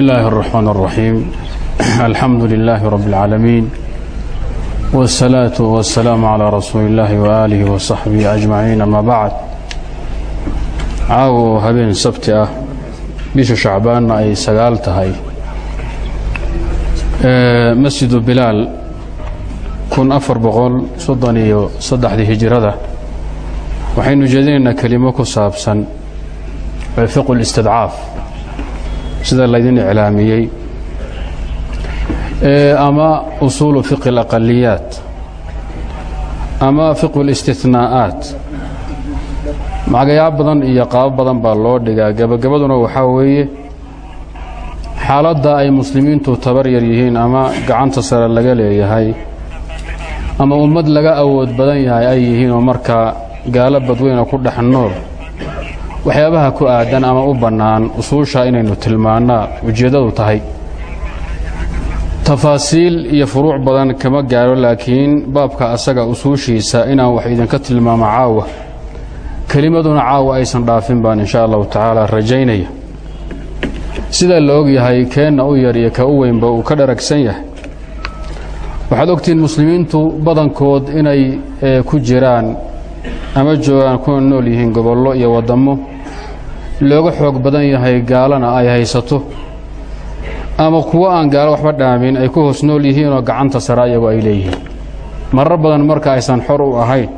الله الرحمن الرحيم الحمد لله رب العالمين والصلاة والسلام على رسول الله وآله وصحبه أجمعين أما بعد caawo habeen sabti ah bisha shacbaanna ay sagaal tahay masjidu bilaal kun afar boqol soddon iyo saddexdii hijirada waxaynu jeedinaynaa kelimo ku saabsan fiqu listidcaaf sida laydin iclaamiyey ama usuulu fiqi اlaqaliyaat ama fiqu اlistinaa'aat macagayaa badan iyo qaabo badan baa loo dhigaa. Gebagabaduna waxaa weeye xaaladda ay muslimiintu tabar yar yihiin ama gacanta sare laga leeyahay ama ummad laga awood badan yahay ay yihiin oo markaa gaalo badweyna ku dhex nool waxyaabaha ku aadan ama u bannaan usuusha inaynu tilmaannaa ujeeddadu tahay. Tafaasiil iyo furuuc badan kama gaaro laakiin baabka asaga usuushiisa inaan wax idinka tilmaamo caawa. Kelimaduna caawa aysan dhaafin baan insha allahu tacaala rajaynaya. Sidaa la og yahay keenna u yar iyo ka u weynba uu ka dharagsan yahay. Waxaad ogtihiin muslimiintu badankood inay ku jiraan ama joogaan kuna nool yihiin gobollo iyo waddammo looga xoog badan yahay gaalana ay haysato ama kuwo aan gaalo waxba dhaamin ay ku hoos nool yihiinoo gacanta sare ayagu ay leeyihiin. Marar badan marka aysan xor u ahayn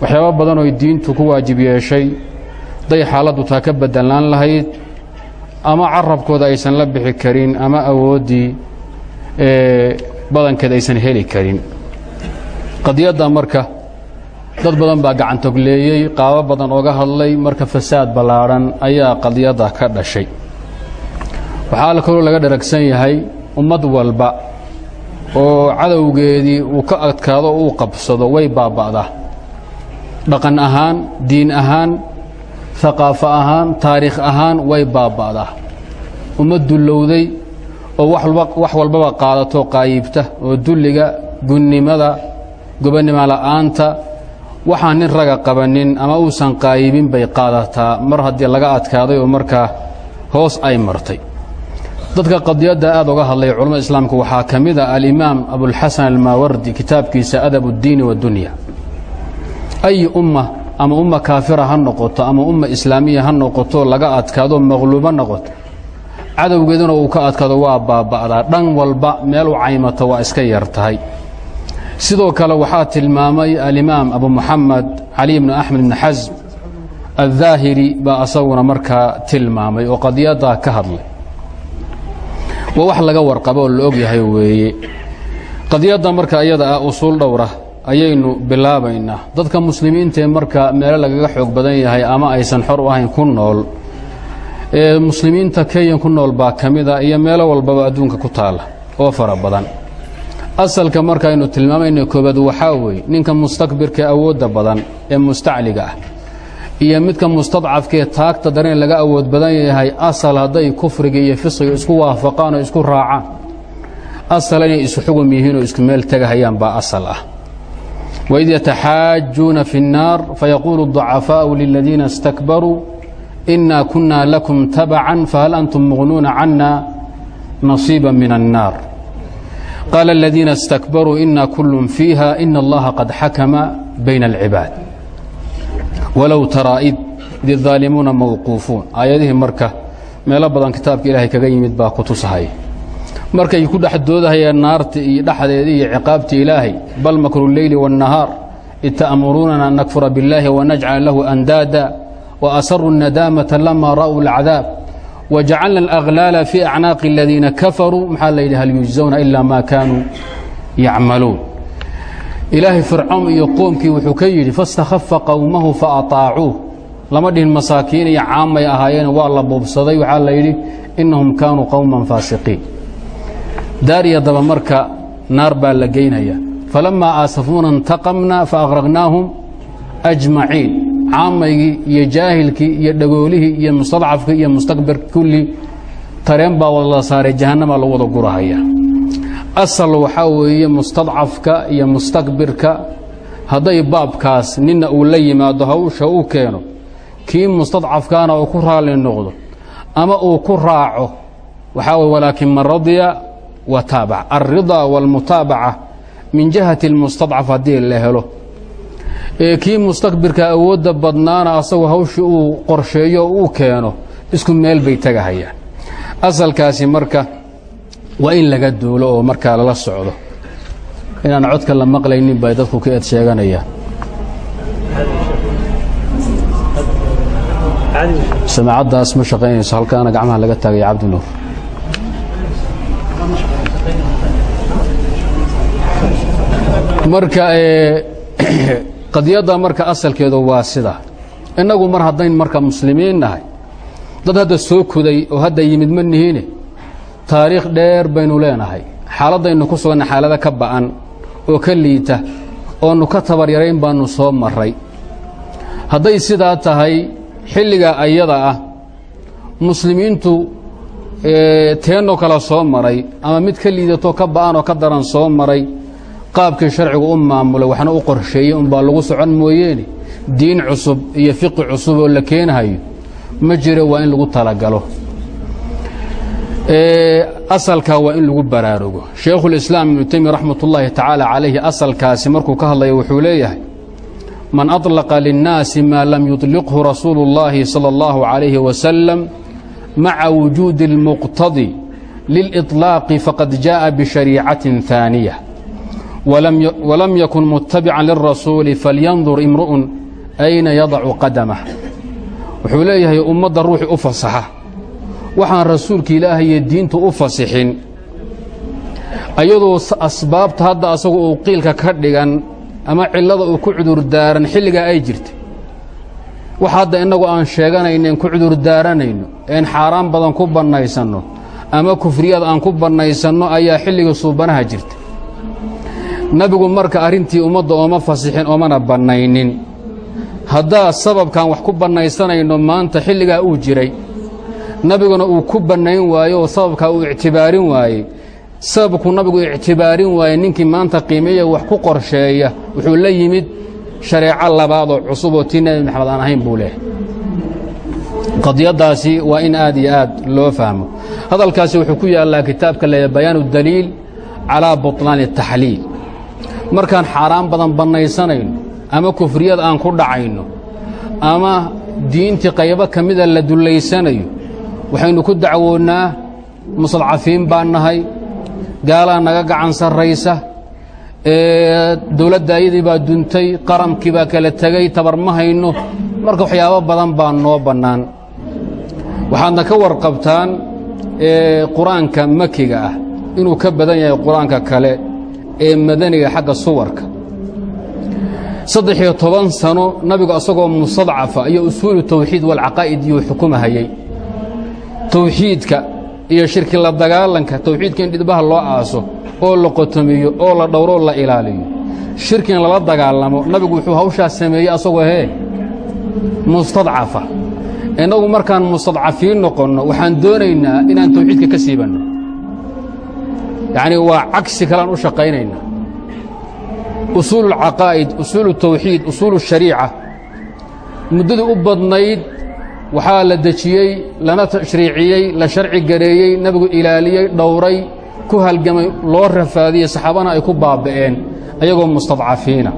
waxyaaba badan oo diintu ku waajib yeeshay day xaaladdu taa ka beddelaan lahayd ama carabkooda aysan la bixi karin ama awooddii badankeed aysan heli karin. Qadiyadda marka dad badan baa gacantogleeyey qaabo badan ooga hadlay marka fasaad ballaadhan ayaa qadiyadda ka dhashay. Waxaa kaloo laga dharagsan yahay ummad walba oo cadowgeedii uu ka adkaado o uu qabsado way baaba'daa dhaqan ahaan diin ahaan haqaafo ahaan taariikh ahaan way baaba'daa ummad dullowday oo wax walbaba qaadato qaayibta oo dulliga gunnimada gobonnimo la'aanta waxaan nin raga qabannin ama uusan qaayibin bay qaadataa. Mar haddii laga adkaaday oo markaa hoos ay martay. Dadka qadiyadda aad uga hadlay culamada islaamka waxaa ka mid a alimaam abulxasan almaawardi kitaabkiisa adab uddiini wadunya ay umma ama umma kaafira ha noqoto ama umma islaamiya ha noqoto laga adkaado maqluubo noqoto cadowgeeduna uu ka adkaado waa baaba'daa. Dhan walba meel u caymato waa iska yar tahay sidoo kale waxaa tilmaamay alimaam abu muxamed cali bnu axmed bni xasm addaahiri baa asaguna markaa tilmaamay oo qadiyaddaa ka hadlay. Waa wax laga warqabo oo la og yahay weeye. Qadiyadda marka iyada ah usuul dhowra ayaynu bilaabaynaa. Dadka muslimiintaee marka meelo lagaga xoog badan yahay ama aysan xor u ahayn ku nool ee muslimiinta kenyan ku nool baa ka mida iyo meelo walbaba adduunka ku taalla oo fara badan asalka markaaynu tilmaamayna koobaad waxaa weeye ninka mustakbirka awoodda badan ee mustacliga ah iyo midka mustadcafkaee taagta dareen laga awood badan yahay asal hadday kufriga iyo fisqiga isku waafaqaan oo isku raacaan asal inay isu xugum yihiin oo isku meel tegahayaan baa asal ah waid yataxaajuuna fi الnaar fayaquulu الضucafaءu liladiina اstakbaruu ina kuna lakum tabacan fahal antum muغnuuna cana nasiiba min الnaar qaala اladiina اstakbaruu ina kulu fiiha ina اllaha qad xakama bayna اlcibaad walow taraa id idaalimuuna mawquufuun aayadihii marka meelo badan kitaabka ilaahay kaga yimid baa ku tusahay markay ku dhex doodahayeen naarta iyo dhexdeedii iyo ciqaabta ilaahay bal makru leyli waاnnahaar id ta'muruunana an nakfura biاllaahi wanajcala lahu andaada waasaruu الnadaamata lama ra'uu اlcadaab wajacalna alaglaala fii acnaaqi aladiina kafaruu maxaa la yidhi hal yujزawna ila ma kaanuu yacmaluun ilaahay fircoon iyo qoomkii wuxuu ka yidhi faاstakhafa qowmahu faataacuuh lama dhihin masaakiin iyo caamay ahaayeen waa la buubsaday waxaa la yidhi innahum kaanuu qowman faasiqiin daar iyo daba marka naar baa la geynaya falammaa aasafuuna intaqamna faaqraqnaahum ajmaciin caamaygii iyo jaahilkii iyo dhagoolihii iyo mustadcafkii iyo mustakbir kulli tareen baa wada la saaray jahannamaa lagu wada gurahaya. Asal waxaa weeye mustadcafka iyo mustakbirka hadday baabkaas ninna uu la yimaado hawsha u keeno kii mustadcafkaana uu ku raalli noqdo ama uu ku raaco waxaa way walaakin man radya wa taabac alridaa wاlmutaabaca min jihati اlmustadcaf haddii la helo kii mustakbirka awoodda badnaana asagoo hawshii uu qorsheeyo uu keeno isku meel bay tegahayaan asalkaasi marka waa in laga duulo oo markaa lala socdo. Inaan codka la maqlaynin bay dadku ka eed sheeganayaan. Samaacaddaas ma shaqaynayso halkaana gacmaha laga taagaya cabdinuur marka qadiyadda marka asalkeedu waa sida. Innagu mar haddayn marka muslimiin nahay dad hadda soo kuday oo hadda yimid ma nihiine taariikh dheer baynu leenahay. Xaaladdaynu ku suganna xaalado ka ba'an oo ka liita oonu ka tabaryarayn baannu soo marray. Hadday sidaa tahay xilligaa ayada ah muslimiintu teennoo kale soo maray ama mid ka liidatoo ka ba'an oo ka daran soo maray qaabkii sharcigu u maamulay waxna u qorsheeyey unbaa lagu socon mooyeene diin cusub iyo fiqi cusub oo la keenahayo ma jiro waa in lagu talagalo asalkaa waa in lagu baraarugo shaykhulislaam ibnu teymiya raxmat ullaahi tacaala calayhi asalkaasi markuu ka hadlaya wuxuu leeyahay man aطlaqa linnaasi maa lam yuطliqhu rasuulu اllaahi salى اllahu عalayhi wasalam maca wujuudi اlmuqtadi lilإطlaaqi faqad jaءa bishariicatin ثaaniya walam yakun mutabican lilrasuuli falyandur imru'un ayna yadacu qadamah wuxuu leeyahay ummadda ruuxii u fasaxa waxaan rasuulka ilaahay iyo diintu u fasixin ayadoo asbaabta hadda asagu uu qiilka ka dhigan ama cillada uu ku cudurdaaran xilligaa ay jirta wax hadda innagu aan sheeganayno en ku cudurdaaranayno een xaaraan badan ku bannaysanno ama kufriyad aan ku bannaysanno ayaa xilliga suubanaha jirta nebigu marka arrintii ummadda ooma fasixin oomana bannaynin. Haddaa sababkaan wax ku bannaysanayno maanta xilligaa uu jiray. Nabiguna uu ku bannayn waayo oo sababkaa uu ictibaarin waayey sababkuu nabigu ictibaarin waayey ninkii maanta qiimeeya wax ku qorsheeya wuxuu la yimid shareeco labaadoo cusub oo tii nebi maxamed aan ahayn buu leehay qadiyaddaasi waa in aad iyo aad loo fahmo. Hadalkaasi wuxuu ku yaallaa kitaabka leeya bayaanu daliil calaa buطlaani taxliil markaan xaaraan badan bannaysanayno ama kufriyad aan ku dhacayno ama diintii qaybo ka mida la dullaysanayo waxaynu ku dacwoonnaa mustadcafiin baan nahay gaalaa naga gacan sarraysa dowladda ayadii baa duntay qaramkii baa kala tegey tabar ma hayno marka waxyaabo badan baa noo bannaan. Waxaadna ka warqabtaan qur'aanka makiga ah inuu ka badan yahay qur'aanka kale ee madaniga xagga suwarka. Saddex-iyo toban sano nabigu asagoo mustadcafa iyo usuulu tawxiid walcaqaa'id yuu xukumahayey tawxiidka iyo shirki la dagaalanka tawxiidka in dhidbaha loo aaso oo la qotomiyo oo la dhowroo la ilaaliyo. Shirkina lala dagaalamo nabigu wuxuu hawshaas sameeyey asagoo hee mustadcafa. Innagu markaan mustadcafiin noqonno waxaan doonaynaa inaan tawxiidka ka siibanno yacnii waa cagsi kalean u shaqaynayna. Usuul alcaqaa'id usuul altawxiid usuul ashariica muddadii u badnayd waxaa la dejiyey lana tashriiciyey la sharci gareeyey nebigu ilaaliyey dhowray ku halgamay loo rafaadiyey saxaabana ay ku baaba'een ayagoo mustadcafiina.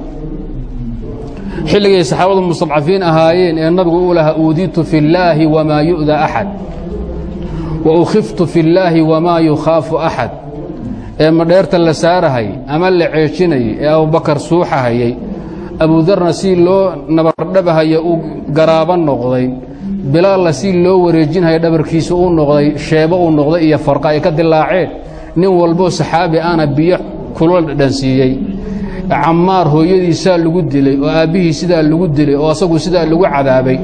Xilligay saxaabadu mustadcafiin ahaayeen ee nabigu u lahaa uuditu fi illaahi wamaa yu'da axad wa ukhiftu fi illaahi wamaa yukhaafu ee madheerta la saarahayay ama la ceejinayay ee abubakar suuxahayey abudarna si loo nabardhabahaya uu garaabo noqday bilaalla si loo wareejinhaya dhabarkiisa uu noqday sheebo uu noqday iyo farqa ay ka dilaaceen nin walboo saxaabi ana biyo kulula dhadhansiiyey cammaar hooyadiisaa lagu dilay oo aabbihii sidaa lagu dilay oo asagu sidaa lagu cadaabay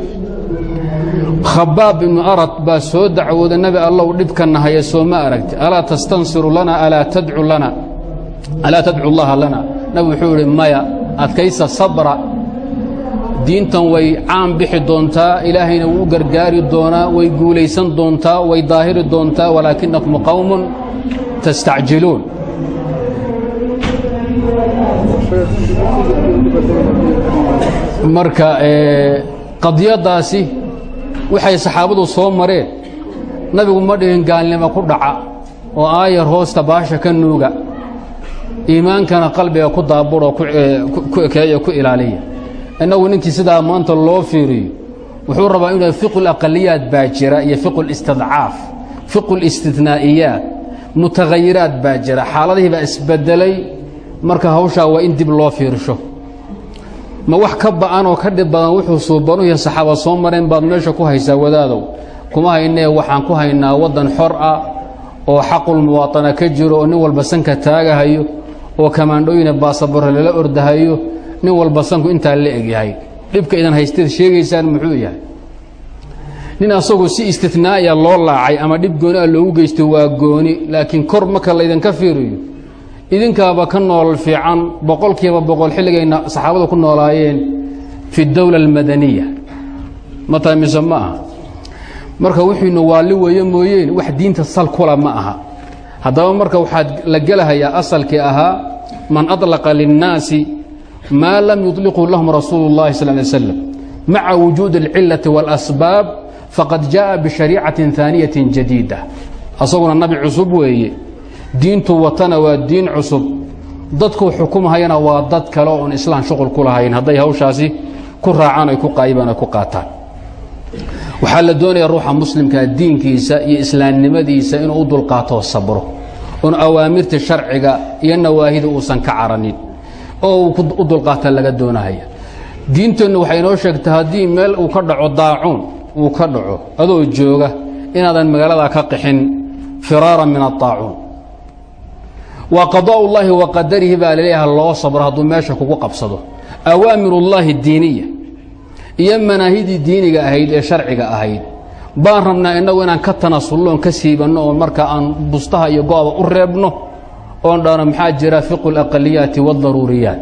khabaab ibnu arad baa soo dacwooda nebi allow dhibkanna haya soo ma aragti. Alaa tastansiru lana alaa tadcu llaha lana. Nabi wuxuu idhi maya adkaysa sabra. Diintan way caan bixi doontaa ilaahayna wuu gargaari doonaa way guulaysan doontaa way daahiri doontaa walaakinakum qowmun tastacjiluun. Marka qadiyaddaasi waxay saxaabadu soo mareen. Nabigu ma dhihin gaalnimo ku dhaca oo aayar hoosta baasha ka nuuga. Iimaankana qalbiga ku daaburo ku ekeeya ku ilaaliya. Innagu ninkii sidaa maanta loo fiiriyo wuxuu rabaa inuu fiqu aqaliyaat baa jira iyo fiqu listidcaaf fiqu listidnaa'iyaat mutaghayiraad baa jira. Xaaladihii baa isbedelay. Marka hawshaa waa in dib loo fiirsho ma wax ka ba'an oo ka dhib badan wuxuu suubanuhu iyo saxaaba soo mareen baad meesha ku haysaa wadaadow kuma haynee waxaan ku haynaa waddan xor ah oo xaqulmuwaatana ka jiro oo nin walba sanka taagahayo oo kamaandhooyina baasabore lala ordahayo nin walba sanku intaa la egyahay dhibka idan haysteed sheegaysaan muxuu yahay. Nin asagoo si istinaaiya loo laacay ama dhib gooni a loogu geysto waa gooni laakiin kor marka laydinka fiiriyo idinkaaba ka nool fiican boqolkiiba boqol xilligayna saxaabadu ku noolaayeen fi dowla almadaniya ma tahay mise ma aha marka wixiinu waalli weeye mooyeen wax diinta sal kula ma aha haddaba marka waxaad la gelahayaa asalkii ahaa man aطlaqa linnaasi maa lam yuطliquu lahum rasuulu اllahi sal lay slam maca wujuudi اlcilati wاlasbaab faqad jaءa bishariicatin ثaaniyaةi jadiida asaguna nabi cusub weeye diintu watana waa diin cusub. Dadkuu xukumhayana waa dad kale oon islaan shuqul ku lahayn. Hadday hawshaasi ku raacaan ay ku qaayibaan ay ku qaataan. Waxaa la doonaya ruuxa muslimkaa diinkiisa iyo islaamnimadiisa inuu u dulqaatoo sabro oon awaamirta sharciga iyo nawaahida uusan ka caranin oo uu u dulqaata laga doonahaya. Diinteennu waxay inoo sheegtay haddii meel uu ka dhaco daacuun uu ka dhaco adoo jooga inaadan magaalada ka qixin firaaran min adaacuun waa qadaa'u ullaahi wa qadarihi baa laleeyaha loo sabro hadduu meesha kugu qabsado. Awaamir ullaahi diiniya. Iyo manaahidii diiniga ahayd ee sharciga ahayd. Baan rabnaa innagu inaan ka tanasulloon ka siibanno oo marka aan bustaha iyo go'aba u reebno oon dhahno maxaa jira fiqu alaqaliyaati waadaruuriyaat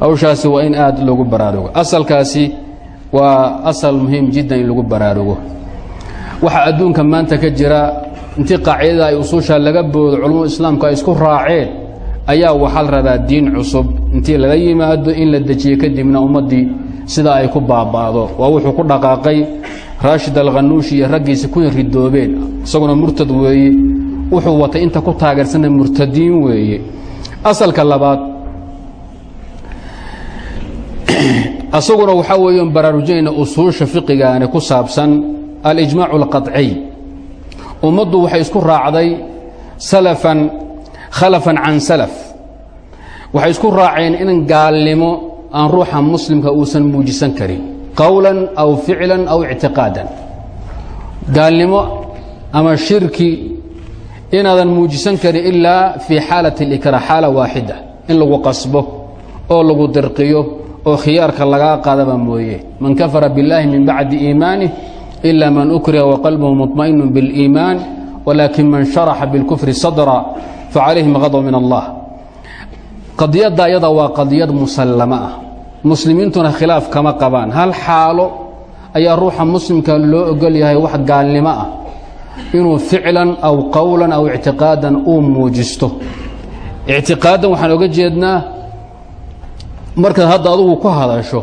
hawshaasi waa in aad loogu baraarugo. Asalkaasi waa asal muhiim jiddan in lagu baraarugo. Waxaa adduunka maanta ka jira intii qaacidada ay usuusha laga boodo culummadu islaamku ay isku raaceen ayaa waxaa la rabaa diin cusub. Intii lala yimaado in la dejiye kadibna ummaddii sidaa ay ku baaba'do waa wuxuu ku dhaqaaqay raashid alkhanuushi iyo raggiisa kuna ridoobeen. Isaguna murtad weeye wuxuu watay inta ku taageersana murtadiin weeye asalka labaad asaguna waxaa weeyan baraarujinayna usuusha fiqigaani ku saabsan alijmaacu alqaطciy ummaddu waxay isku raacday salafan khalafan can salaf. Waxay isku raaceen in gaalnimo aan ruuxa muslimka uusan muujisan karin. Qowlan aw ficlan aw ictiqaadan. Gaalnimo ama shirki inaadan muujisan karin ilaa fii xaalati اlikrah xaala waaxida in lagu qasbo oo lagu dirqiyo oo khiyaarka lagaa qaadaba mooye. Man kafara biاllaahi min bacdi iimaanih ila man ukriha waqalbuhu muطma'inu biاliimaan walaakin man sharaxa biاlkufri sadra facalayhim غadb min allah qadiyadda ayada waa qadiyad musallamo ah muslimiintuna khilaaf kama qabaan hal xaalo ayaa ruuxa muslimka loo ogol yahay wax gaalnimo ah inuu ficlan aw qowlan aw ictiqaadan uu muujisto ictiqaadan waxaan oga jeednaa markaad hadda adugu ku hadasho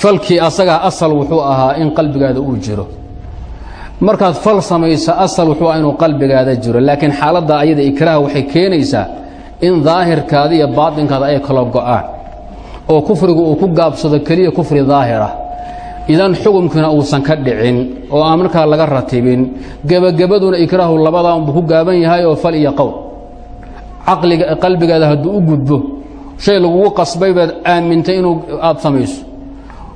falkii asagaa asal wuxuu ahaa in qalbigaada uu jiro. Markaad fal samayso asal wuxuu ah inuu qalbigaada jiro. Laakiin xaaladda ayada ikraaha waxay keenaysaa in daahirkaada iyo baatinkaada ay kala go'aan. Oo kufrigu uu ku gaabsado keliya kufri daahirah idan xukumkiina uusan ka dhicin oo aan markaa laga ratibin gebagabaduna ikraahu labadaa unbuu ku gaaban yahay oo fal iyo qowl caqliga qalbigaada hadduu u gudbo shay lagugu qasbay baad aamintay inuu aad samayso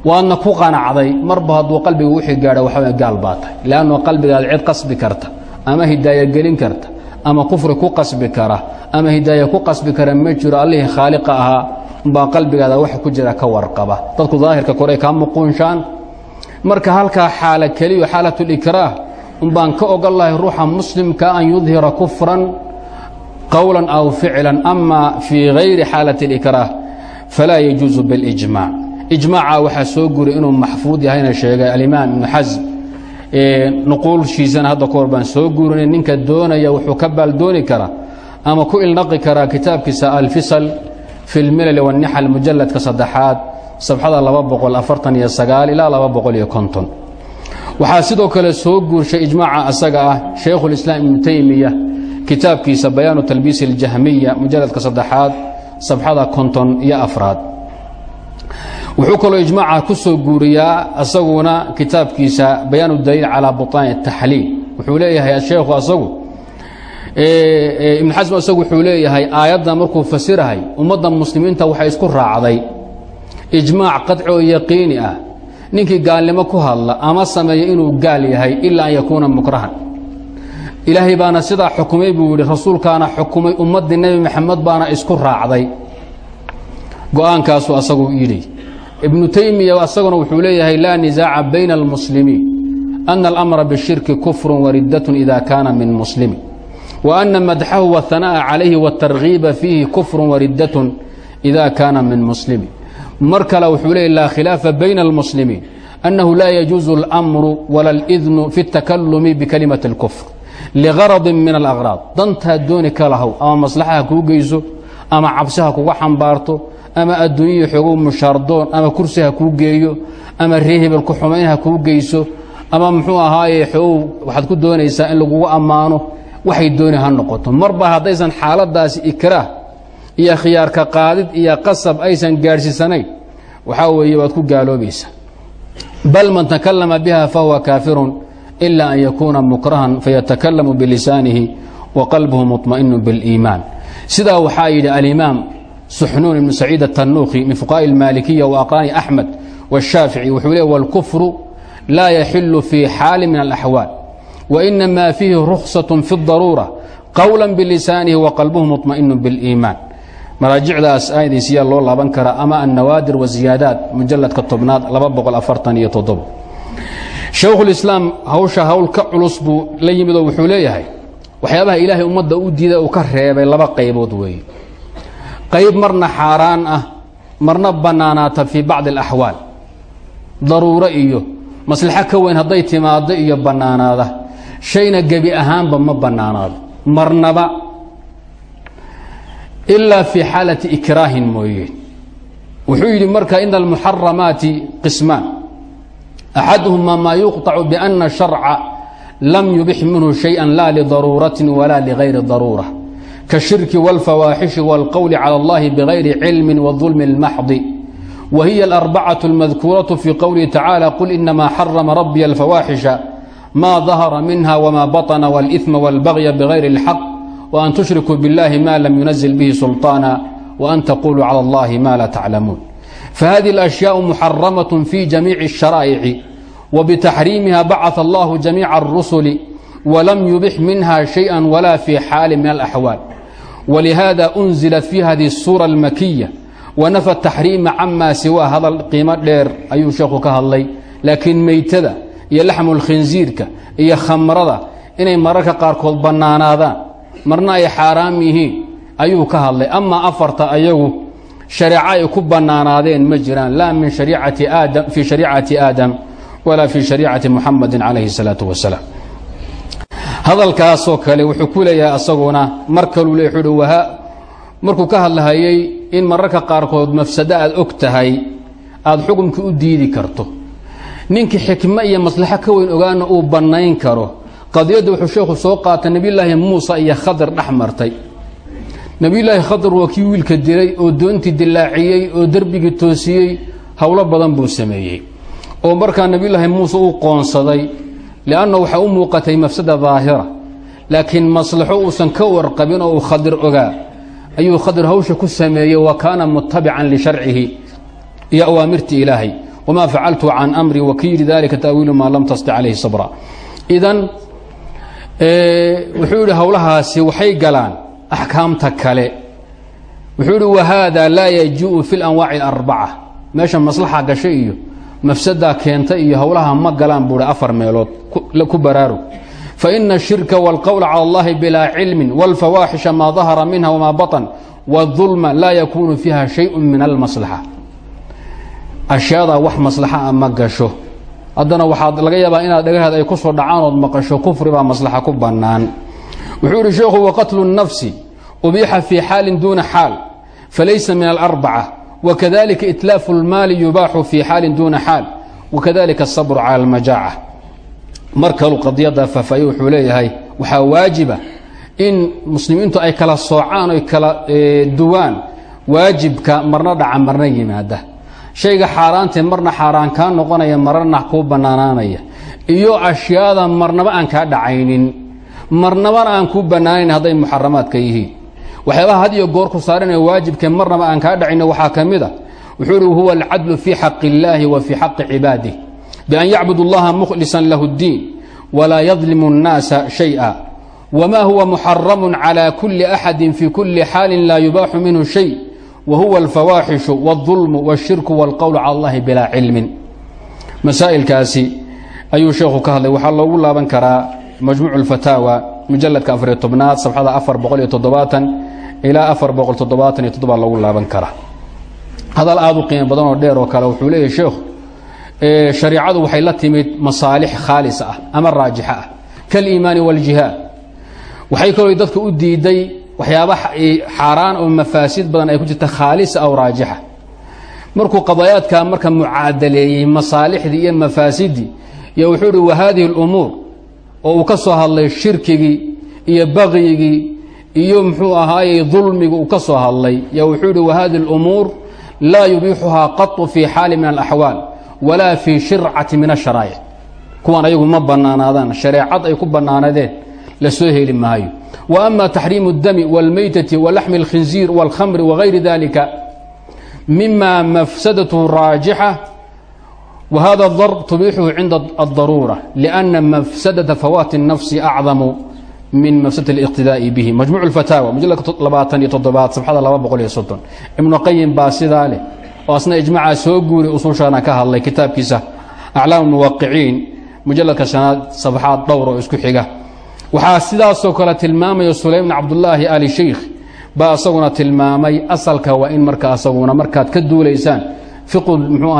waadna ku qanacday. Marba hadduu qalbiga wixii gaadha waxaa gaal baa tahay. Leanno qalbigaada cid qasbi karta ama hidaaya gelin karta ama kufri ku qasbi kara ama hidaaya ku qasbi kara ma jiro. Allihii khaaliqa ahaa umbaa qalbigaada waxa ku jira ka warqaba. Dadku daahirka kore kaa muquunshaan marka halkaa xaalo keliyo xaalatulikraah umbaan ka ogol lahay ruuxa muslimka an yudhira kufran qowlan aw ficlan ama fii hayri xaalati اlikraah falaa yajuusu biاlijmac ijmaaca waxaa soo guriy inuu maxfuud yahayna sheegay alimaam ibnu xasm nuquulshiisana hadda kahor baan soo guurinay ninka doonaya wuxuu ka baaldooni karaa ama ku ilnaqi karaa kitaabkiisa alfisal fi اlmilal wالnixal mujaladka saddexaad sabxada laba boqol afartan iyo sagaal ilaa laba boqol iyo konton waxaa sidoo kale soo guurshay ijmaaca asaga ah shaykhulislaam ibnu taymiya kitaabkiisa bayaanu talbiisi اljahmiya mujaladka saddexaad sabxada konton iyo afraad wuxuu kaloo ijmaaca ku soo guuriyaa asaguna kitaabkiisa bayaanu daliil calaa buطaani الtaxliil wuxuu leeyahay asheekhu asagu ibnu xasm asagu wuxuu leeyahay aayadda markuu fasirahay ummadda muslimiinta waxay isku raacday ijmaac qadci oo yaqiini ah ninkii gaalnimo ku hadla ama sameeya inuu gaal yahay ilaa an yakuuna mukrahan ilaahay baana sidaa xukumay buu yidhi rasuulkaana xukumay ummaddii nebi maxamed baana isku raacday go-aankaasuu asagu yidhi ibnu taymiya asaguna wuxuu leeyahay laa nisaaca bayna almuslimiin ana alamra bishirki kufru wariddatun ida kaana min muslimi wa ana madxahu wahanaa'a calayhi watargiiba fiihi kufru wariddatun ida kaana min muslimi mar kale wuxuu leeyahy laa khilaafa bayna almuslimiin annahu laa yajuuzu اlamru wala اlidnu fi اtakalumi bikalimati اlkufr ligaradin min alaqraad dantaad dooni ka lahow ama maslaxaha kuu geyso ama cabsiha kuga xambaarto ama adduunyihii xoogow mushaardoon ama kursi ha kuu geeyo ama ree hebel ku xumayn ha kuu geyso ama muxuu ahaaye xoogow waxaad ku doonaysaa in lagugu ammaano waxay dooni ha noqoto. Marba haddaysan xaaladaasi ikraah iyo khiyaarka qaadid iyo qasab aysan gaadhsiisanayn waxaa weeye waad ku gaaloobaysaa. Bal man takallama biha fahuwa kaafirun ila an yakuuna mukrahan fayatakalamu bilisaanihi wa qalbuhu muطma'inu biاliimaan sidaa waxaa yidhi alimaam suxnuun ibnu saciid aلtanuukhi min fuqaءi اlmaalikiya وaqaani axmed wالshaafici wuxuu leey wاlkufru laa yaxilu fii xaali min alaxwaal wainama fiihi ruksaة fi اdaruura qowla bilisaanihi waqalbuhu muطma'inu biاliimaan maraajicdaas aayadiisiyaa loo laaban karaa ama annawaadir waziyaadaat mujaladka tobnaad iyo shaykhulislaam hawsha hawl ka culus buu la yimidoo wuxuu leeyahay waxyaabaha ilaahay ummadda u diiday uu ka reebay laba qaybood weeye qayb marna xaaraan ah marna bannaanaata fii bacdi alaxwaal. Daruuro iyo maslaxo ka weyn hadday timaado iyo bannaanaada shayna gebi ahaanba ma bannaanaado marnaba ilaa fii xaalati ikraahin mooye. Wuxuu yidhi marka ina almuxaramaati qismaan. Axaduhumaa maa yuqطacu biana sharca lam yubix minhu shaya laa lidaruuratin walaa ligayri daruura kaالshirki wاlfawaaxishi wاlqowli calى اllahi bغayri cilmi wظulmi اlmaxdi wa hiya alarbacaة اlmadkuuraة fii qowlihi tacaalى qul inama xarama rabbiya alfawaaxisha ma dahara minha wma baطna wاlإثma wاlbagya bغayri اlxaq وأn تشhrikuu bالlahi ma lam yunزل bihi سulطاana وأn taquluu calى اllahi ma la taclamuun fahadiه الأشhyاء muxaramaة fi jamiiع الشharائع وبتaxriimiha bacث اllah جamيiع الرسل وlam yubix minha شhayئa wla fi xaali min الأxwاal ولihada أنزilat fi hadiه الsورة الmakiية ونفى التaxriima cama siwaa hadal qiimo dheer ayuu sheekhu ka hadlay laakiin meytada iyo laxmu اlkhinsiirka iyo khamrada inay mararka qaarkood bannaanaadaan marna ay xaaraam yihiin ayuu ka hadlay amaa afarta ayagu shareeco ay ku bannaanaadeen ma jiraan laa min shariicati aadam fii shariicati aadam walaa fii shariicati muxamadin calayhi salaatu wasalaam hadalkaasoo kale wuxuu ku leeyahay asaguna mar kaluu le waha. Markuu ka hadlahayay in mararka qaarkood mafsado aad og tahay aada xukumkii u diidi karto. Ninkii xikmo iyo maslaxo ka weyn ogaana uu bannayn karo. Qadiyadda wuxuu sheekhu soo qaatay nebiyulaahi muusa iyo khadir dhex martay. Nebiyulaahi khadir waa kii wiilka dilay oo doontii dilaaciyey oo derbigii toosiyey howlo badan buu sameeyey. Oo markaa nebiyulaahi muuse uu qoonsaday lianna waxaa u muuqatay mafsada daahira laakiin maslaxo uusan ka warqabin oo uu khadir ogaa ayuu khadir hawsha ku sameeyey wa kaana mutabican lisharcihi iyo awaamirtii ilaahay wamaa facaltu can amri wakiili dalika taawiilu maa lam tastic calayhi sabra idan wuxuu yidhi howlahaasi waxay galaan axkaamta kale wuxuu yidhi wahaada laa yajiu fi lanwaaci alarbaca meesha maslaxa gashay iyo mafsadaa keenta iyo howlaha ma galaan buu hi afar meelood ku baraarug faina ashirka wاlqowla calى اllahi bilaa cilmi wاlfawaaxisha maa dahara minha wmaa baطn wاظulma laa yakunu fiiha shayء min almaslaxa ashyaada wax maslaxa ma gasho haddana waxaad laga yaabaa inaad dhagaheed ay ku soo dhacaan ood maqasho kufri baa maslaxa ku bannaan wuxuu yidhi sheekhu waqatlu الnafsi ubiixa fii xaalin duuna xaal falaysa min alarbaca wakadalika itlaafu اlmaali yubaaxu fii xaalin duuna xaal wakadalika الصabru calى اlmajaaca mar kalu qadiyadda faahfaahiye wuxuu leeyahay waxaa waajiba in muslimiintu ay kala soocaan oy kala duwaan waajibka marna dhaca marna yimaada shayga xaaraantee marna xaaraan kaa noqonaya marna kuu bannaanaanaya iyo ashyaada marnaba aan kaa dhacaynin marnabana aan kuu bannaanayn hadday muxaramaadka yihiin waxyaabaha had iyo goor ku saaranaya waajibkee marnaba aan kaa dhacaynin waxaa ka mid a wuxuu uhi huwa alcadlu fii xaqi illaahi wa fii xaqi cibaadih bian yacbudu allaha mukhlisan lahu اddiin walaa yadlimu اnnaasa shayئa wma huwa muxaramu calى kuli axadi fi kuli xaalin laa yubaaxu minhu shay wa huwa alfawaaxishu wاlظulmu wاshirku wاlqowl cala اllahi bilaa cilmin masaa'ilkaasi ayuu sheekhu ka hadlay waxaa loogu laaban karaa majmuuc اlfataawa mujaladka afariyo tobnaad safxada afar boqol iyo toddobaatan ilaa afar boqol toddobaatan iyo toddoba loogu laaban karaa hadal aada u qiimo badan oo dheer oo kale wuxuu leeyahy sheekhu shariicadu waxay la timid masaalix khaalisa ah ama raajixa ah. Kaliimaani wاljihaad waxay kaloo dadka u diiday waxyaaba xaaraan oo mafaasid badan ay ku jirta khaalisa aw raajixa markuu qadaayaadka marka mucaadaleeyey masaalixdii iyo mafaasidii iyo wuxuu uhi wa haadihi اlumuur oo uu ka soo hadlay shirkigii iyo bagyigii iyo muxuu ahaayey dulmigii uu ka soo hadlay yo wuxuu ihi wa hadihi اlumuur laa yubiixuhaa qaطu fii xaali min alaxwaal walaa fii shircati min asharaa'ic kuwan ayagu ma bannaanaadaan shareecad ay ku bannaanadeen la soo heli maayo wa ama taxriimu اdami wاlmaytati walaxmi اlkhinziir wاlkhamri wagayri dalika mima mafsadatu raajixa whada darb tubiixuhu cinda الdaruura لأna mafsadata fawaati الnafsi acdamu min mafsadati اliqtidaa'i bihi majmuc اfataawa mujaladka labaatan iyo toddobaad sabxada laba boqol iyo soddon. Ibnu qayim baa sidaa leh oo asna ijmacaa soo guuri usuushaana ka hadlay kitaabkiisa aclaam muwaqiciin mujaladka shanaad sabxaad dhowr oo isku xiga. Waxaa sidaasoo kale tilmaamaya sulaym bn cabdulaahi ali sheikh baa isaguna tilmaamay asalka waa in marka asaguna ka duulaysaan fiqu muxuu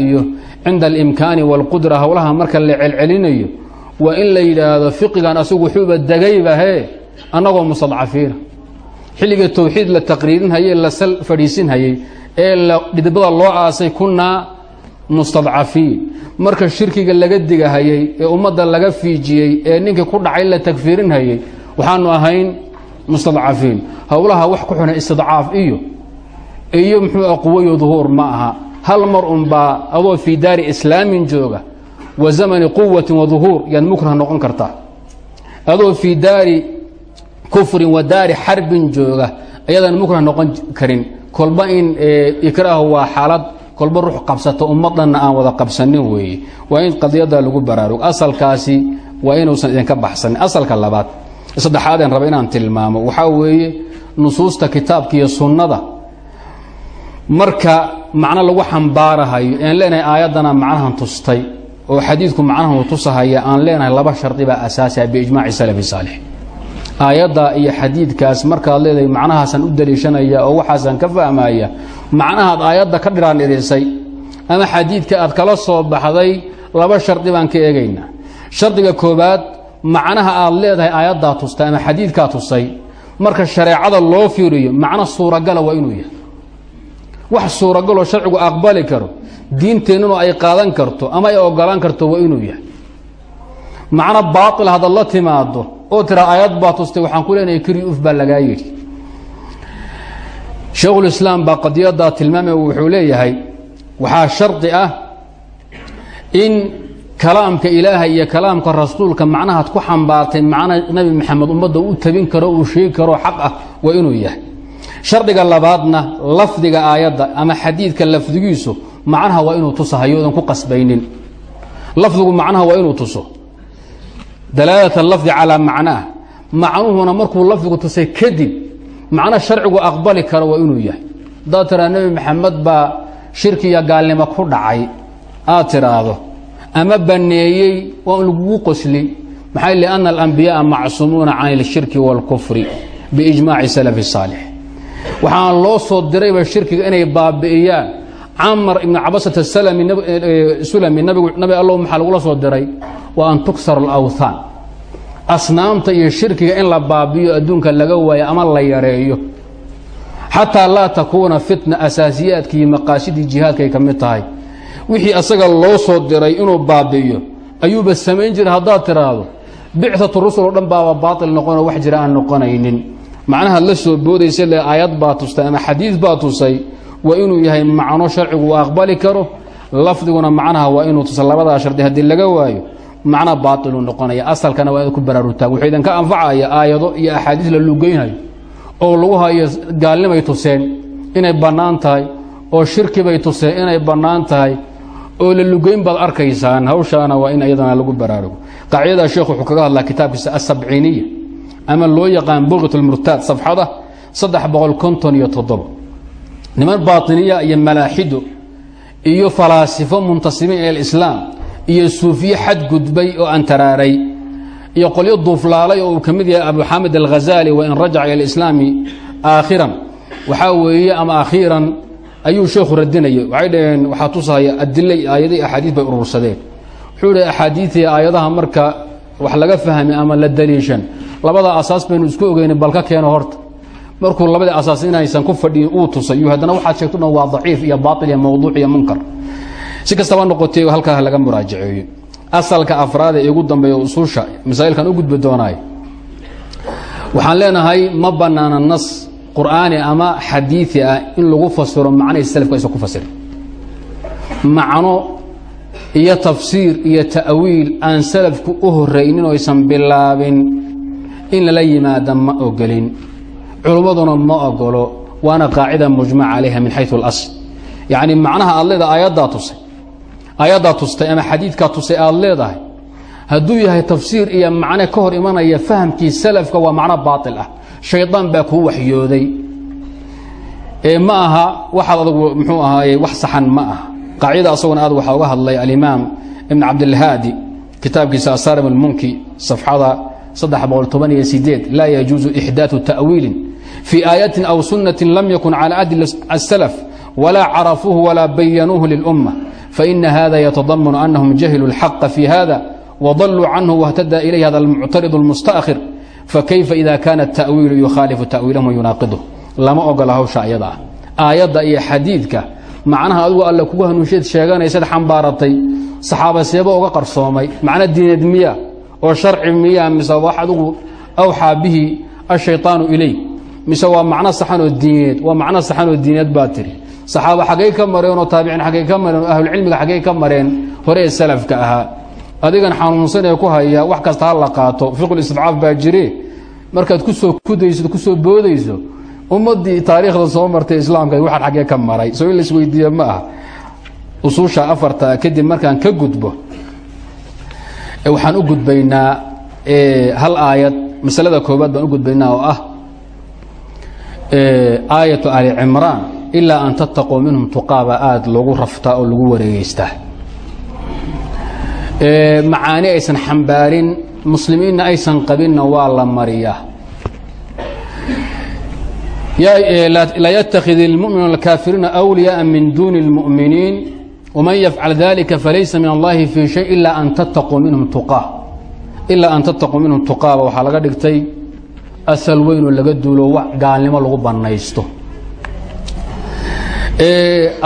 iyo cinda alimkaani waalqudra howlaha marka la celcelinayo waa in la yidhaahdo fiqigan asagu wuxuuba degaybahe annagoo mustadcafiina xilliga towxiid la taqriirinhayey la sal fadhiisinhayey ee la dhidibada loo aasay kunaa mustadcafiin. Marka shirkiga laga digahayey ee ummadda laga fiijiyey ee ninkii ku dhacay la tagfiirinhayey waxaanu ahayn mustadcafiin. Howlaha wax ku xuna istidcaaf iyo iyo muxuu quwayo duhuur ma aha hal mar unbaa adoo fii daari islaamin jooga wa zamani quwatin wa duhuur yaad mukrah noqon kartaa adoo fii daari kufrin wa daari xarbin jooga ayadaan mukrah noqon karin. Kolba in ikraahu waa xaalad kolba ruux qabsata ummaddanna aan wada qabsanin weeye waa in qadiyadda lagu baraarugo. Asalkaasi waa inuusan idinka baxsanin. Asalka labaad saddexaadeen raba inaan tilmaamo. Waxaa weeye nusuusta kitaabka iyo sunnada marka macno lagu xambaarahayo aan leenahay aayaddana macnahan tustay oo xadiidku macnahan tusahaya aan leenahay laba shardi baa asaasiha biijmaaci salafi saalix. Aayadda iyo xadiidkaas markaad leedahay macnahaasaan u daliishanaya oo waxaasaan ka fahmaya macnahaad aayadda ka dhiraandhirisay ama xadiidka aad kala soo baxday laba shardi baan ka eegaynaa shardiga koobaad macnaha aad leedahay aayaddaa tustay ama xadiidkaa tusay marka shareecada loo fiiriyo macno suuragala waa inuu yahay wax suuragaloo sharcigu aqbali karo diinteennuna ay qaadan karto ama ay ogolaan karto waa inuu yahay. Macno baail haddaad la timaado oo tira aayad baa tustay waxaan ku leenahay kri uf baa lagaa yidhi. Shaekhulislaam baa qadiyaddaa tilmaamaya wuxuu leeyahay waxaa shardi ah in kalaamka ilaahay iyo kalaamka rasuulka macnahaad ku xambaartay macna nabi maxamed ummadda u tabin karo uu sheegi karo xaq ah waa inuu yahay shardiga labaadna lafdiga aayadda ama xadiidka lafdigiisu macnaha waa inuu tusahayo odan ku qasbaynin. Lafdigu macnaha waa inuu tuso. Dalaalata lafdi calaa macnaah macnuhuna markuu lafdigu tusay kadib macno sharcigu aqbali karo waa inuu yahay. Haddaad tiraa nebi maxamed baa shirkiya gaalnimo ku dhacay. Aad tiraahdo ama banneeyey waa lagugu qosli maxaa lianna alambiyaaa macsuumuuna can ilshirki wاlkufri biijmaaci salafi saalix waxaan loo soo dirayba shirkiga inay baabi'iyaan. Camar ibnu cabasata sulami nabi allow maxaa lagula soo diray? Wa an tuksar alawthaan asnaamta iyo shirkiga in la baabi'iyo adduunka laga waayo ama la yareeyo. Xataa laa takuuna fitna asaasiyaadka iyo maqaasidii jihaadka ay ka mid tahay. Wixii asaga loo soo diray inuu baabi'iyo ayuuba samayn jiray haddaad tiraahdo bicatu rusul oo dhan baaba baatil noqonoo wax jira aan noqonaynin macnaha la soo boodaysa le aayad baa tustay ama xadiid baa tusay waa inuu yahay macno sharcigu aqbali karo lafdiguna macnaha waa inuu tusa labadaa shardi haddii laga waayo macna baatiluu noqonaya asalkana waa ku baraarugtaa wuxuu idinka anfacaya aayado iyo axaadiis la lugeynayo oo lagu hayo gaalnimay tuseen inay bannaan tahay oo shirkibay tuseen inay bannaan tahay oo la lugeyn baad arkaysaan. Hawshaana waa in iyadana lagu baraarugo. Qaacidadaa sheekhu wuxuu kaga hadlaa kitaabkiisa asabciiniya ama loo yaqaan buqit lmurtaad safxada saddex boqol konton iyo toddoba. Niman baatiniya iyo malaaxido iyo falaasifo muntasibiin ila alislaam iyo suufiye xadgudbay oo antaraaray iyo qolyo duuflaalay oo uu ka mid yahay abu xaamid alghazaali wain rajaca ila alislaami aakhiran waxaa weeye ama akhiiran ayuu sheekhu radinaya waxay dhaheen waxaa tusahaya adilay aayadii axaadiis bay urursadeen. Wuxuu axaadiiii aayadaha marka wax laga fahmi ama la daliishan labada asaas baynu isku ogeyna bal ka keeno horta. Markuu labadii asaas inaysan ku fadhiyin uu tusay haddana waxaad sheegto dhan waa daciif iyo baail iyo mawduuc iyo munkar. Si kastaba noqotay halkaa laga muraajaceeyo. Asalka afraad ee ugu dambeeya usuusha masaa'ilkan u gudbi doonaay waxaan leenahay ma bannaana nas qur'aani ama xadiii ah in lagu fasiro macnahii salafku aysan ku macno iyo tafsiir iyo ta'wiil aan salafku u horraynin oo aysan bilaabin in lala yimaada ma ogolin. Culummaduna ma ogolo waana qaacida mujmaca calayha min xayu اlasl yacni macnaha aad leedahay aayaddaa tusay. Aayaddaa tustay ama xadiidkaa tusay aad leedahay. Hadduu yahay tafsiir iyo macne ka hor imanaya fahamkii salafka waa macno baatil ah. Shaydaan baa kuu waxyooday. Ma aha waxaad adugu muxuu ahaaye wax saxan ma aha. Qaacida asaguna aad waxaa uga hadlay alimaam ibn cabdilhaadi kitaabkiisa asarim almunki safxada saddex boqol toban iyo sideed laa yajuusu ixdaatu ta'wiilin fii aayatin aw sunnatin lam yakun cala ahdi asalaf walaa carafuuhu walaa bayanuuhu lilumma faina hada yatadamanu anahum jahiluu اlxaqa fi hada wadaluu canhu wاhtada ilayh hada almuctarid اlmusta'khir fakayfa ida kana التaأwiilu yukhaalifu ta'wiilahum wayunaaqiduh lama ogola hawsha ayada ah aayadda iyo xadiidka macnaha adigu alle kugu hanuunsheed sheeganaysaad xambaaratay saxaaba seeba uga qarsoomay macno diineed miya oo sharci miya mise wax adigu awxaa bihi ashayطaanu ilay mise waa macno saxanoo diineed waa macno saxanoo diineed baa tiri. Saxaaba xaggay ka mareenoo taabiciin xaggay ka mareen oo ahlulcilmiga xaggay ka mareen hore ee salafka ahaa adigan xanuunsan ee ku haya wax kasta ha la qaato fiqulistidcaaf baa jire. Markaad ku soo kudayso ku soo boodayso ummaddii taariikhda soo martay islaamka waxaan xaggee ka maray. Soo in la isweydiiye ma aha. Usuusha afarta kadib markaan ka gudbo waxaan u gudbaynaa hal aayad masalada koobaad baan u gudbaynaa oo ah aayatu ali cimraan ilaa an tattaquu minhum tuqaaba aada loogu raftaa oo lagu wareegeystaa macaani aysan xambaarin muslimiinna aysan qabinna waa la mariyaa. Laa yatakid اlmuminuuna alkaafiriina wliyaaa min duuni اlmuminiin wman yafcal dalika falaysa min allahi fii shay ilaa an tattaquu minhum tuqaa ilaa an tattaquu minhum tuqaaba waxaa laga dhigtay asal weynoo laga duulo wax gaalnimo lagu bannaysto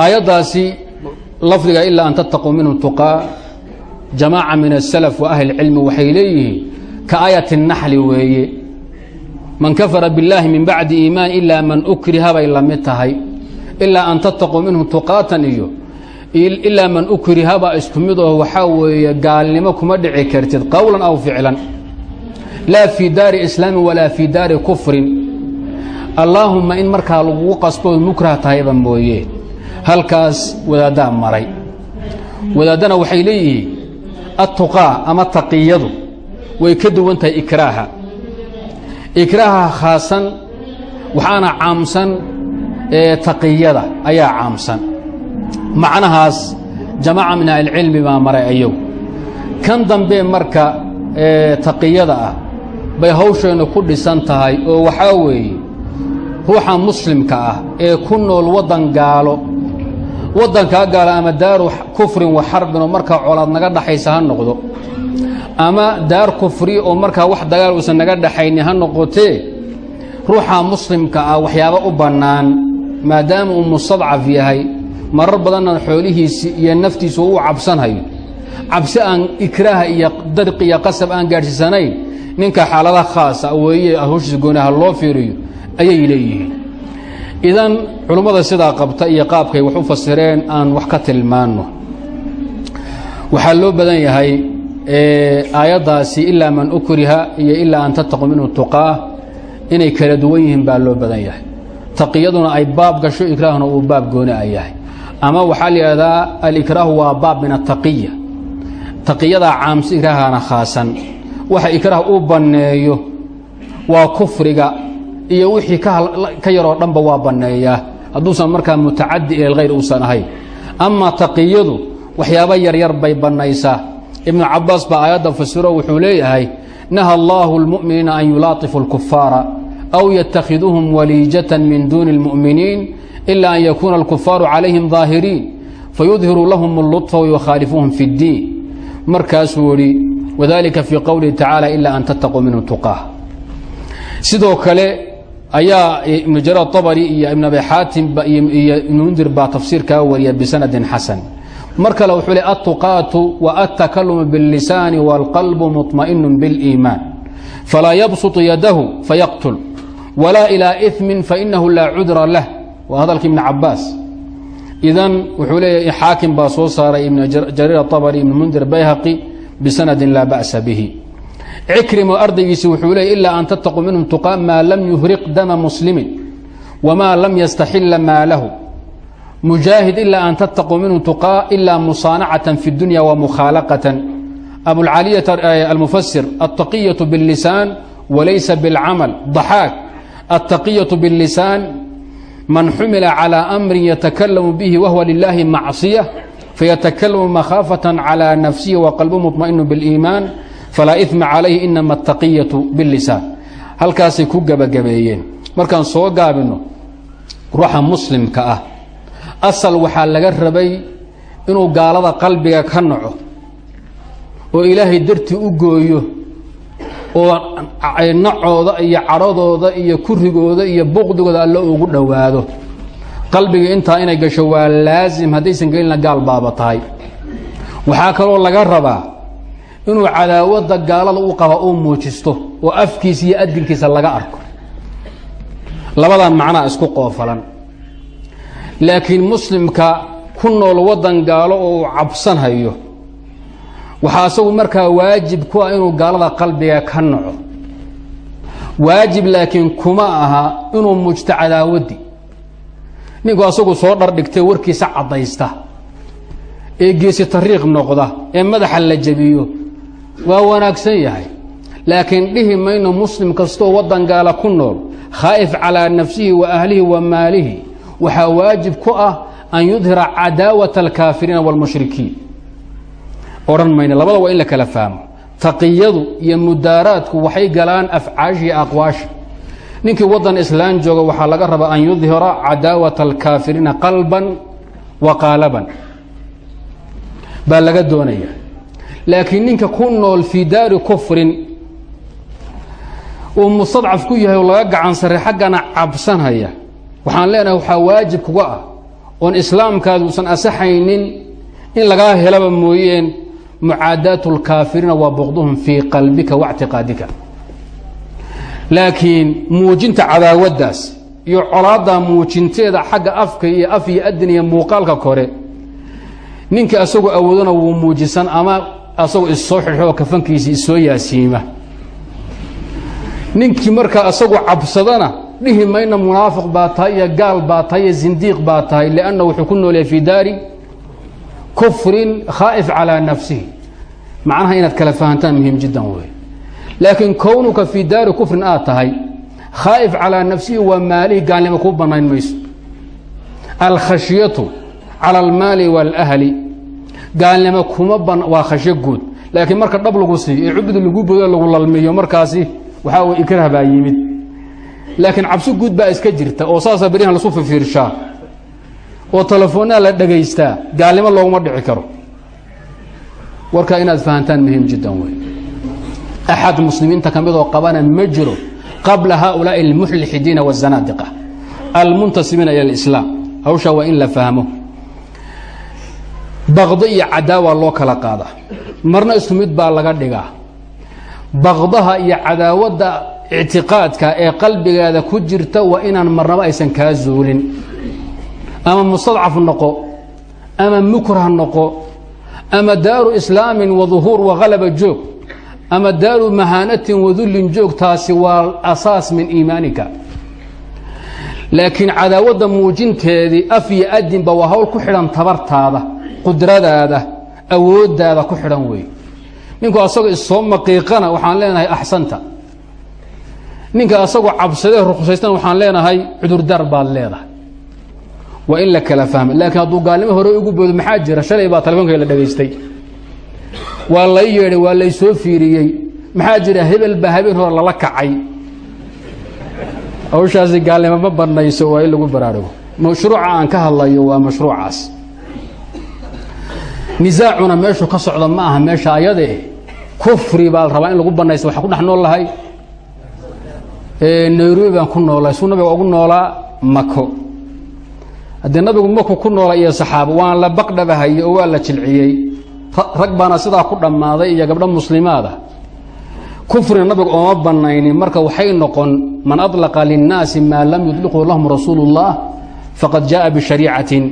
aayaddaasi lafdiga ilaa an tattaquu minhum tuqaa jamaaca min asalaf wa ahli اlcilmi waxay leeyihiin ka aayat الnaxli weeye man kafara biاllaahi min bacdi iimaan ilaa man ukriha bay la mid tahay ilaa an tattaquu minhum tuqaatan iyo ilaa man ukriha baa isku mid oo waxaa weeye gaalnimo kuma dhici kartid qowlan aw ficlan. Laa fii daari islaamin walaa fii daari kufrin. Allaahumma in markaa lagugu qasbood mukrah tahayba mooye. Halkaas wadaaddaa maray. Wadaaddana waxay leeyihiin attuqaa ama taqiyadu way ka duwan tahay ikraaha. Ikraaha khaasan waxaana caamsan taqiyada ayaa caamsan macnahaas jamaaca min ahlicilmi baa maray ayagu kan dambe marka taqiyada ah bay hawsheennu ku dhisan tahay oo waxaa weeye ruuxa muslimka ah ee ku nool waddan gaalo. Waddankaa gaalo ama daaru kufrin wa xarbin oo markaa colaad naga dhaxaysa ha noqdo ama daar kufri oo markaa wax dagaal uusan naga dhaxayni ha noqotee ruuxa muslimka ah waxyaaba u bannaan maadaama uu mustadcaf yahay marar badanna xoolihiisi iyo naftiisu u cabsanhayo cabsi aan ikraaha iyo darqi iyo qasab aan gaadhsiisanayn ninka xaaladaha khaasa weeye hawshiisa goonaha loo fiiriyo ayay leeyihiin. Idan culummada sidaa qabta iyo qaabkay wax u fasireen aan wax ka tilmaanno. Waxaa loo badan yahay aayaddaasi ilaa man ukriha iyo ilaa an tattaqu minhu tuqaa inay kala duwan yihiin baa loo badan yahay. Taqiyaduna ay baab gasho ikraahuna uu baab gooni a yahay ama waxaa la yidhahdaa alikraahu waa baab min ataqiya taqiyadaa caamsan ikraahana khaasan. Waxa ikraah u banneeyo waa kufriga iyo wixii ka yaroo dhanba waa banneeyaa hadduusan markaa mutacadi ila alkhayr uusan ahayn. Amaa taqiyadu waxyaabo yaryar bay bannaysaa. Ibnu cabaas baa aayadda fasiro wuxuu leeyahay naha allaahu lmu'miniina an yulaatifu اlkufaara aw yatakhiduuhum waliijatan min duuni اlmu'miniin ila an yakuuna alkufaaru calayhim daahiriin fayudhiru lahum اlluطfa wayukhaalifuuhum fi اddiin markaasuu idhi wadalika fii qowlihi tacaala ila an tattaquu minhu tuqaah sidoo kale ayaa ibnu jarir abari iyo ibn abi xaatim iyo ibnu mundir baa tafsiirkaa wariya bisanadin xasan mar kale wuxuu le altuqaatu wa altakalumu biاllisaani wاlqalbu muطma'inu biاliimaan falaa yabsuط yadahu fayaqtul walaa ilaa iثmin fainahu laa cudra lah waa hadalka ibn cabaas idan wuxuu leeyahy xaakim baa soo saaray ibn jariir aabari ibn mundir bayhaqi bisanadin laa ba'sa bihi cikrimo ardaygiisi wuxuu leeyay ilaa an tattaquu minhum tuqaa maa lam yuhriq dama muslimin wamaa lam yastaxila maalahu mujaahid ilaa an tattaquu minhu tuqaa ilaa musaanacatan fi اdunya wamukhaalaqatan abulcaliyat almufasir altaqiyaة biاllisaan walaysa biاlcamal daxaak altaqiyaة biاllisaan man xumila calى amri yatakalamu bihi wahwa lilaahi macصiya fayatakalamu makhaafata calى nafsihi waqalbu muطmaئinu biاliimaan falaa ima calayhi inama ataqiyatu biاllisaan halkaasay ku gebagabeeyeen markaan soo gaabino ruuxa muslimka ah asal waxaa laga rabay inuu gaalada qalbiga ka naco oo ilaahay dartii u gooyo oo nacooda iyo cadhadooda iyo kurigooda iyo buqdigooda alle ugu dhowaado. Qalbiga intaa inay gasho waa laasim haddaysan gelina gaal baaba tahay. Waxaa kaloo laga rabaa inuu cadaawadda gaalada u qaba uu muujisto oo afkiisa iyo adinkiisa laga arko. Labadan macnaa isku qoofalan. Laakiin muslimka ku nool waddan gaalo oo uu cabsanhayo waxaa asagu markaa waajib ku ah inuu gaalada qalbiga ka naco waajib laakiin kuma aha inuu muujto cadaawaddii ninku asagu soo dhardhigtay warkiisa caddaysta. Ee geesi tariiq noqda ee madaxa la jabiyo waa wanaagsan yahay. Laakiin dhihi mayno muslim kastoo waddan gaala ku nool khaa'if calaa nafsihi wa ahlihi wa maalihi waxaa waajib ku ah an yudhira cadaawata alkaafiriina wاlmushrikiin odhan mayno labada waa in la kala fahmo taqiyadu iyo mudaaraadku waxay galaan afcaasha iyo aqwaasha ninkii waddan islaan jooga waxaa laga rabaa an yudhira cadaawata alkaafiriina qalban wa qaalaban. Baa laga doonaya. Laakiin ninka ku nool fii daari kufrin uu mustadcaf ku yahay oo laga gacan sare xaggana cabsanhaya. Waxaan leenahay waxaa waajib kuga ah oon islaamkaadu usan asaxaynin in lagaa helaba mooyeen mucaadaatu اlkaafiriina waa buqduhum fii qalbika waاctiqaadika laakiin muujinta cadaawaddaas iyo colaadda muujinteeda xagga afka iyo af iyo adin iyo muuqaalka kore ninka asagoo awoodana wuu muujisan ama asagoo issoo xidxo oo kafankiisa yaasiima. Ninkii markaa asagoo cabsadana dhihi mayna munaafiq baa tahay iyo gaal baa tahay iyo zindiiq baa tahay lianna wuxuu ku noolyahay fii daari kufrin khaa'if calaa nafsihi macnaha inaad kala fahantaan muhiim jiddan wey laakiin kownuka fii daari kufrin aad tahay khaa'if calaa nafsihi waa maalihi gaalnimo kuu bannayn mayso. Alkhashyatu cala almaali wاlahli gaalnimo kuma waa khashyo guud. Laakiin marka dhab lagu siiyo ee cubdi lagu bodo lagu lalmiyo markaasi waxaa way ikrah baa yimid. Laakiin cabsi guud baa iska jirta oo saasaa beryahan lasu fifiirshaa oo telefoonaa la dhagaystaa gaalnimo looguma dhici karo warkaa inaad fahantaan muhiim jiddan wey axad muslimiinta ka midoo qabana ma jiro qabla haؤulaaءi اlmuxlixidiina wالzanaadiqa almuntasibiina ilى اlislaam hawshaa waa in la fahmo baqdo iyo cadaawa loo kala qaadaa marna isku mid baa laga dhigaa baqdaha iyo cadaawadda ictiqaadka ee qalbigaada ku jirta waa inaan marnaba aysan kaa zuulin ama mustadcaf noqo ama mukrah noqo ama daaru islaamin wa duhuur wa joog. Ama daaru mahaanatin wadullin joog taasi waa asaas min iimaanika. Laakiin cadaawadda muujinteedii af iyo adinba waa hawl ku xidhan tabartaada qudradaada awooddaada ku xidhan weeye ninku asagoo issoo maqiiqana waxaan leenahay axsanta. Ninka asagoo cabsadee ruqsaystana waxaan leenahay cudurdaar baad leedahay waa in la kala fahma laakiin hadduu gaalnimo hore ugu boodo maxaa jira? Shalay baa telefonkay la dhagaystay waa lay yeedhay waa lay soo fiiriyey. Maxaa jira? Hebel baa habeen hore lala kacay. Hawshaasi gaalnimo ma banayso waa in lagu baraarugo mashruuca aan ka hadlayo waa mashruucaas. Nisaacuna meeshu ka socda ma aha meesha ayade kufri baa la rabaa in lagu banaysto waxaa ku dhex nool lahay. Nairobi baan ku noolay suu nabiga ugu noolaa mako haddii nabigu maku ku noola iyo saxaabo waan la baqdhabahaye oo waa la jilciyey. Rag baana sidaa ku dhammaaday iyo gabdho muslimaada. Kufrina nabigu ooma banaynin marka waxay noqon man adlaqa linnaasi maa lam yudliquu lahum rasuulu اllah faqad jaءa bishariicatin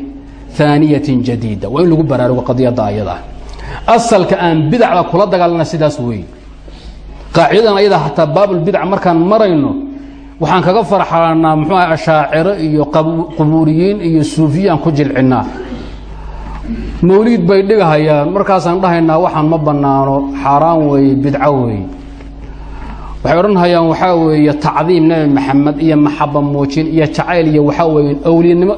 aaniyatin jadiida. Waa in lagu baraarugo qadiyadda ayada. Asalka aan bidacda kula dagaalana sidaas weeye qaacidadan ayada xataa baabulbidac markaan marayno waxaan kaga farxaanaa muxuu aha ashaaciro iyo qubuuriyiin iyo suufiyaan ku jilcinnaa mawliid bay dhigahayaan. Markaasaan dhahaynaa waxaan ma bannaano xaaraan weeye bidco weeye. Waxay odhanhayaan waxaa weeye tacdiim nebi maxamed iyo maxaba muujin iyo jacayl iyo waxaa weeye awliyanimo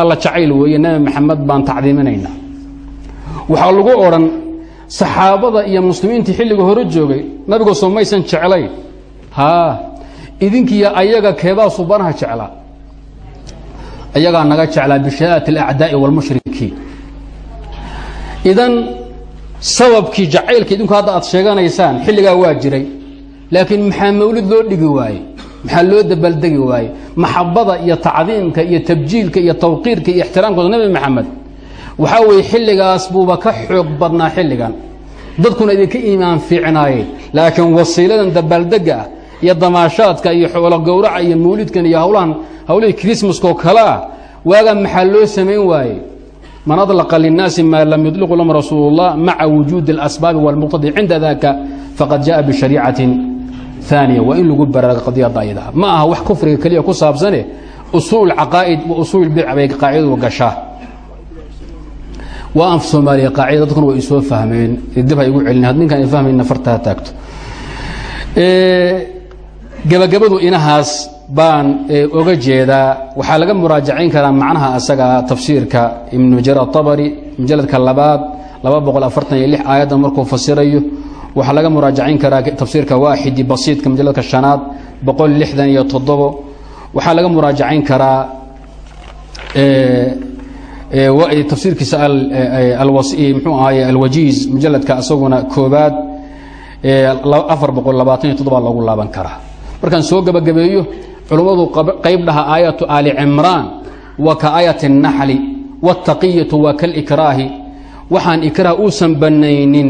alla jacayl weeye nebi maxamed baan tacdiiminaynaa waxaa lagu odhan saxaabada iyo muslimiintii xilliga hore joogay nabiga soo maysan jeclayn haa idinkiiyo ayaga keebaa subanaha jeclaa. Ayagaa naga jeclaa bishahaadati alacdaa'i waalmushrikiin idan sababkii jacaylka idinku hadda aad sheeganaysaan xilligaa waa jiray laakiin maxaa mawlid loo dhigi waaye maxaa loo dabaldegi waaye maxabada iyo tacdiimka iyo tabjiilka iyo tawqiirka iyo ixtiraamkooda nebi maxamed. Waxaa weeye xilligaas buuba ka xoog badnaa xilligan. Dadkuna idinka iimaan fiicnaayeen laakiin wasiiladan dabaaldega ah iyo damaashaadka iyo xoolo gowraca iyo mawlidkan iyo hawlahan hawlihii krismaskoo kale ah waagaa maxaa loo samayn waaye man adlaqa linnaasi maa lam yudliqu lahum rasuulu اllah maca wujuudi اlasbaabi wاlmuqtadi cinda daka faqad jaءa bishariicatin aaniya waa in lagu baraaga qadiyadda ayadaha ma aha wax kufriga keliya ku saabsane usuul caqaa'id wa usuul bic bay qaacidadu gashaa waa anf soomaaliya qaacida dadkuna way isoo fahmeen dib ha igu celin had ninkaan fahmayna farta ha taagto gebagabadu inahaas baan oga jeedaa. Waxaa laga muraajacayn karaa macnaha asaga tafsiirka ibnu jar abari mujaladka labaad aayaddan markuu fasirayo. Waxaa laga muraajacayn karaa tafsiirka waaxidi basiidka mujaladka shanaad waxaa laga muraajacayn karaa tafsiirkiisa mxuu ahaay alwajiiz mujaladka isaguna koobaad loogu laaban karaa markaan soo gabagabeeyo culummadu qayb dhaha aayatu aali cimraan waa ka aayati اnaxli wاtaqiyatu waa kalikraahi waxaan ikraah uusan banaynin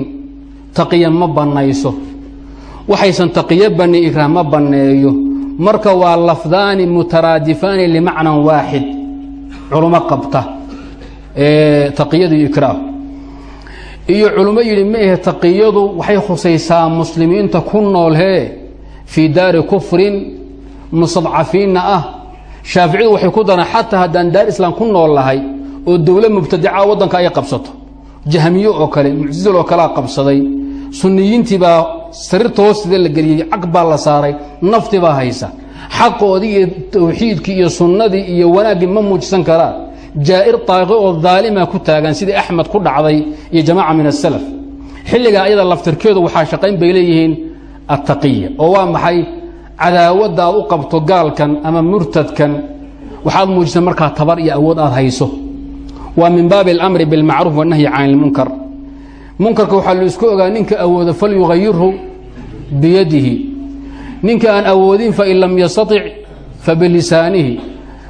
taqiya ma banayso waxaysan taqiyo bannin ikraah ma banneeyo. Marka waa lafdaani mutaraadifaani limacnan waaxid culummo qabta taqiyadu iyo ikraah iyo culummo yidhi ma ahe taqiyadu waxay khusaysaa muslimiinta ku nool fii daari kufrin mustadcafiinna ah. Shaaficiyadu waxay ku daraan xataa haddaan daar islaam ku nool lahay oo dowlad mubtadica waddanka ay qabsato. Jahmiye oo kale muctasil oo kalea qabsaday. Sunniyiintii baa sariirta hoosteeda la geliyey caq baa la saaray nafti baa haysa. Xaqoodii iyo tawxiidkii iyo sunnadii iyo wanaaggii ma muujisan karaan. Jaa'ir taaqi oo daalima ku taagan sidii axmed ku dhacday iyo jamaaca min asalaf xilligaa ayada laftirkeedu waxaa shaqayn bay leeyihiin attaqiya oo waa maxay cadaawadda aad u qabto gaalkan ama murtadkan waxaad muujisa markaa tabar iyo awood aad hayso waa min baabi اlamri biاlmacruuf wالnahyi can اlmunkar munkarka waxaa la isku ogaa ninka awoodo falyugayirhu biyadihi ninka aan awoodin fain lam yastaطic fabilisaanihi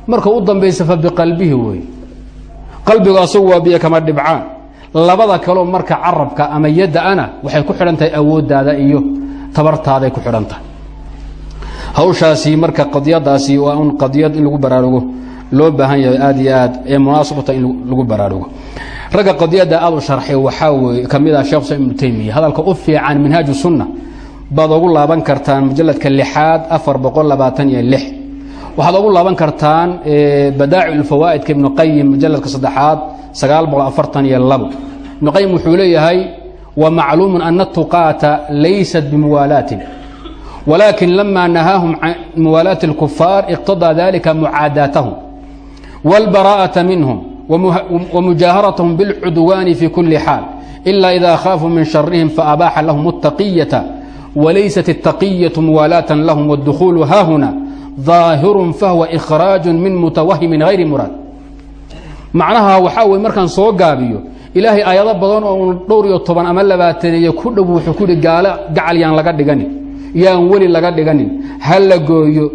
marka u dambaysa fabiqalbihi wey qalbigu asagu waa biyo kama dhibcaan labada kaleo marka carabka ama yadda-ana waxay ku xidhan tahay awooddaada iyo tabartaaday ku xidhan tahay. Hawshaasi marka qadiyadaasi waa un qadiyad in lagu baraarugo. Loo baahan yahay aad iyo aad ee munaasabata in lagu baraarugo. Ragga qadiyadda aad u sharxay waxaa weye ka mid ah sheekh usain ibnu taymiya hadalka u fiican minhaaju sunna baad ugu laaban kartaan mujaladka lixaad afar boqol labaatan iyo lix. Waxaad ugu laaban kartaan badaaci ulfawaa'idka ibnu qayim mujaladka saddexaad sagaal boqol afartan iyo labo ibnu qayim wuxuu leeyahay wa macluumun ana tuqaata laysat bimuwaalaatin ولكن لما نهاهم عن موالاة الكفار اقتضى ذلك معاداتهم والبراءة منهم ومجاهرتهم بالعدوان في كل حال إلا إذا خافوا من شرهم فأباح لهم التقية وليست التقية موالاة لهم والدخول هاهنا ظاهر فهو إخراج من متوهم غير مراد معناها وحاول مركان soo gaabiyo ilaahay aayado badan oo dhowr iyo toban ama labaatan iyo ku dhow wuxuu ku gaala gacal yaan laga dhiganin. Yaan weli laga dhiganin. Ha la gooyo.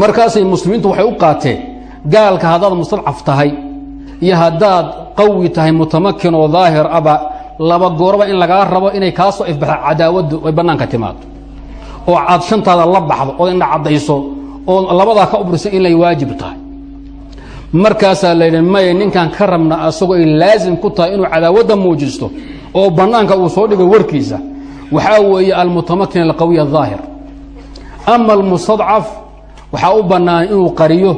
Markaasay muslimiintu waxay u qaateen gaalka haddaad mustadcaf tahay iyo haddaad qawi tahay mutamakin oo daahir aba laba goorba in lagaa rabo inay kaa soo ifbaxa cadaawaddu ay bannaanka timaado oo aad shantaada la baxdo ood indha caddayso oo labadaa ka ubrisa inay waajib tahay markaasaa la yidhi maya ninkan ka rabna asagoo ay laasim ku tahay inuu cadaawadda muujisto oo bannaanka uu soo dhigo warkiisa. Waxaa weeye almutamakin alqawiy aلظaahir ama almustadcaf waxaa u bannaan inuu qariyo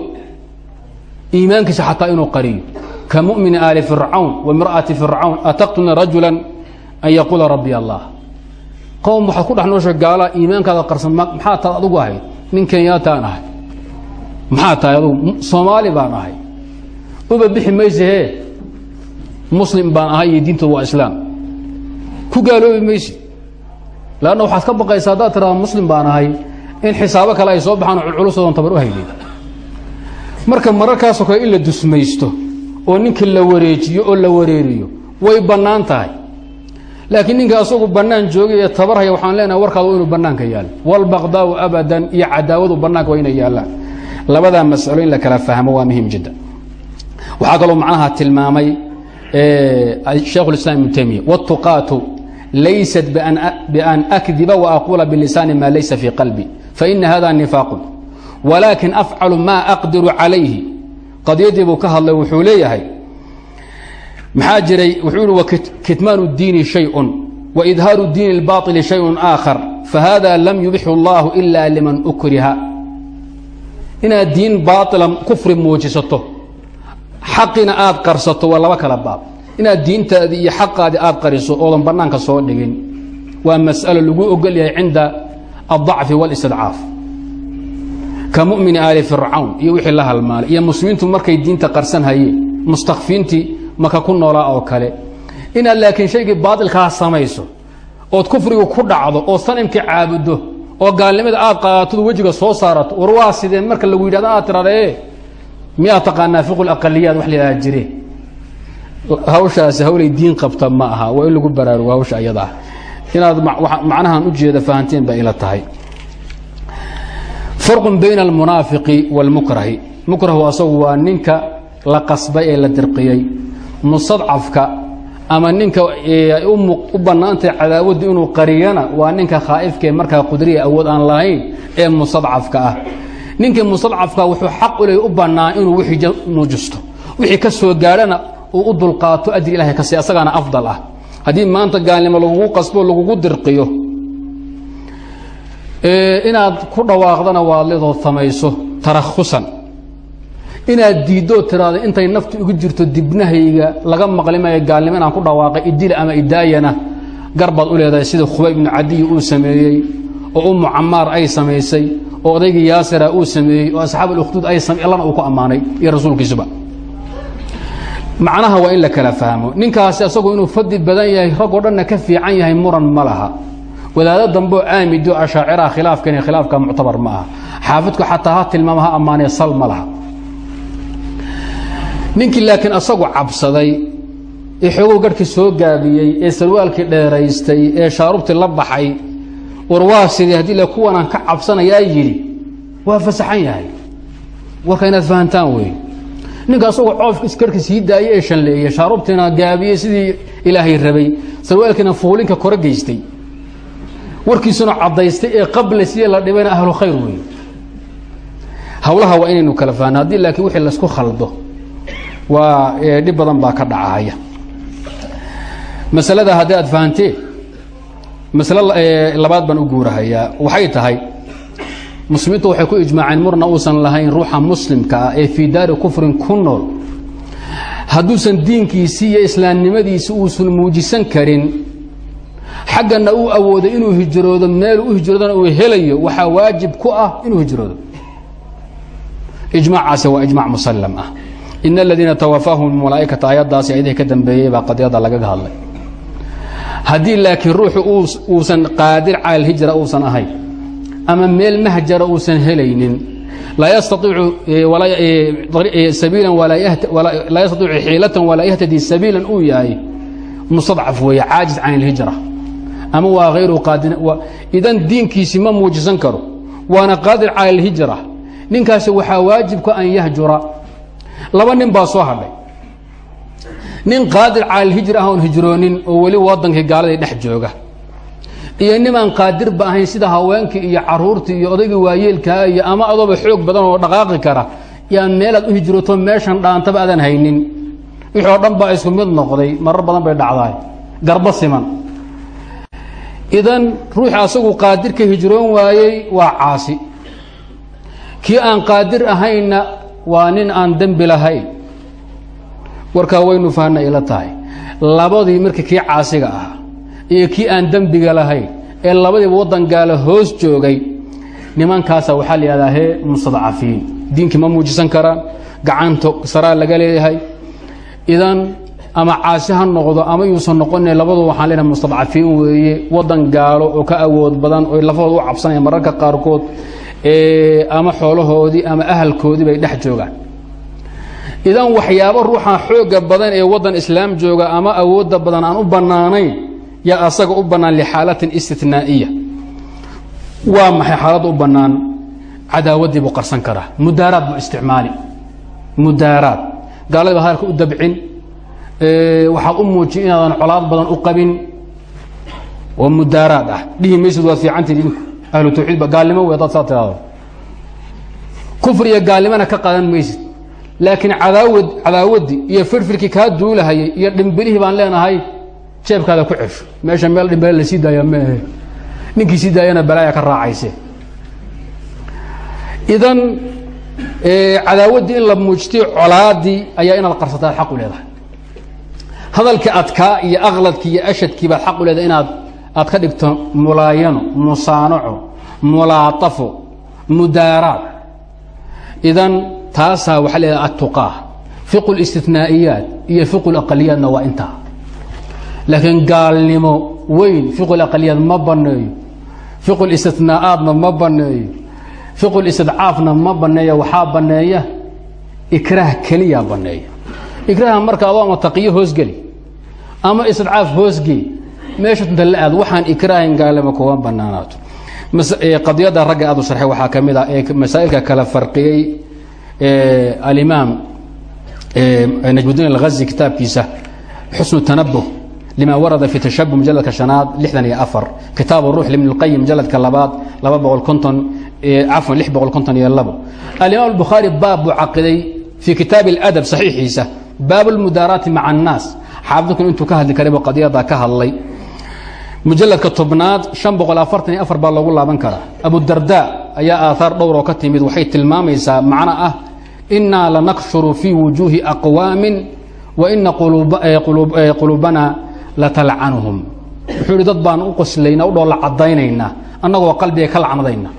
iimaankiisa xataa inuu qariyo. Ka mu'mini aali fircawn wa mir'ati fircawn ataqtulna rajula an yaquula rabbi allah. Qowm waxaad ku dhex noosha gaala iimaankaada qarsan maxaa taad adugu ahayd nin ahay. Maxaa tahay adugu? Soomaali baan ahay uba bixi mayse hee muslim baan ahay iyo diintooda waa islaam. Ku gaaloobi mayse. Lanna waxaad ka baqaysa haddaad tirahda muslim baan ahay. In xisaabo kale ay soo baxaan oo culculusoodan tabar u haynin marka mararkaasoo kale in la dusmaysto oo ninka la wareejiyo oo la wareeriyo way bannaan tahay. Laakiin ninka asagu bannaan joogay ee tabarhaya waxaan leenahay warkaadu inuu bannaanka yaalo. Walbaqdaau abadan iyo cadaawadu bannaanka waa inay yaallaan labadaa masalo in la kala fahmo waa muhiim jidda waxaa kaloo macnaha tilmaamay shaikh اlislam ibnu taymiya wاtuqaatu laysat ban akdiba waaquula bilisaani maa laysa fii qalbi faina hada nifaaqu walaakin afcalu maa aqdiru calayhi qadiyadii buu ka hadlay wuxuu leeyahay maxaa jiray wuxuu ihi wakitmaan اdiini shayءu waidhaaru diini اlbaطili shayءu aakhar fahada lam yubixu اllahu ila liman ukriha inaad diin baaila kufri muujisato xaqina aad qarsato waa laba kala baab inaad diintaadii iyo xaqaadii aad qariso oodan bannaanka soo dhigin waa mas'alo lagu ogol yahay cinda aلضacfi wاlistidcaaf ka mu'mini aali fircawn iyo wixii la halmaalay iyo muslimiintu markay diinta qarsan hayeen mustakfiintii maka ku noolaa oo kale inaad laakiin shaygii baailkaa samayso ood kufrigu ku dhacdo oo sanamkii caabuddo oo gaalnimada aad qaatadu wejiga soo saarato war waa sidee marka lagu yidhahdo aad tirahda e miyaa taqaanaa fiqu aqaliyaad wax lahaa jire? Hawshaasi hawlay diin qabta ma aha waa lagu baraarugo hawsha ayada ah. Inaad macnahan ujeeda fahanteen ba ila tahay. Farqun bayna almunaafiqi wاlmukrahi mukrahu asagu waa ninka la qasbay ee la dirqiyey. Mustadcafka ama ninka u bannaantahay cadaawaddu inuu qariyana waa ninka khaa'ifkaee markaa qudriya awood aan lahayn ee mustadcafka ah ninkii mustadcafka wuxuu xaq u ley u bannaan inuu wixii muujisto wixii ka soo gaadhana uu u dulqaato ajri ilahay kasi asagaana afdal ah. Haddii maanta gaalnimo lagugu qasbo lagugu dirqiyo inaad ku dhawaaqdana waad leedood samayso tarakhusan. Inaad diiddoo tiraado intay naftu igu jirto dibnahayga laga maqlimayo gaalnimo inaan ku dhawaaqay idila ama idaayana garbaad u leedahay sida khubayb ibnu cadiyi uu sameeyey oo ummu camaar ay samaysay oo odaygii yaasira uu sameeyey oo asxaab اlkhduud ay allana uu ku ammaanay iyo rasuulkiisuba. Macnaha waa in la kala fahmo. Ninkaasi asagu inuu fadli badan yahay ragoo dhanna ka fiican yahay muran ma laha. Wadaado dambeoo aamido khilaafkan khilaafka muctabar ma aha. Xaafidku xataa ha tilmaama sal ma laha. Ninkii asagu cabsaday ee xoogow garhkii soo gaabiyey ee sarwaalkii dheeraystay ee shaarubtii la baxay war waa sidee haddii le kuwanaan ka cabsanayaa yidhi? Waa fasaxan yahay. Warka inaad fahantaan wey ninka asagoo coofka iskarka sii daayey ee shanleeyey shaarubtiina gaabiyey sidii ilaahay rabay sarwaalkiina fuulinka kore geystay. Warkiisuna caddaystay ee qabla sidii la dhibayna ahlu khayr wey hawlaha waa inaynu kala fahanno. Haddii laakiin wixii laysku khaldo waa dhib badan baa ka dhacaya. Masalada haddii aad fahanteen masale labaad baan u guurahayaa. Waxay tahay muslimiintu waxay ku ijmaaceen murna uusan lahayn ruuxa muslimka ah ee fii daari kufrin ku nool. Hadduusan diinkiisii iyo islaamnimadiisi uusan muujisan karin xaggana uu awoodo inuu hijroodo meel u hijroodana uu helayo waxaa waajib ku ah inuu hijroodo. Ijmaacaasi waa ijmac musallam ah. In aladiina tawafaahum malaa'ikata aayaddaasi ayadihii ka dambeeyey baa qadiyada lagaga hadlay haddii laakiin ruuxu uusan qaadir cala alhijra uusan ahayn ama meel mahjara uusan helaynin laa yastaiicu xiilatan walaa yahtadii sabiilan uu yahay mustadcaf weeye caajiz can alhijra ama waa hayru qaadin idan diinkiisi ma muujisan karo waana qaadir cala alhijra ninkaasi waxaa waajibka an yahjura. Laba nin baa soo hadhay nin qaadir cala alhijra ah oon hijroonin oo weli wadankii gaaladii dhex jooga. Iyo nimaan qaadirba ahayn sida haweenkii iyo caruurtii iyo odaygii waayeelkaa iyo ama adooba xoog badan oo dhaqaaqi kara yaa meelaad u hijrooto meeshan dhaantaba aadan haynin. Wixii oo dhan baa isku mid noqday marar badan bay dhacdaay garbo siman. Idan ruuxi asagu qaadirka hijroon waayey waa caasi. Kii aan qaadir ahaynna waa nin aan dembi lahayn warkaa waynu fahna ila tahay. Labadii markii kii caasiga ahaa iyo kii aan dembiga lahayn ee labadiiba waddan gaala hoos joogay nimankaasa waxaa la yihahdaa hee mustadcafiin diinkii ma muujisan karaan gacanta saraa laga leeyahay idan ama caasi ha noqdo ama yuusan noqonin labadu waxaan leenahay mustadcafiin weeye waddan gaalo oo ka awood badan oo lafahooda u cabsanaya mararka qaarkood ama xoolahoodii ama ahalkoodii bay dhex joogaan idan waxyaabo ruuxan xooga badan ee waddan islaam jooga ama awoodda badan aan u bannaanayn yaa asaga u bannaan lixaalatin istitnaa'iya waa maxay xaaladda u bannaan? Cadaawaddii buu qarsan karaa. Mudaaraad buu isticmaali. Mudaaraad. Gaaladi hadalka u dabcin waxaad u muujiya inaadan colaad badan u qabin. Oo mudaaraad ah. Dhihi maysid waad fiicantihi idinku. Ahlu tawxiidba gaalnimo wey hadaad saa tiraado kufr iyo gaalnimona ka qadan maysid laakiin cadaawad cadaawaddii iyo firfirkii kaa duulahayay iyo dhimbilihii baan leenahay jeebkaada ku cesho meesha meel dhimbile la sii daaya maahe. Ninkii sii daayana balaaya ka raacayse. Idan cadaawaddii in la muujtay colaadii ayaa inaad qarsataa xaq u leedahay. Hadalkii adkaa iyo akladkii iyo ashadkii baad xaq u leedahay inaad aad ka dhigto mulaayano musaanaco mulaatafo mudaaraad. Idan taasaa waxaa leedahay attuqaa. Fiqu listitnaa'iyaat iyo fiqu laqaliyaatna waa intaa. Laakiin gaalnimo weyn fiqu laqaliyaat ma banneeyo. Fiqu listitnaa'aatna ma banneeyo. Fiqu listidcaafna ma banneeya waxaa banneeya ikraah keliyaa banneeya. Ikraaha marka adoo ama taqiyo hoosgeli ama istidcaaf hoosgey meesha tunta la aad waxaan ikraahin gaalnimo kuma bannaanaato qadiyadda ragga aad u sharxay waxaa ka mid ah ee masaa'ilka kala farqiyey alimaam najmudiin alghazi kitaabkiisa xusnu tanabuh lima warada fi tashabuh mujaladka shanaad lixdan iyo afar kitaab ruux libn اlqayim mujaladka labaad laba boqol konton cafwan lix boqol konton iyo labo alimaam albukhaari baab buu caqiday fii kitaabi اladab saxiixiisa baab اlmudaaraati maca الnaas xaafidkun intuu ka hadli karaybu qadiyada ka hadlay mujaladka tobnaad an boqol afartan iyo afar baa loogu laaban karaa. Abudarda ayaa aaaar dhowr oo ka timid waxay tilmaamaysaa macno ah inaa lanakshuru fii wujuuhi aqwaamin wa ina quluubana latalcanuhum. Wuxuu ihi dad baan u qoslayna u dhoolla cadaynaynaa annagoo qalbiga ka lacnadayna.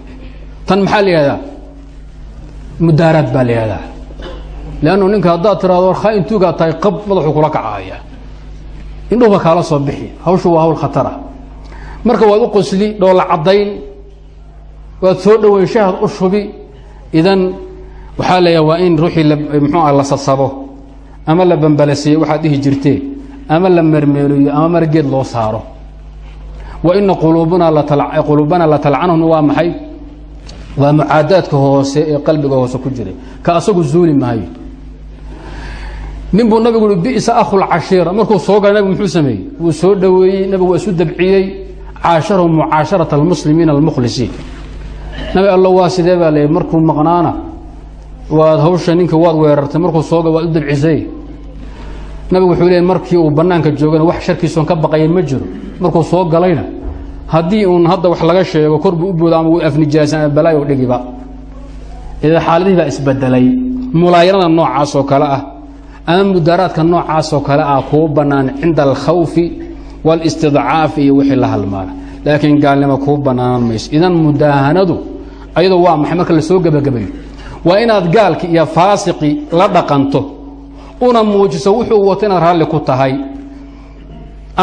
Tan maxaa la yihahdaa mudaaraad baa la yihahdaa leannu ninka haddaad tiraado war khaintuugaa tahay qab madaxuu kula kacaaya indhuhuba kaala soo bixi hawshu waa hawl khatara marka waad u qosli dhoolla caddayn waad soo dhoweyn shahad u shubi. Idan waxaa leeyaha waa in ruuxii mxuuah la sasabo ama la bambalasiiyo waxaad dhihi jirtee ama la mermeeliyo ama margeed loo saaro. Wa ina quluubuna quluubana la talcanhum waa maxay? Waa mucaadaadka hoose ee qalbiga hoose ku jiray. Ka asagu zuuli maayo. Nin buu nabigu uhi bisa akhulcashiira markuu soo galay nabigu muxuu sameeyey? Wuu soo dhoweeyey nabigu waa isu dabciyey caasharahu mucaasharata almuslimiina almukhlisiin. Nabi allo waa sidee baa leeyay markuu maqnaana waad hawsha ninka waad weerartay markuu soo gal waad u dabcisay nabigu wuxuu leeyay markii uu bannaanka joogana wax sharkiisoon ka baqayan ma jiro. Markuu soo galayna haddii uun hadda wax laga sheego kor buu u booda ama wuu afnijaasan ama balaayo dhigiba. Ida xaaladihii baa isbedelay. Mulaayanada noocaas oo kale ah ama mudaaraadka noocaas oo kale ah kuu bannaan cinda alkhawfi wاlistidcaafi iyo wixii la halmaana laakiin gaalnimo kuu bannaanan mayso idan mudaahanadu ayadoo waa maxay marka la soo gebagabayo waa inaad gaalki iyo faasiqi la dhaqanto una muujiso wuxuu wato inaad raalli ku tahay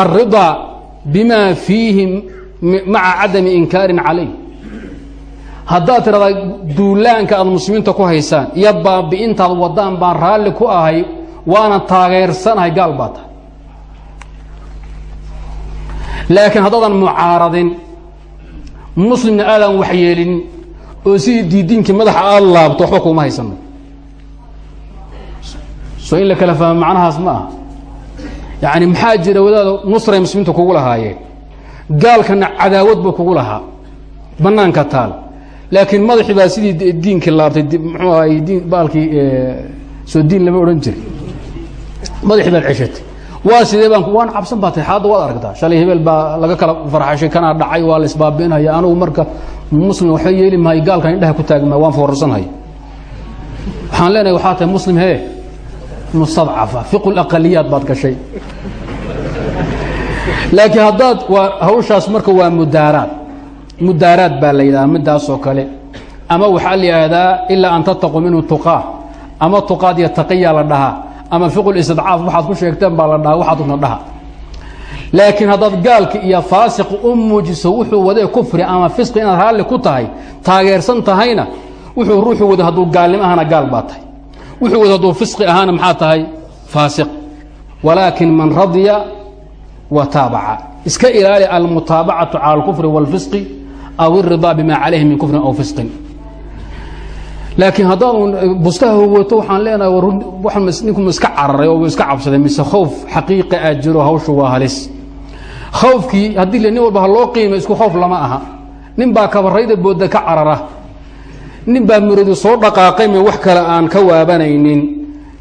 alridaa bima fiihi maca cadami inkaarin calayh haddaad tidhahdaa duulaanka aad muslimiinta ku haysaan iyo baabi'intaad wadaan baan raalli ku ahay waana taageersanahay gaal baa tahay laakiin haddaadan mucaaradin muslimna aadan waxyeelin oo sidii diidiinkii madaxa aada laabto waxba kuuma haysano soo in la kala fahmo macnahaas ma aha. Yacani maxaa jira wadaada nusray muslimiinta kugu lahaayeen gaalkana cadaawad buu kugu lahaa. Bannaanka taal. Laakiin madaxii baa sidii diinkii laabtay muxuu ahay diin baalkii soo diin lama odhan jiray madaxii baad ceshatay waa sidee baan waan cabsan baa tahay xaadda waad aragtaa. Shalay hebel baa laga kala farxashay kanaa dhacay waa la isbaabi'inaya anugu marka muslim waxba yeeli maayo gaalkan indhaha ku taagi maayo waan foorarsanhaya waxaan leenahay waxaa tahay muslim hee mustadcafa fiqu laqaliyaat baad gashay. Laakiin haddaad waa hawshaas marka waa mudaaraad. Mudaaraad baa la yidhaha midaasoo kale. Ama waxaa la yidhaahdaa ilaa an tattaquu minhu tuqaa. Ama tuqaad iyo taqiya la dhahaa ama fiqulistidcaaf waxaad ku sheegteen baa la dhahaa waxaad una dhaha laakiin haddaad gaalki iyo faasiqi u muujiso wuxuu wadee kufri ama fisqi inaad raalli ku tahay taageersan tahayna wuxuu ruuxuu wada hadduu gaalnimo ahana gaal baa tahay. Wuxuu wada hadduu fisqi ahaana maxaa tahay? Faasiq. Walaakin man radya wa taabaca. Iska ilaali almutaabacatu cala alkufri aw iridaa bima calayhi min kufrin aw fisqin laakiin haddaad bustaha wato waxaan leenahay waxaan ninku iska cararay oo iska cabsaday mise khowf xaqiiqi ah jiro hawshu waa halis. Khawfkii haddii nin walba ha loo qiimay isku khowf lama aha. Nin baa kabarayda boodda ka carara. Nin baa muradu soo dhaqaaqay me wax kale aan ka waabanaynin.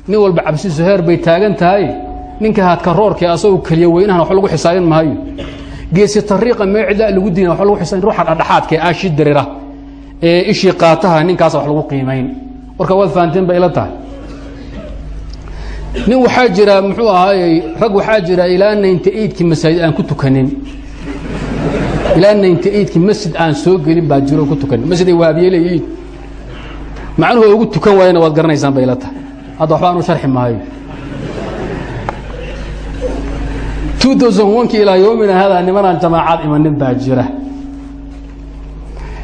Nin walba cabsiisu heer bay taagan tahay. Ninka haadka roorkee asagoo keliya weynahan wax lagu xisaabin maayo. Geesi tariiqa meecida lagu diina wa lagu xisaabin ruuxa dhadhaxaadka ee aashi darira ishii qaataha ninkaas wax lagu qiimayn warka waad fahanteen bay ila tahay. Nin waxaa jira muxuu ahaayey rag waxaa jira ilaa ninety eightkii masaajid aan ku tukanin. Ilaa ninety eightkii masjid aan soo gelin baa jiro ku tukanin. Masjid ay waabiye leeyihiin macnuhu ugu tukan waayana waad garanaysaan bay ila tahay. Hadda waxba anu sharxi maayo. Two thousand oneki ilaa yoomina hadaa nimanaan jamaacaad imanin baa jira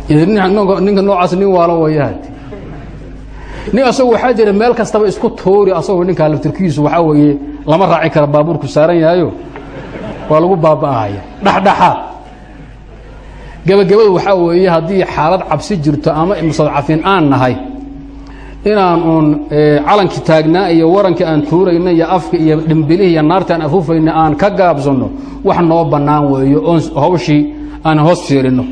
ninka noocaas nin waalo wayaha nin asagoo waxaa jira meel kastaba isku tuuri asagoo ninkaa laftirkiisu waxaa weeye lama raaci kara baabuurku saaran yahayo waa lagu baaba'ahaya dhexdhexaad. Gebagabadu waxaa weeye haddii xaalad cabsi jirto ama mustadcafiin aan nahay inaan uun calankii taagnaa iyo warankii aan tuurayna iyo afka iyo dhimbilihii iyo naarta aan afuufayna aan ka gaabsanno wax noo bannaan weeyo oon hawshii aan hoos fiirino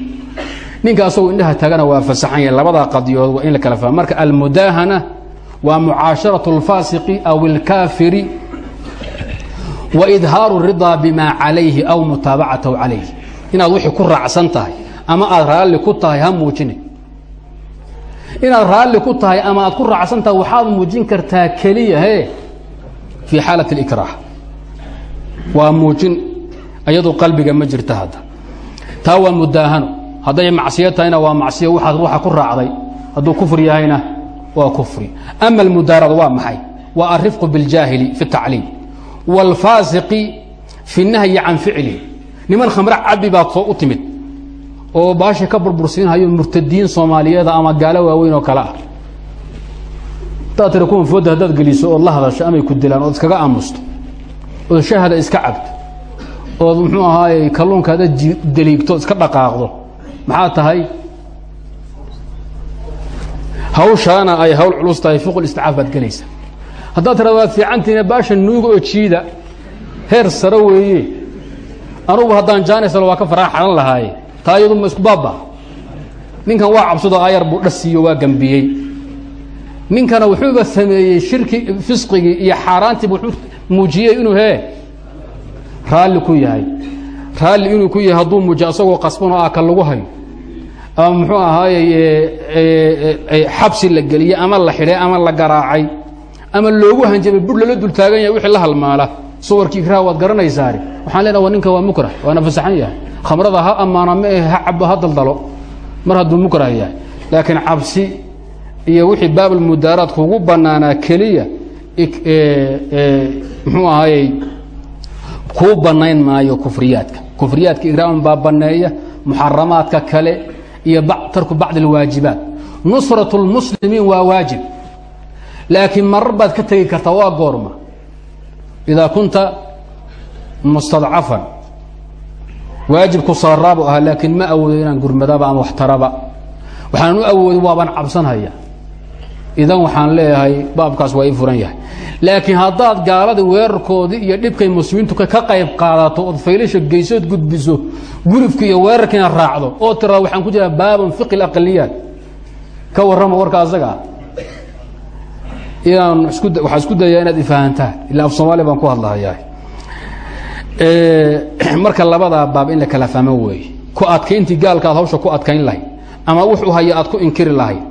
ninka asagoo indhaha taagana waa fasaxan yahay labadaa qadiyood waa in la kala fahmo marka almudaahana waa mucaasharaة اlfaasiqi aw اlkaafiri wa idhaaru ridaa bima calayhi aw mutaabacatahu calayhi inaad wixii ku raacsan tahay ama aad raalli ku tahay ha muujine inaad raalli ku tahay ama aad ku raacsan tahay waxaad muujin kartaa keliya he fii xaalaة اlikraax waa muujin iyadu qalbiga ma jirta hadda taa waa mudaahano hadday macsiyo tahayna waa macsiyo waaad ruuxa ku raacday. Hadduu kufri yahayna waa kufri. Ama almudaaradu waa maxay? Waa alrifqu biljaahili fi اtacliim wاlfaasiqi fi nahyi can ficlihi niman khamre cabi baad soo u timid oo baasha ka burbursiinhayo murtadiin soomaaliyeeda ama gaalo waaweyn oo kale ah. Haddaad tiri kuwan fooda haddaad geliso ood la hadasho amay ku dilaan ood iskaga aamusto ood shahada iska cabto ood muxuu ahaaye kalluunka haddaad deliigto iska dhaqaaqdo maxaa tahay? Hawshaana ay hawl culus tahay fuq isticaaf baad gelaysa haddaad tirada waad fiicantiina baasha nuuga oo jiida heer sare weeye. Anugu haddaan jaanisal waa ka faraa xalan lahaaye taa iyadu ma isku baabba ninkan waa cabsado aayar buu dhasiiyo waa gambiyey. Ninkana wuxuuba sameeyey shirki fisqigii iyo xaaraantiiba wuxuu muujiyey inuu hee raalli ku yahay raalli inuu ku yahay hadduu muujiyo asagoo qasbanoo aka lagu hayo. Ama muxuu ahaayey xabsi la geliyey ama la xidhay ama la garaacay ama loogu hanjabay bur lala dul taagan yahay wixii la halmaala. Suwarkii ikraha waad garanaysaari waxaan leenaha ninka waa mukrah waana fasaxan yahay. Khamrada ha ammaana ma ahe ha cabo ha daldalo. Mar hadduu mukrah yahay. Laakiin cabsi iyo wixii baabulmudaaraad kugu bannaanaa keliya muxuu ahaayey kuu bannayn maayo kufriyaadka kufriyaadka igraaman baa banneeya muxaramaadka kale iyo tarku bacd اlwaajibaat nusrat اlmuslimiin waa waajib. Laakiin marar ka tegi kartaa waa goorma. Idaa kunta mustadcafan. Waajibku saraabu ahaa laakiin ma awoodo inaan gurmadaba ama waxtaraba. Waxaan u awoodo waabaan cabsanhaya idan waxaan leeyahay baabkaas waa furan yahay laakiin haddaad gaalada weerarkoodii iyo dhibkay muslimiintu ka qayb qaadato ood faylasha geysood gudbiso gulufka iyo weerarkiina raacdo oo tiraado waxaan ku jiraa baaban fiqi aqaliyaat ka warrama warka asaga ah. Inaan isku waxaa isku dayaa inaad ifahantaan ila af soomaaliya baan ku hadlahayaa marka labadaa baab in la kala fahmo weeye ku adkayntii gaalka hawsha ku adkayn lahayd ama wuxuu haya aad ku inkiri lahayd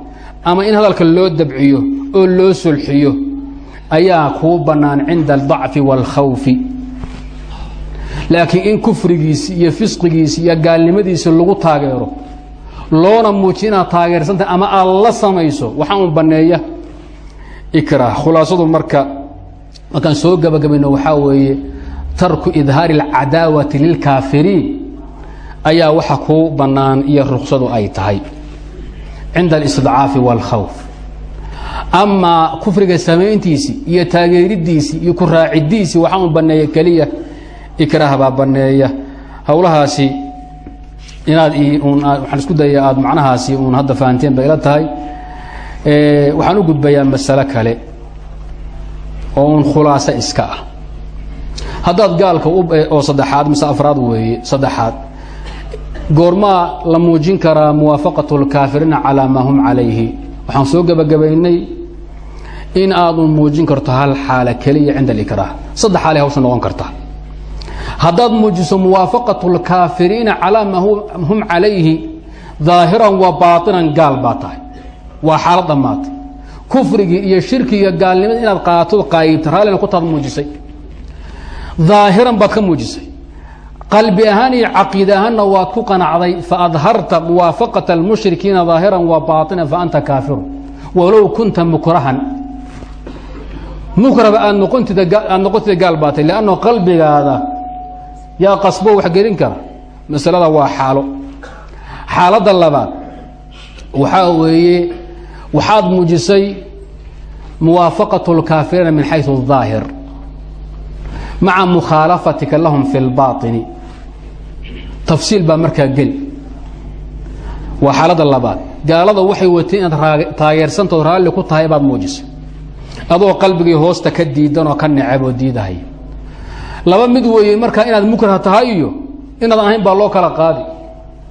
ama in hadalka loo dabciyo oo loo sulxiyo ayaa kuu bannaan cinda aldacfi wاlkhawfi laakiin in kufrigiisi iyo fisqigiisi iyo gaalnimadiisi lagu taageero loona muujiyo inaad taageersantahay ama aad la samayso waxaa un banneeya ikraah khulaasadu marka markaan soo gebagabayno waxaa weeye tarku idhaari اlcadaawati lilkaafiriin ayaa waxa kuu bannaan iyo ruksadu ay tahay cinda alistidcaafi wاlkhawf amaa kufriga samayntiisii iyo taageeridiisii iyo ku raacidiisii waxaau baneeya keliya ikraah baa baneeya howlahaasi inaad waaan isku daya aad macnahaasi uun hadda fahanteen bay ila tahay. Waxaan u gudbayaa masalo kale oo uun khulaaso iska ah. Haddaad gaalka oo saddexaad mise afraad weeye saddexaad. Goormaa la muujin karaa muwaafaqat اlkaafiriina calaa maa hum calayhi waxaan soo gebagabaynay in aadun muujin karto hal xaala keliya cinda اlikraah saddex xaalay hawsha noqon karta haddaad muujiso muwaafaqaة اlkaafiriina calىa maa hum calayhi ظaahiran wa baainan gaal baa tahay waa xaalad dhammaatay kufrigii iyo shirki iyo gaalnimada inaad qaatood qaayibta raallina ku taad muujisay ظaahiran baad ka muujisay qalbi ahaan iyo caqiid ahaanna waad ku qanacday faadharta muwaafaqaة اlmushrikiina ظaahiran wa baطina faanta kaafiru walow kunta mukrahan mukraba aad noqontida aad noqontida gaal baatay lanno qalbigaada yaa qasbo wax gelin kara masalada waa xaalo xaaladda labaad waxaa weeye waxaad muujisay muwaafaqaة اlkaafiriina min xayثu الظaahir maca mukhaalafatika lahum fi اlbaطini tafsiil baa markaa geli. Waa xaaladda labaad. Gaalada waxay wateen inaad taageersantood raalli ku tahay baad muujisay. Adoo qalbigii hoosta ka diidan oo ka necab oo diidahaya laba mid weeye markaa inaad mukrah tahay iyo inaad ahayn baa loo kala qaadi.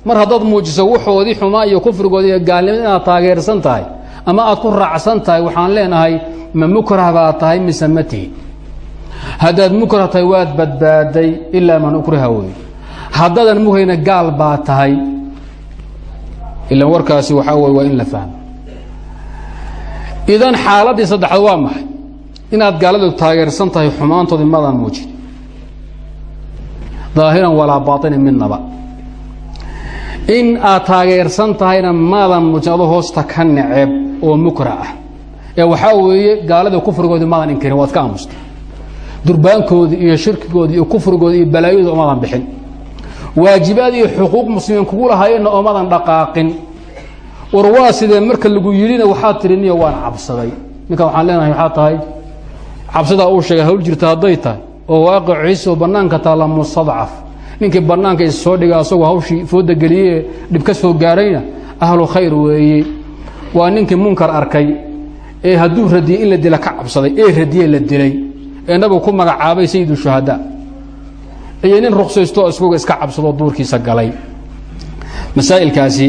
Mar haddaad muujiso waxoodii xumaa iyo kufrigoodi iyo gaalnimada inaad taageersan tahay ama aad ku raacsan tahay waxaan leenahay ma mukrah baa tahay mise ma tihi haddaad mukrah tahay waad badbaaday ilaa man ukriha wey haddaadan mukrahna gaal baa tahay. Ilan warkaasi waxaa wey waa in la fahmo. Idan xaaladdii saddexaad waa maxay? Inaad gaaladu taageersan tahay xumaantoodii madaan muujin. Daahiran walaa baطinin midnaba in aad taageersan tahayna maadan muujin adoo hoosta ka neceb oo mukra ah. Ee waxaa weeye gaaladii kufrigoodii maadan inkirin waad ka aamusta durbaankoodii iyo shirkigoodii iyo kufrigoodii iyo balaayadooda omadan bixin. Waajibaad iyo xuquuq muslimiin kugu lahaayeenna oomadan dhaqaaqin. War waa sidee marka lagu yidhina waxaad tihi niyo waan cabsaday. Ninkan waxaan leenahay waxaa tahay? Cabsidaa uu sheegay hawl jirta hadday tahay. Oo waaqiciisoo bannaanka taalla mustadcaf ninkii bannaanka is soo dhiga asagoo hawshii fooda geliyee dhib ka soo gaarayna ahlu khayr weeye. Waa ninkii munkar arkay. Ee hadduu radiyey in la dila ka cabsaday ee radiye la dilay ee nabigu ku magacaabay sayid shuhada. Iyo nin ruqsaystoo iskuga iska cabsadoo duurkiisa galay. Masaa'ilkaasi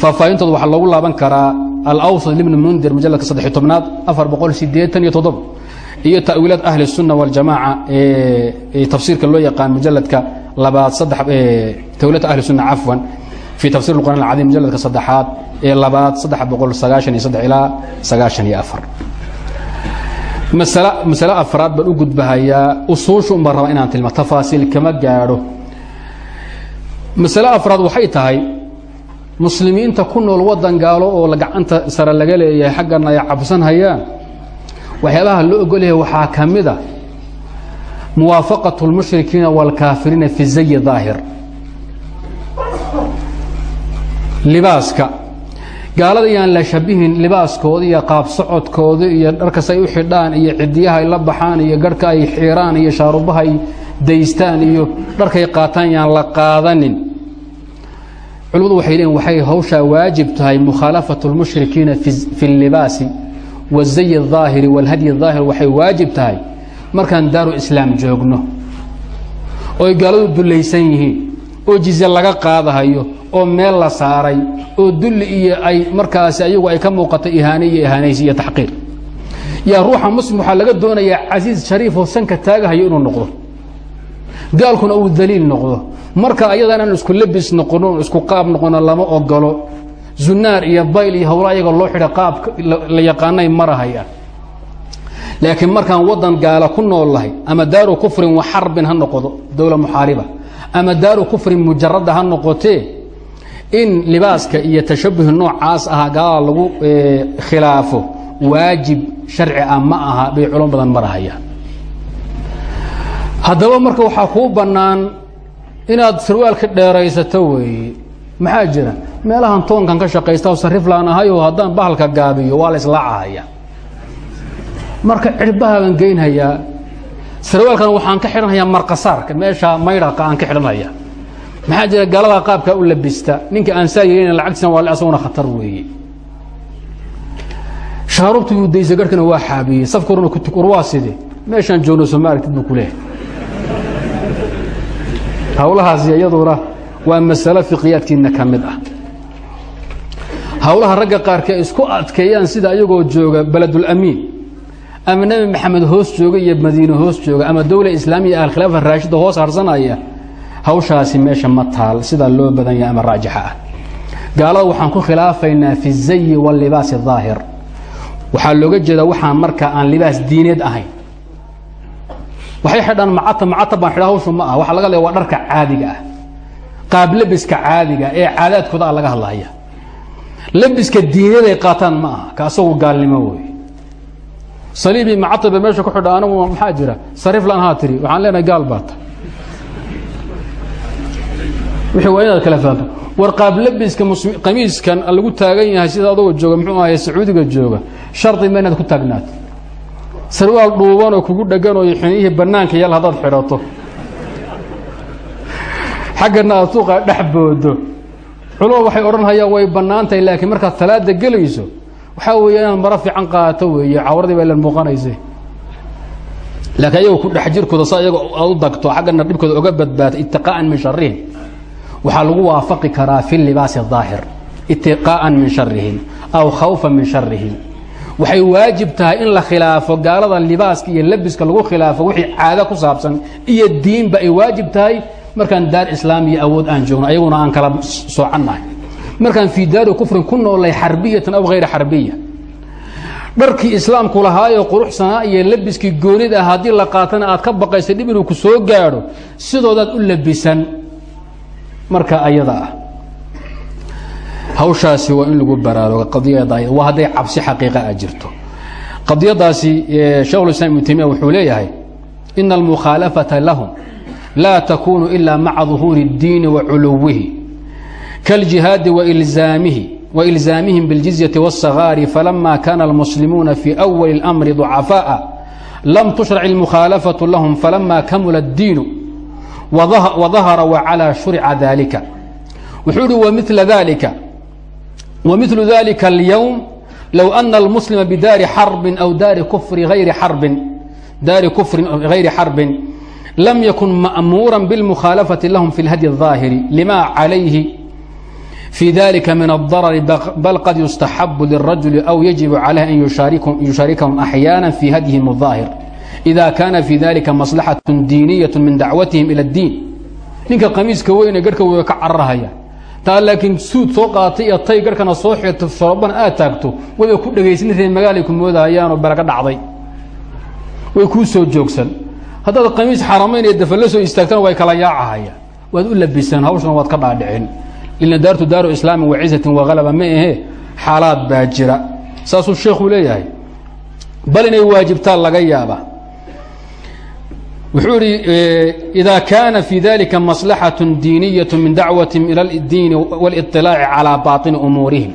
faahfaahintooda waxaa loogu laaban karaa alawsad libni mundir mujalladka saddex iyo tobnaad iyo toddoba iyo ta'wiilaad ahli اsunna ee tafsiirka loo yaqaan mujaladka labaad saddex tawiilaadka ahli sunna cafwan fii tafsir اlqur'an alcadiim mujaladka saddexaad ee labaad saddex boqol sagaashan masale afraad baan u gudbahayaa usuusha unbaan rabaa inaan tilmaa tafaasiil kama gaadho. Masale afraad waxay tahay muslimiinta ku nool waddan gaalo oo gacanta sare laga leeyahay xaggana ay cabsanhayaan waxyaabaha loo ogolyahay waxaa ka mid ah, a muwaafaqatu lmushrikiina waalkaafiriina fi zayi daahir. Libaaska gaalada yaan la shabihin libaaskooda iyo qaab socodkooda iyo dharkas ay u xidhaan iyo cidiyaha ay la baxaan iyo garhka ay xiiraan iyo shaarubahay daystaan iyo dharkay qaataan yaan la qaadanin. Culimmadu waxay leeyiin waxay hawshaa waajib tahay mukhaalafatu lmushrikiina fi libaasi wazayi اdaahiri walhadyi اdaahir waxay waajib tahay. Markaan daaru islaam joogno oy gaaladu dulaysan yihiin oo jizye laga qaadahayo oo meel la saaray oo dulli iyo ay markaasi ayagu ay ka muuqato ihaane iyo ihaanaysi iyo taxqiir yaa ruuxa muslim waxaa laga doonayaa casiiz shariifoo sanka taagahayo inuu noqdo. Gaalkuna uu daliil noqdo. Marka ayada inaan isku labis noqono isku qaab noqono lama ogolo zunaar iyo bayl iyo hawla ayaga loo xidha qaabka la yaqaanay marahayaan laakiin markaan waddan gaala ku noolahay ama daaru kufrin wa xarbin ha noqdo dowla muxaariba ama daaru kufrin mujarada ha noqotee in libaaska iyo tashabuhi noocaas ahaa gaalada lagu khilaafo waajib sharci ah ma aha bay culamo badan marahayaan haddaba marka waxaa kuu bannaan inaad sarwaalka dheeraysato weeye maxaa jira? Meelahan toonkan ka shaqaysta sariflaan ahayoo haddaan bahalka gaabiyo waa la islaacahaya marka cirhbahaagan geynhayaa sarwaalkan waxaan ka xidhanhayaa marqasaarka meesha maydhaqa aan ka xidhanhaya maxaa jira gaalada qaabkaa u labista? Ninka aan saa yeelina lacagtiisna waa asaguna khatar weeye. Shaarubtu yuu daysa garhkana waa xaabiyey. Horena war waa side meeshaan joogno soo ma aragtid buu ku leehay hawlahaasi iyaduna waa masalo fiqiyaadkiina ka mid ah. Hawlaha ragga qaarka isku adkeeyaan sida ayagoo jooga beledulamiin ama nebi maxamed hoos jooga iyo madiine hoos jooga ama dowla islaamiya alkhilaafa raashida hoos harsanaya hawshaasi meesha ma taal sidaa loo badan ama raajixa ah. Gaalada waxaan ku khilaafaynaa fi zayi walibaasi daahir waxaa looga jeedaa waxaan markaa aan libaas diineed ahayn. Waxay xidhaan macata macata baan xidha hawshu ma ah waxaa laga leeya waa dharka caadiga ah. Qaab lebiska caadiga ee caadaadkooda a laga hadlaya lebiska diineed ay qaataan ma aha. Ka asagu gaalnimo wey saliibii macatabe meesha ku xidha anigu maxaa jira? Sariif lan haa tiri. Waxaan leenahay gaal baata wixii waa inaad kala fahamto. War qaab lebiska muslim qamiiskan lagu taagan yahay sida adagoo jooga muxuu ahaye sacuudiga jooga shardi ma inaad ku taagnaato sarwaal dhuuban oo kugu dhegan oo xinihii bannaanka yal haddaad xidhato. Xaggana aad suuqa dhex boodo culuma waxay odhanhayaan way bannaan tahay laakiin markaad salaada gelayso waxaa weeye inaad maro fiican qaadato weeye cawradii baa ilan muuqanaysa laakiin ayago ku dhex jirkooda sa ayago aad u dagto xaggana dhibkooda oga badbaata itiqaa'an min sharihim waxaa lagu waafaqi karaa fi libaasi daahir itiqaa'an min sharihim aw khawfan min sharihim waxay waajib tahay in la khilaafo gaalada libaaska iyo lebiska lagu khilaafo wixii caado ku saabsan iyo diinba ay waajib tahay. Markaan daar islaam iyo awood aan joogno ayaguna aan kala soocannahay markaan fii daari kufrin ku noolay xarbiyatan aw hayra xarbiya. Dharkii islaamku lahaayoo quruxsanaa iyo lebiskii goonid ah haddii la qaatana aad ka baqaysa dhib inuu ku soo gaadho sidoodaad u labisan. Marka ayada ah hawshaasi waa in lagu baraarugo qadiyada waa hadday cabsi xaqiiqa a jirto. Qadiyadaasi shekhulislam ibnu taymiya wuxuu leeyahay ina almukhaalafata lahum laa takunu ila maca duhuuri اddiini wa culuwihi kاljihaadi wailzaamihi وإلزامهم بالجزية والصغار فلما كان المسلمون في أول الأمر ضعفاء لم تشرع المخالفة لهم فلما كمل الدين وظهر وعلى شرع ذلك وحول ومثل ذلك ومثل ذلك اليوم low ana almuslima bidaari xarbin aw daari kufri ayri xarbin daari kufrin hayri xarbin lam yakun ma'muura biاlmukhaalafati lahum fi اlhadyi الظaahiri lima calayhi في ذلika min الضرر bal qad يustaxab للرaجuل أو يجiب عaليه أn يuشhaarikahم أحياaنا في hadyهim الظاahر إida kana في ذلika مaصلaحaة diiniyaة min dacwatihim ilى الdiin ninka qamiiska weyne garhka wey ka cararhaya taa laakiin suud soo qaatay iyo tay garhkana soo xirto sharobana aad taagto wayba ku dhegaysanree magaalay ku moodahayaanoo balaga dhacday way kuu soo joogsan haddaad qamiis xaramayn ee dafa la soo istaagtana way kala yaacahaya waad u labisaan hawshana waad ka dhaadhicin ilna daartu daaru islaamin wacizatin wahalaba ma ahe xaalaad baa jira saasuu sheekhu leeyahay bal inay waajibtaan laga yaaba wuxuu idhi ida kaana fi dalika maslaxaة diiniyaة min dacwatihim ilى اdiini wاliطilaaci calىa baaطini umuurihim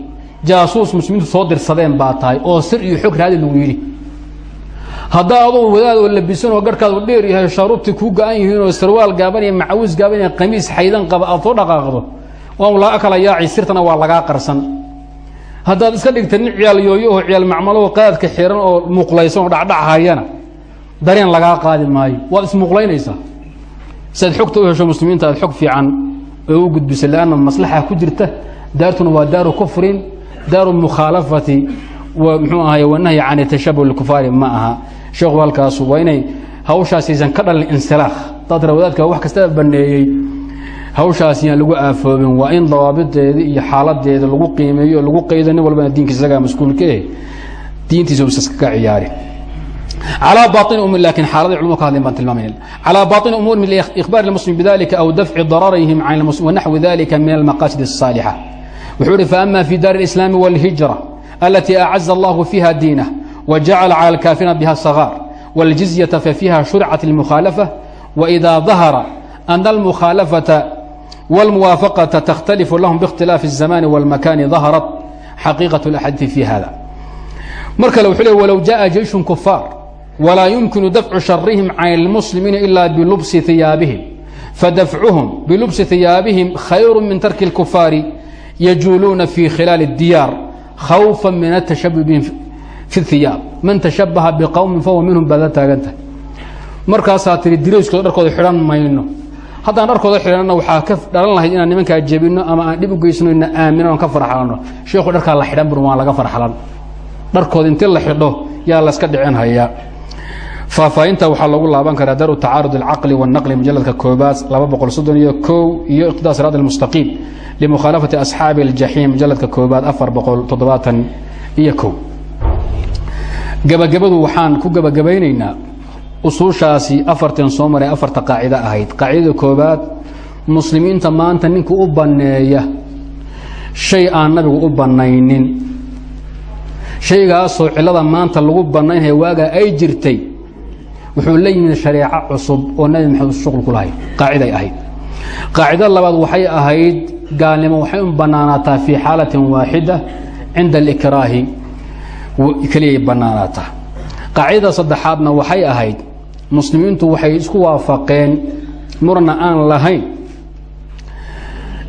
jaasuus muslimiintu soo dirsadeen baa tahay oo sir iyo xog raadi lagu yidhi haddaa adoo wadaad oo labisan oo garhkaadu dheer yahay sharuubtii kuu go-an yihiin oo sarwaal gaaban iyo macawiis gaaban iyo qamiis xaydan qaba aad soo dhaqaaqdo waan laa kala yaaci sirtana waa lagaa qarsan. Haddaad iska dhigta nin ciyaal yooyoho ciyaal macmaloho qaadka xiran oo muuqlaysan oo dhacdhachayana dareen lagaa qaadi maayo. Waad ismuuqlaynaysaa siaad xogta u hesho muslimiinta aad xog fiican oo u gudbisa lanna maslaxa ku jirta. Daartuna waa daaru kufrin daaru mukhaalafati mxuu ahay wanahyi can tashabuh lkufaari ma aha. Sheekhu halkaasu waa inay hawshaasaysan ka dhalin insilaakh dadra wadaadka wax kastaba baneeyey hawshaas yaan lagu aafoobin waa in dawaabideeda iyo xaaladeeda lagu qiimeeyo lagu qaydo nin walbana diinkiisa isagaa mas-uulkaeh diintiisa usaskaga ciyaari calى baطin umur lakin xaaladay culmadu ka hadleen baan tilmaamayna calى baطin umuur min ikhbaar اlmuslim bidalika aw dafci dararihim can اlmuslim wanaxwi dalika min almaqasid الصaalixة wuxuu uhi faama fi daari اlislaami wاlhijra alati acaza allahu fiha diinah wajacala calى اlkaafirina biha الصغاar wاljizyaةa fafiha shurcat اlmukhaalafa وإida dahara ana اlmukhaalafaةa wاlmuwaafaqaةa takhtalifu lahum bاkhtilaafi الزamani wاlmakani daharat xaqiiqaة اlaxadiiثi fi hada mar kale wuxuu le walow jaءa jeyش kufaar walaa yumkinu dafcu sharihim can اlmuslimiina ila bilubsi iyaabihim fadafcuhum bilubsi iyaabihim khayru min tarki اlkufaari yajuuluuna fi khilaali الdiyaar khawfa min atashabuh bihim fi اhiyaab man tashabaha biqowmin fahuwa minhum baad la taagantahay markaasaa tihi dirayskooda dharkooda xidhan mayno haddaan dharkooda xidhanno waxaa ka dhalan lahayd inaan nimankaa jebinno ama aan dhib u geysno na aamino aan ka farxalano. Sheekhu dharkaa la xidhan bur waan laga farxalan. Dharkooda inti la xidho yaa layska dhicin hayaa faahfaahinta waxaa lagu laaban karaa daru tacaarud alcaqli wاnaqli mujaladka koobaad laba boqol soddon iyo kow iyo iqtidaa siraad almustaqiim limukhaalafati asxaabi aljaxiim mujaladka koobaad afar boqol toddobaatan iyo kow. Gabagabadu waxaan ku gabagabaynaynaa usuushaasi afartan soo maray afarta qaacida ahayd. Qaacidada koobaad muslimiinta maanta ninka u banneeya shay aan nabigu u bannaynin. Shaygaasoo cillada maanta lagu bannaynaya waagaa ay jirtay wuxuu la yimid shareeco cusub oo nabi maxamed shuqul ku lahayd qaaciday ahayd. Qaacido labaad waxay ahayd gaalnimo waxay u bannaanaataa fii xaalatin waaxida cinda alikraahi keliyay bannaanaataa. Qaacidada saddexaadna waxay ahayd muslimiintu waxay isku waafaqeen murna aan lahayn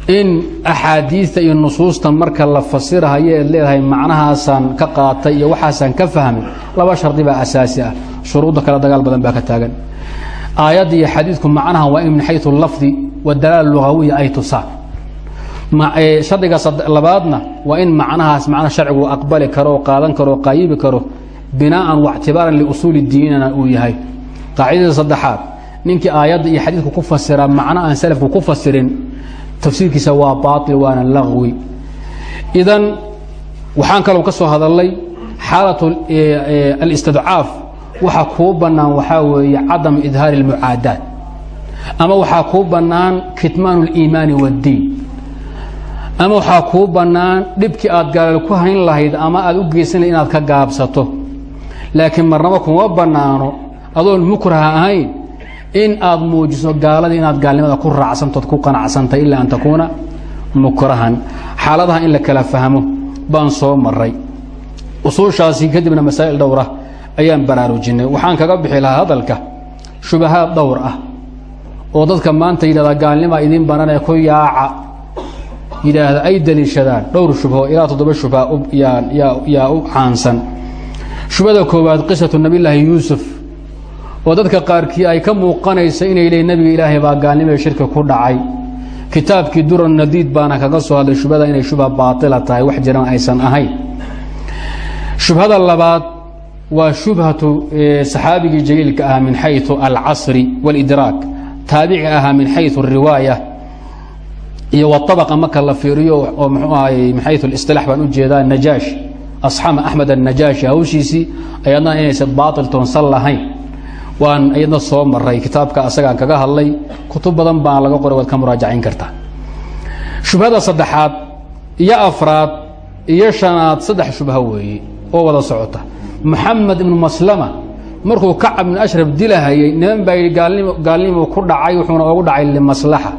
in axaadiista iyo nusuusta marka la fasirahayo eed leedahay macnahaasaan ka qaatay iyo waxaasaan ka fahmay laba shardi baa asaasi ah. Shuruudda kale dagaal badan baa ka taagan. Aayadda iyo xadiidku macnaha waa in min xayu lafdi wadalaala lugawiya ay tusaan shardiga labaadna waa in macnahaas macna sharcigu aqbali karo oo qaadan karo oo qaayibi karo binaaan waictibaaran liusuuli diinina uu yahay qaacidada saddexaad ninkii aayadda iyo xadiidku ku fasira macno aan salafku ku fasirin tafsiirkiisa waa baail waana lagwi idan waxaan kaloo ka soo hadalnay xaalat alistidcaaf waxa kuu bannaan waxaa weeye cadamu idhaari اlmucaadaat ama waxaa kuu bannaan kitmaan اliimaani wاddiin ama waxaa kuu bannaan dhibkii aad gaalal ku hayn lahayd ama aad u geysan lahayd inaad ka gaabsato laakiin marnaba kuma bannaano adoon mukraha ahayn in aad muujiso gaaladii inaad gaalnimada ku raacsantood ku qanacsantay ilaa an takuuna mukrahan xaaladaha in la kala fahmo baan soo maray usuushaasi kadibna masaa'il dhowra ayaan baraarujinay. Waxaan kaga bixi lahaa hadalka shubahaad dhowr ah oo dadka maanta yidhahdaa gaalnimaa idiin bananee ku yaaca. Yidhaahda ay daliishadaan dhowr shubho ilaa toddoba shubha yaa u caansan. Shubhada koowaad qisatu nabiyllaahi yuusuf oo dadka qaarkii ay ka muuqanaysa inay leeyiin nebiga ilaahay baa gaalnimada shirka ku dhacay. Kitaabkii duran nadiid baana kaga soo hadlay shubhada inay shubha baatila tahay wax jiran aysan ahayn. Shubhada labaad waa shubhatu saxaabigii jaliilka ahaa min xayu alcasri wاlidraak taabici ahaa min xayu riwaaya. Iyo waabqa marka la fiiriyo oo mxuu ahay min xayu istilaax najaash. Asxaama axmed annajaashi hawshiisii ayadna inaysan baatil toonsan lahayn waan iyadna soo maray kitaabka asagaan kaga hadlay kutub badan baan laga qoray waad ka muraajacayn kartaa. Shubhada saddexaad iyo afraad iyo shanaad saddex shubha weeye oo wada socota. Moxamed ibnu maslama markuu kacab ibnu ashraf dilahayay niman baa yidhi gaalnimo gaalnimuu ku dhacay wuxuuna ogu dhacay limaslaxa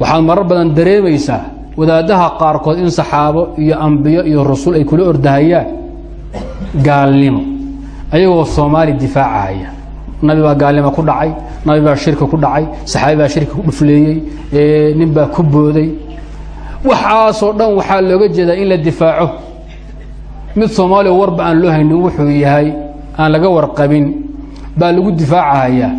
waxaad marar badan dareemaysaa wadaadaha qaarkood in saxaabo iyo ambiyo iyo rasul ay kula ordahayaan gaalnimo ayagoo soomaali difaacahaya nabi baa gaalnimo ku dhacay nabi baa shirki ku dhacay saxaabi baa shirki ku dhufleeyey nin baa ku booday waxaasoo dhan waxaa looga jeedaa in la difaaco mid soomaaliya warba aan loo haynin wuxuu yahay aan laga warqabin baa lagu difaacahayaa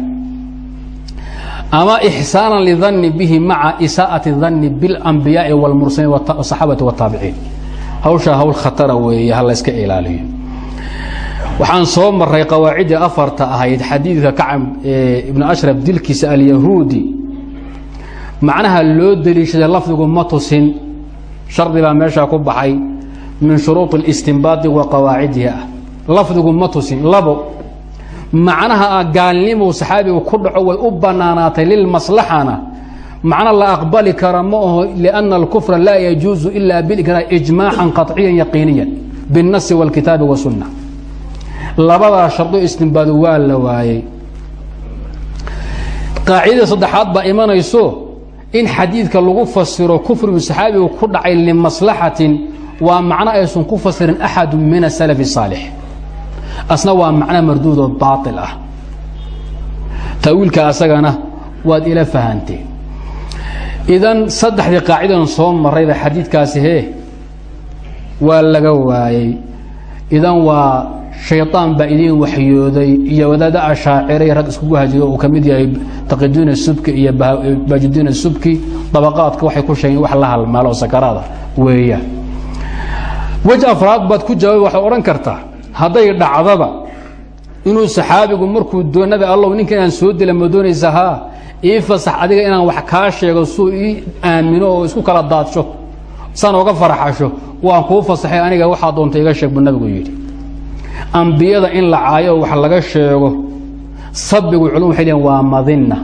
ama ixsaanan lidanni bihi maca isaa'ati danni biاlambiyaai wاlmursaliin asaxaabati wاtaabiciin hawshaa hawl khatara weeye ha layska ilaaliyo waxaan soo maray qawaaciddii afarta ahayd xadiidka kacab ibnu ashraf dilkiisa alyahuudi macnaha loo deliishaday lafdigu ma tusin shardi baa meeshaa ku baxay min shuruuط اlistinbaadi wa qawaacidihi ah lafdigu ma tusin labo macnaha ah gaalnimu saxaabigu ku dhaco way u bannaanaatay lilmaslaxana macno la aqbali kara ma aho liأnna اlkufra laa yajuuzu ila bilikraa ijmaacan qaطciya yaqiiniya biالnasi wاlkitaabi wasunna labadaa shardo istinbaadu waa la waayey. Qaacidada saddexaad baa imanayso in xadiidka lagu fasiro kufrigu saxaabigu ku dhacay limaslaxatin waa macno aysan ku fasirin axadu min asalaf الsaalix asna waa macno marduudoo baail ah. Ta'wiilka asagana waad ila fahanteen idan saddexdii qaacidan soo marayba xadiidkaasi hee waa laga waayey. Idan waa shayطaan baa idiin waxyooday iyo wadaada ashaaciray rag iskugu hajiyo uu ka mid yahay taqiduuna subki iyo baajudiina subki dabaqaadka waxay ku sheegeen wax la halmaalo oo sakaraada weeyaan wej afraad baad ku jawaab waxaad odhan kartaa hadday dhacdaba inuu saxaabigu markuu doo nabi allow ninka inaan soo dila ma doonaysa haa ii fasax adiga inaan wax kaa sheego suu ii aamino oo isku kala daadsho san oga faraxasho waan kuu fasaxay aniga waxaa doonta iga sheeg buu nabigu yidhi ambiyada in la caayo wax laga sheego sabigu culum waxay dhaheen waa madinna.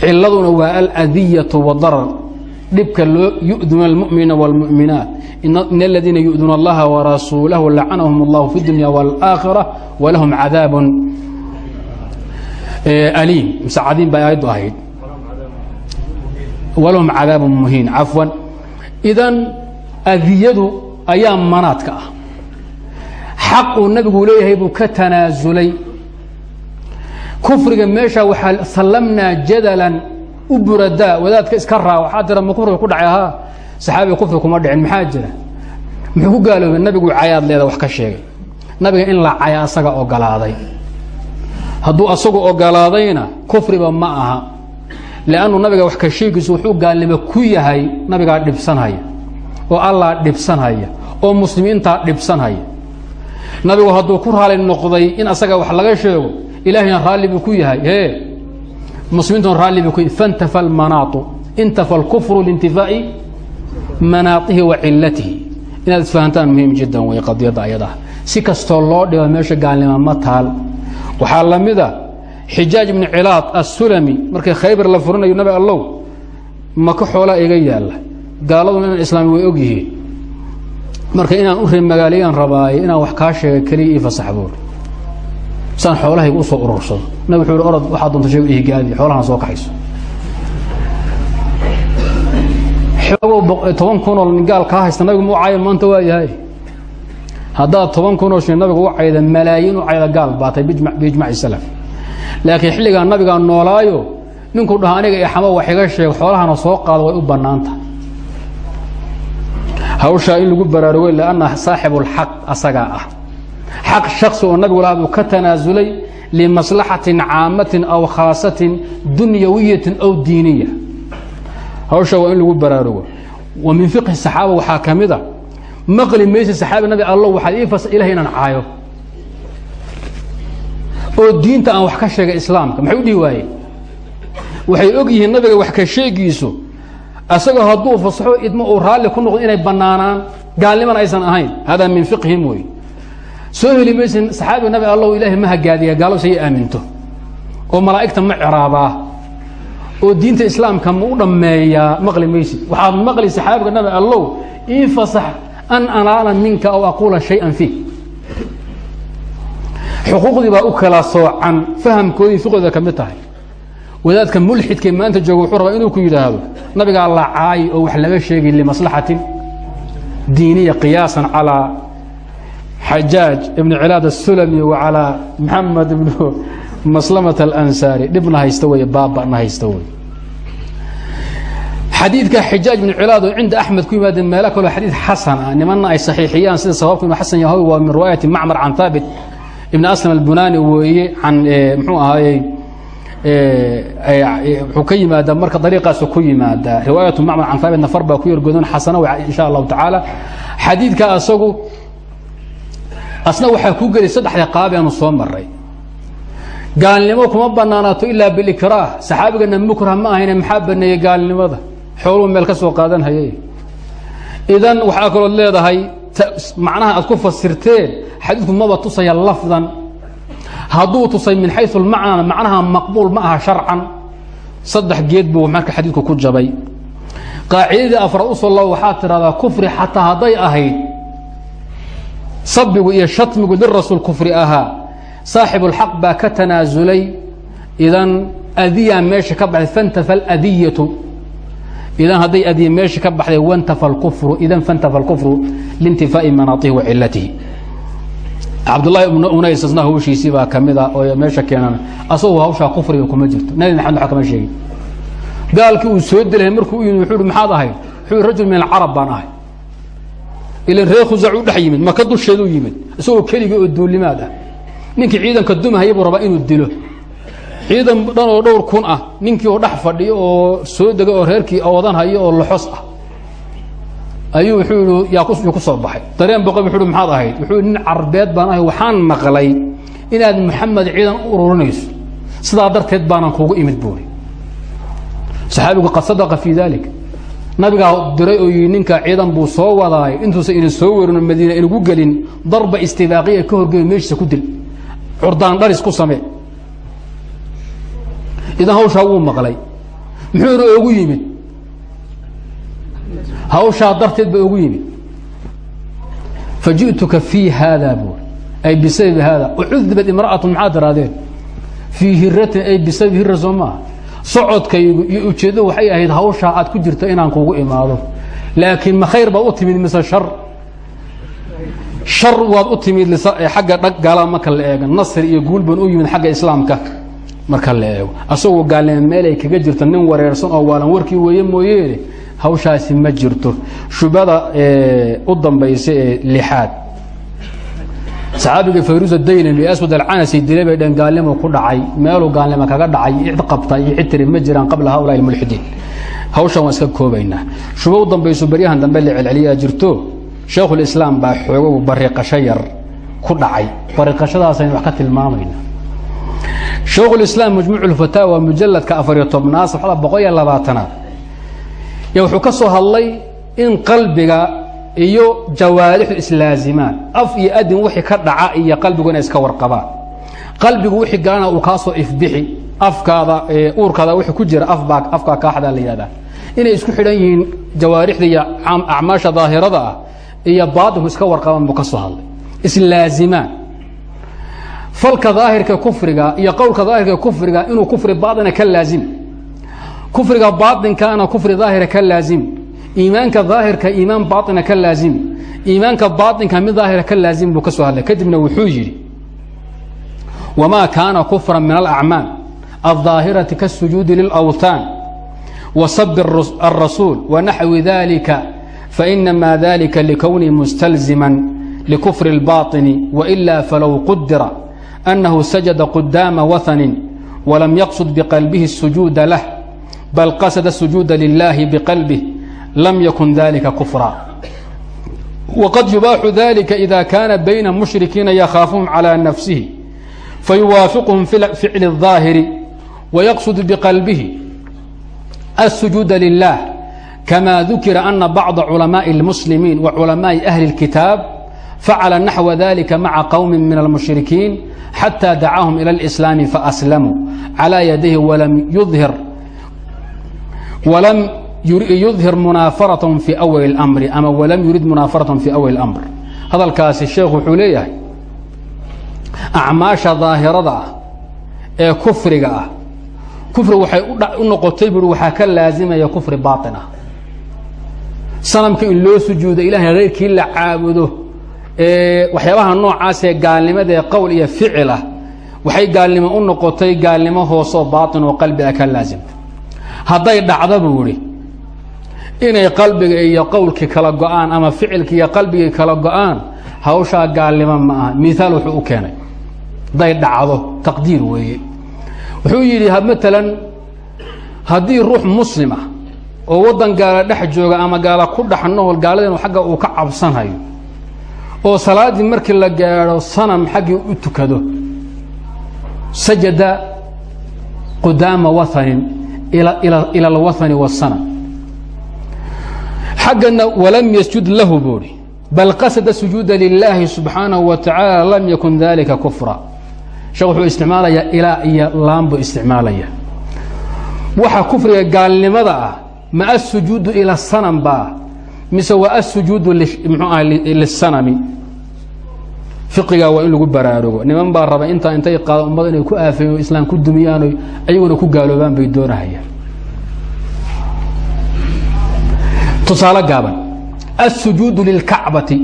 Ciladuna waa aladiyatu wadarar dhibka loo yu'duna almu'mina wاlmu'minaat in aladiina yu'duuna allaha warasuulahu lacanahum allahu fi dunya wاlaakhira walahum cadaabun eh, aliim. Mise cadiim bay aayaddu ahayd. Walahum cadaabun muhiin. Cafwan idan adiyadu ayaa manaadka ah xaq uu nabigu leeyahay buu ka tanaasulay kufriga meesha waxaa sallamnaa jadalan u buradaa wadaadka iska raa waxaa tira ma kufriga ku dhacay? Ahaa. Saxaabiga kufri kuma dhicin. Maxaa jira? Muxuu ku gaaloobay nabigu cayaad leeda wax ka sheegay. Nabiga in la caya asaga ogolaaday hadduu asagu ogolaadayna kufriba ma aha. Liannu nabiga wax ka sheegiisu wuxuu gaalnimo ku yahay nabigaa dhibsanhaya oo allaa dhibsanhaya oo muslimiintaa dhibsanhaya nabigu hadduu ku raali noqday in asaga wax laga sheego ilaahayna raalli buu ku yahay. E muslimiintuna raalli buu ku yahay. Fantafa almanaatu intafa alkufru liintifaa'i manaatihi wa cilatihi inaad isfahantaan muhiim jiddan wey qadiyadda ayadaha si kastoo loo dhiba meesha gaalnimo ma taal. Waxaa la mida xijaaj ibnu cilaad assulami. Markii khaybar la furinayo nabi allow maka xoolaa iga yaalla? Gaaladuna inaan islaami way og yihiin marka inaan u reemagaaliyaan rabaaye inaan wax kaa sheega keliya ii fasax saan xoolahayga u soo urursado nabig wuxuu hi orod waxaa doonta sheeg ihgaadi xoolahan soo kaxayso. Toban kunoo gaal kaa haysta nabigu mu caayo maanta waa yahay? Haddaad toban kunoo shin nabiga u cayda malaayiin u cayda gaal baatay biijmaci salaf. Laakiin xilligaa nabigaa noolaayo ninkuu dhaha aniga ixamo wax sheeg xoolahana soo qaado way u bannaanta hawshaa in lagu baraarugo lanna saaxibu اlxaq asagaa ah. Xaq shaksi oo nabigu lahaa buu ka tanaasulay limaslaxatin caamatin aw khaasatin dunyawiyatin aw diiniya. Hawshaa waa in lagu baraarugo. Wa min fiqhi saxaaba waxaa ka mida maqli maysa saxaabi nabi allo waxaad ii fas ilahay inaan caayo. Oo diinta aan wax ka sheegay islaamka maxay u dhihi waayeen? Waxay og yihiin nabiga wax ka sheegiisu asagoo hadduu fasaxo idmo uu raalli ku noqdo inay bannaanaan gaalnimana aysan ahayn. Hada min fiqhim wey soo heli maysin saxaabiga nabi allow ilaahay ma hagaadiya gaalo say aaminto. Oo malaa'igta ma ciraabaa. Oo diinta islaamka ma u dhammeeyaa maqli maysid. Waxaad maqli saxaabiga nabi allow ii fasax an anaala minka aw aquula shay-an fiik xuquuqdii baa u kala soocan fahamkoodii fiqooda ka mid tahay wadaadka mulxidkee maanta jooga wuxuu rabaa inuu ku yidhaahdo nabigaa la caayi oo wax laga sheegay limaslaxatin diiniya qiyaasan calaa xajaaj ibn cilaad asulami wa calaa maxamed ibnu maslamat alansaari. Dhibna haysta wey baabana haysta wey xadiidka xijaaj bn cilaad oo cinda axmed ku yimaadeen meelo kaloo xadiid xasan ah. Nimanna ay saxiixiyaan sida sababku inuu xasan yahay waa min riwaayati macmar can haabit ibn aslam albunani weeye can mxuu ahaayey wuxuu ka yimaadaa marka dariiqaasu ku yimaadaa. Riwaayatu macmar can haabit nafar baa ku yargoodon xasana insha allahu tacaala. Xadiidka asagu asna waxaa ku geli saddexda qaab aanu soo maray gaalnimo kuma banaanaato ilaa bilikraah. Saxaabigana mukrah ma ahayne maxaa baneeyey gaalnimada? Xooluu meel ka soo qaadan idan waxaa kalood leedahay macnaha aad ku fasirteen xadiidku maba tusaya lafdan hadduu tusay min xayu lmacnana macnaha maqbuul ma aha sharcan. Saddex geed buu marka xadiidku ku jabay. Qaacidadii afraad u solo waxaa tidhahdaa kufri xataa hadday ahayd. Sabigu iyo shatmigu lirasuul kufri ahaa. Saaxibulxaq baa ka tanaasulay idan adiyaa meesha ka baxday fantafa aladiyatu idan hadday adiya meesha ka baxday wantafa alkufru idan fantafa alkufru liintifaa'i manaatihi wa cilatihi cabdullaahi ibnu unays asna hawshiisii baa ka mid a oo meesha keenan asagu hawshaa kufriga kuma jirto. Nabi maxamed waxa kama sheegin. Gaalkii uu soo delahay markuu u yimid wuxuu uhi maxaad ahayd wuxuu rajul min alcarab baan ahay. Ilan reer khusac u dhex yimid maka dusheeduu yimid isagoo keligii oo duulimaad ah. Ninkii ciidanka dumahaya buu rabaa inuu dilo. Ciidan dhan oo dhowr kun ah ninkii oo dhex fadhiyo oo soo dega oo reerkii oodan hayo oo loxos ah ayuu wuxuu yihi yaa ku soo baxay. Dareen boqo wuxuu maxaad ahayd? Wuxuu nin carbeed baan ahay waxaan maqlay inaad maxamed ciidan u ururinayso sidaa darteed baanan kuugu imid buuri saxaabigu qad sadaqa fii dalik. Nabigaa diray oo yidhi ninka ciidan buu soo wadaay intuusan ina soo werin madiina inagu gelin darba istibaaqiya ka horgeyo meeshiisa ku dil. Curdaan dharis ku samee. Idan hawshaa wuu maqlay. Muxuuna ogu yimid hawshaa darteed ba ogu yimid. Faji'tuka fii haada buuri ay bisababi haada ucudibad imra'atu maxaad tirahdeen fii hiratin ay bisababi hira soo maaha. Socodkaygu iyo ujeeddadu waxay ahayd hawshaa aad ku jirto inaan kugu imaado. Laakiin ma khayr baad u timid mise shar? Shar waad u timid xagga dhag gaala marka la eego. Nasri iyo guul baan u yimid xagga islaamka marka la eego. Asagoo gaalnimo meel ay kaga jirto nin wareersan oo waalan warkii weeye mooyeene hawshaasi ma jirto. Shubada u dambaysa ee lixaad. Saxaabiga fayruusa daynami aswad alcanasi dilay bay dheen gaalnimo ku dhacay. Meeluu gaalnimo kaga dhacay cid qabta iyo cid tiri ma jiraan qabla haulaa ilmulxidiin hawshan waan iska koobaynaa shubo u dambayso baryahan dambe la celceliyaa jirto? Shaekhulislaam baa xoogow bariqasho yar ku dhacay. Bariqashadaasaynu wax ka tilmaamayna. Shaekhulislaam majmuuc ulfataawa mujalladka afariyo tobnaad safxada boqol iyo labaatanaad ya wuxuu ka soo hadlay in qalbiga iyo jawaarixu islaazimaan af iyo adin wixii ka dhaca iyo qalbigu inay iska warqabaan. Qalbigu wixii galana uu kaa soo ifbixi afkaada uurkaada wixii ku jira afbaa afkaa kaaxdaa la yihahdaa inay isku xidhan yihiin jawaarixda iyo acmaasha daahirada ah iyo baatinku iska warqabaan buu ka soo hadlay. Islaazimaan falka daahirka kufriga iyo qowlka daahirka kufriga inuu kufri baaina ka laazim kufriga baainkaana kufri daahira ka laazim iimaanka daahirka iimaan baaina ka laazim iimaanka baainka mid daahira ka laazim buu ka soo hadlay kadibna wuxuu yidhi wamaa kaana kufra min alacmaal aldaahirati kaاsujuudi lilawtaan wa sabi الrasuul wanaxwi dalika fainamaa dalika likownii mustalziman likufri اlbaطini waإila falow qudira أnnahu sajada qudaama wahanin walam yaqsud biqalbihi الsujuuda lah bal qasada الsujuuda lilahi biqalbih lam yakun dalika kufra wqad yubaaxu dalika ida kaana bayna mushrikiina yakhaafuhum calى nafsihi fayuwaafiquhum fi ficli الظaahiri wayaqsud biqalbihi الsujuuda lilah kama dukira ana bacضa culamaaءi اlmuslimiin wa culamaaءi ahli اlkitaab facala naxwa dalika maca qowmi min almushrikiin xatى dacaahum ilى اlإslaami faaslamuu calى yadayhi walam yudhir lam yudhir munaafaratahum fii awali اmri ama walam yurid munaafaratahum fii awali اmr hadalkaasi sheekhu wuxuu leeyahay acmaasha daahirada ah ee kufriga ah kufri waxay u noqotay buui waxaa ka laasimaya kufri baain sanamka in loo sujuudo ilahna reyrkii la caabudo waxyaabaha noocaasee gaalnimadee qowl iyo ficila ah, waxay gaalnimo u noqotay gaalnimo hoosoo baain oo qalbi ah ka laasima hadday dhacda buu idhi inay qalbiga iyo qowlkii kala go'aan ama ficilkii iyo qalbigii kala go'aan hawshaa gaalnimo ma aha. Miaal wuxuu u keenay. Hadday dhacdo taqdiir weeye. Wuxuu yidhi maalan haddii ruux muslim ah oo waddan gaala dhex jooga ama gaala ku dhex nool gaaladeen xagga uu ka cabsanayo oo salaaddii markii la gaadho sanam xaggii u tukado sajada qudaama wahanin ila alwathani wasanam xaggana walam yasjud lahu buuhi bal qasada sujuuda lilaahi subxaanahu wa tacaala lam yakun dalika kufra. Sheekh wuxuu isticmaalayaa ilaa iyo laan buu isticmaalaya. Waxa kufriga gaalnimada ah ma asujuudu ila sanam baa mise waa asujuudu mxuu ah lisanami fiqigaa waa in lagu baraarugo. Niman baa raba intaa intay qaada ummada inay ku aafeeyen o islaam ku dumiyaano ayaguna ku gaaloobaan bay doonahayaan. Tusaale gaaban. Assujuudu lilkacbati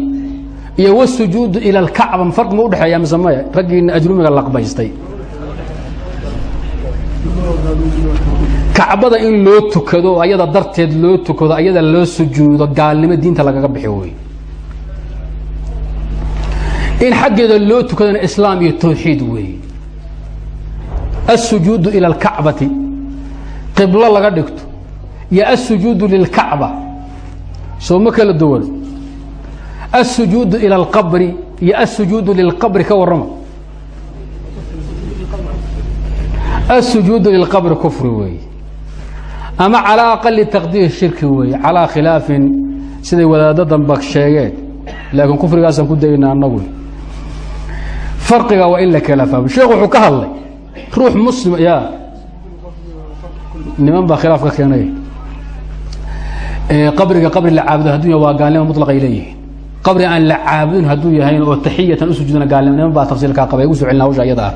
iyo wsujuudu ila lkacba farq ma udhexeeya mise maya raggiina ajrumiga laqbaystay. Kacbada in loo tukado ayada darteed loo tukado ayada loo sujuudo gaalnimo diinta lagaga bixi wey in xaggeeda loo tukadana islaam iyo tawxiid weeye alsujuudu ila alkacbati qiblo laga dhigto iyo alsujuudu lilkacba soo ma kala duwan alsujuudu ila alqabri iyo alsujuudu lilqabri ka warrama alsujuudu lilqabri kufri weeye ama calaa aqali taqdiir shirki weeye calaa khilaafin siday wadaadda danba sheegeen laakiin kufrigaasaan ku daynaa annagu farqiga waa in la kala fahmo. Sheekh wuxuu ka hadlay ruux muslim ya niman baa khilaaf ka keenay. Qabriga qabri la caabudo hadduu yahay waa gaalnimo muطlaqay leeyihiin. Qabri aan la caabudin hadduu yahayn oo taxiyatan u sujuudana gaalnimo niman baa tafsiilkaa qabay ugu soo celina hawsha iyada ah.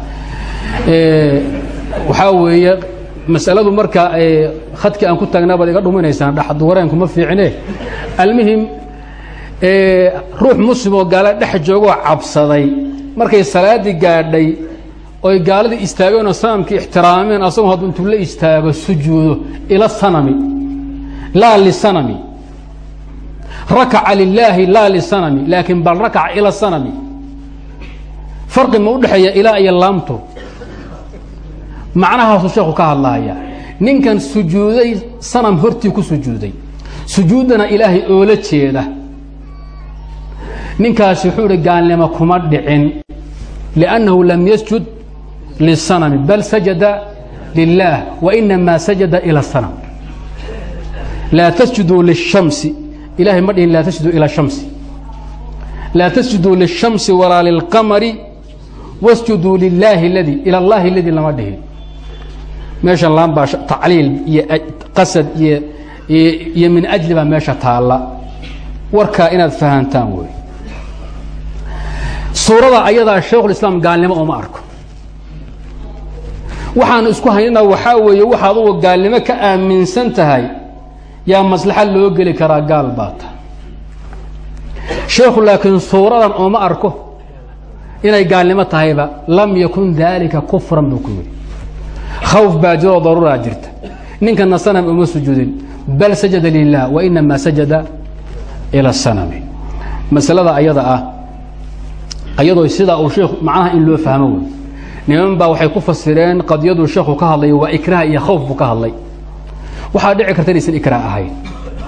Waxaa weeye masaladu marka khadkii aan ku taagnaa baad iga dhuminaysaan dhaxduwareenku ma fiicine. Almuhim ruux muslim oo gaala dhex joogoo cabsaday markay salaaddii gaadhay oy gaaladii istaageen oo sanamkii ixtiraameen asagoo hadduu intuu la istaago sujuudo ila sanami laa lisanami rakaca lilaahi laa lisanami laakiin bal rakaca ila sanami. Farqi ma u dhexeeya ilaa iyo laamto macnahaasuu sheekhu ka hadlaaya. Ninkan sujuuday sanam hortii ku sujuuday. Sujuuddana ilaahay oola jeeda ninkaasi wuxuu idhi gaalnimo kuma dhicin liannahu lam yasjud lisanami bal sajada lilaah wa inamaa sajada ila sanam. Laa tasjuduu lishamsi ilahay ma dhihin laa tasjuduu ila shamsi. Laa tasjuduu lishamsi walaa lilqamari wasjuduu lilaahi اladii ila allaahi aladii lama dhihin. Meeshan laambaa tacliil iyo qasad iyo iyo min ajli baa meesha taalla. Warkaa inaad fahantaan wey suurada ayadaa shaykhulislaam gaalnimo ooma arko. Waxaanu isku haynana waxaa weeye waxa adugu gaalnimo ka aaminsan tahay yaa maslaxa loo geli karaa gaal baa tahay. Sheekhu laakiin suuradan ooma arko inay gaalnimo tahayba lam yakun daalika kufran buu ku yidhi. Khawf baa jiroo daruuraa jirta. Ninkana sanam uma sujuudin bal sajada lilah wainamaa sajada ila sanami. Masalada ayada ah ayadoo sidaa uu sheekhu macnaha in loo fahmo wey niman baa waxay ku fasireen qadiyaduu sheekhu ka hadlay waa ikraah iyo khawf buu ka hadlay waxaa dhici karta inaysan ikraah ahayn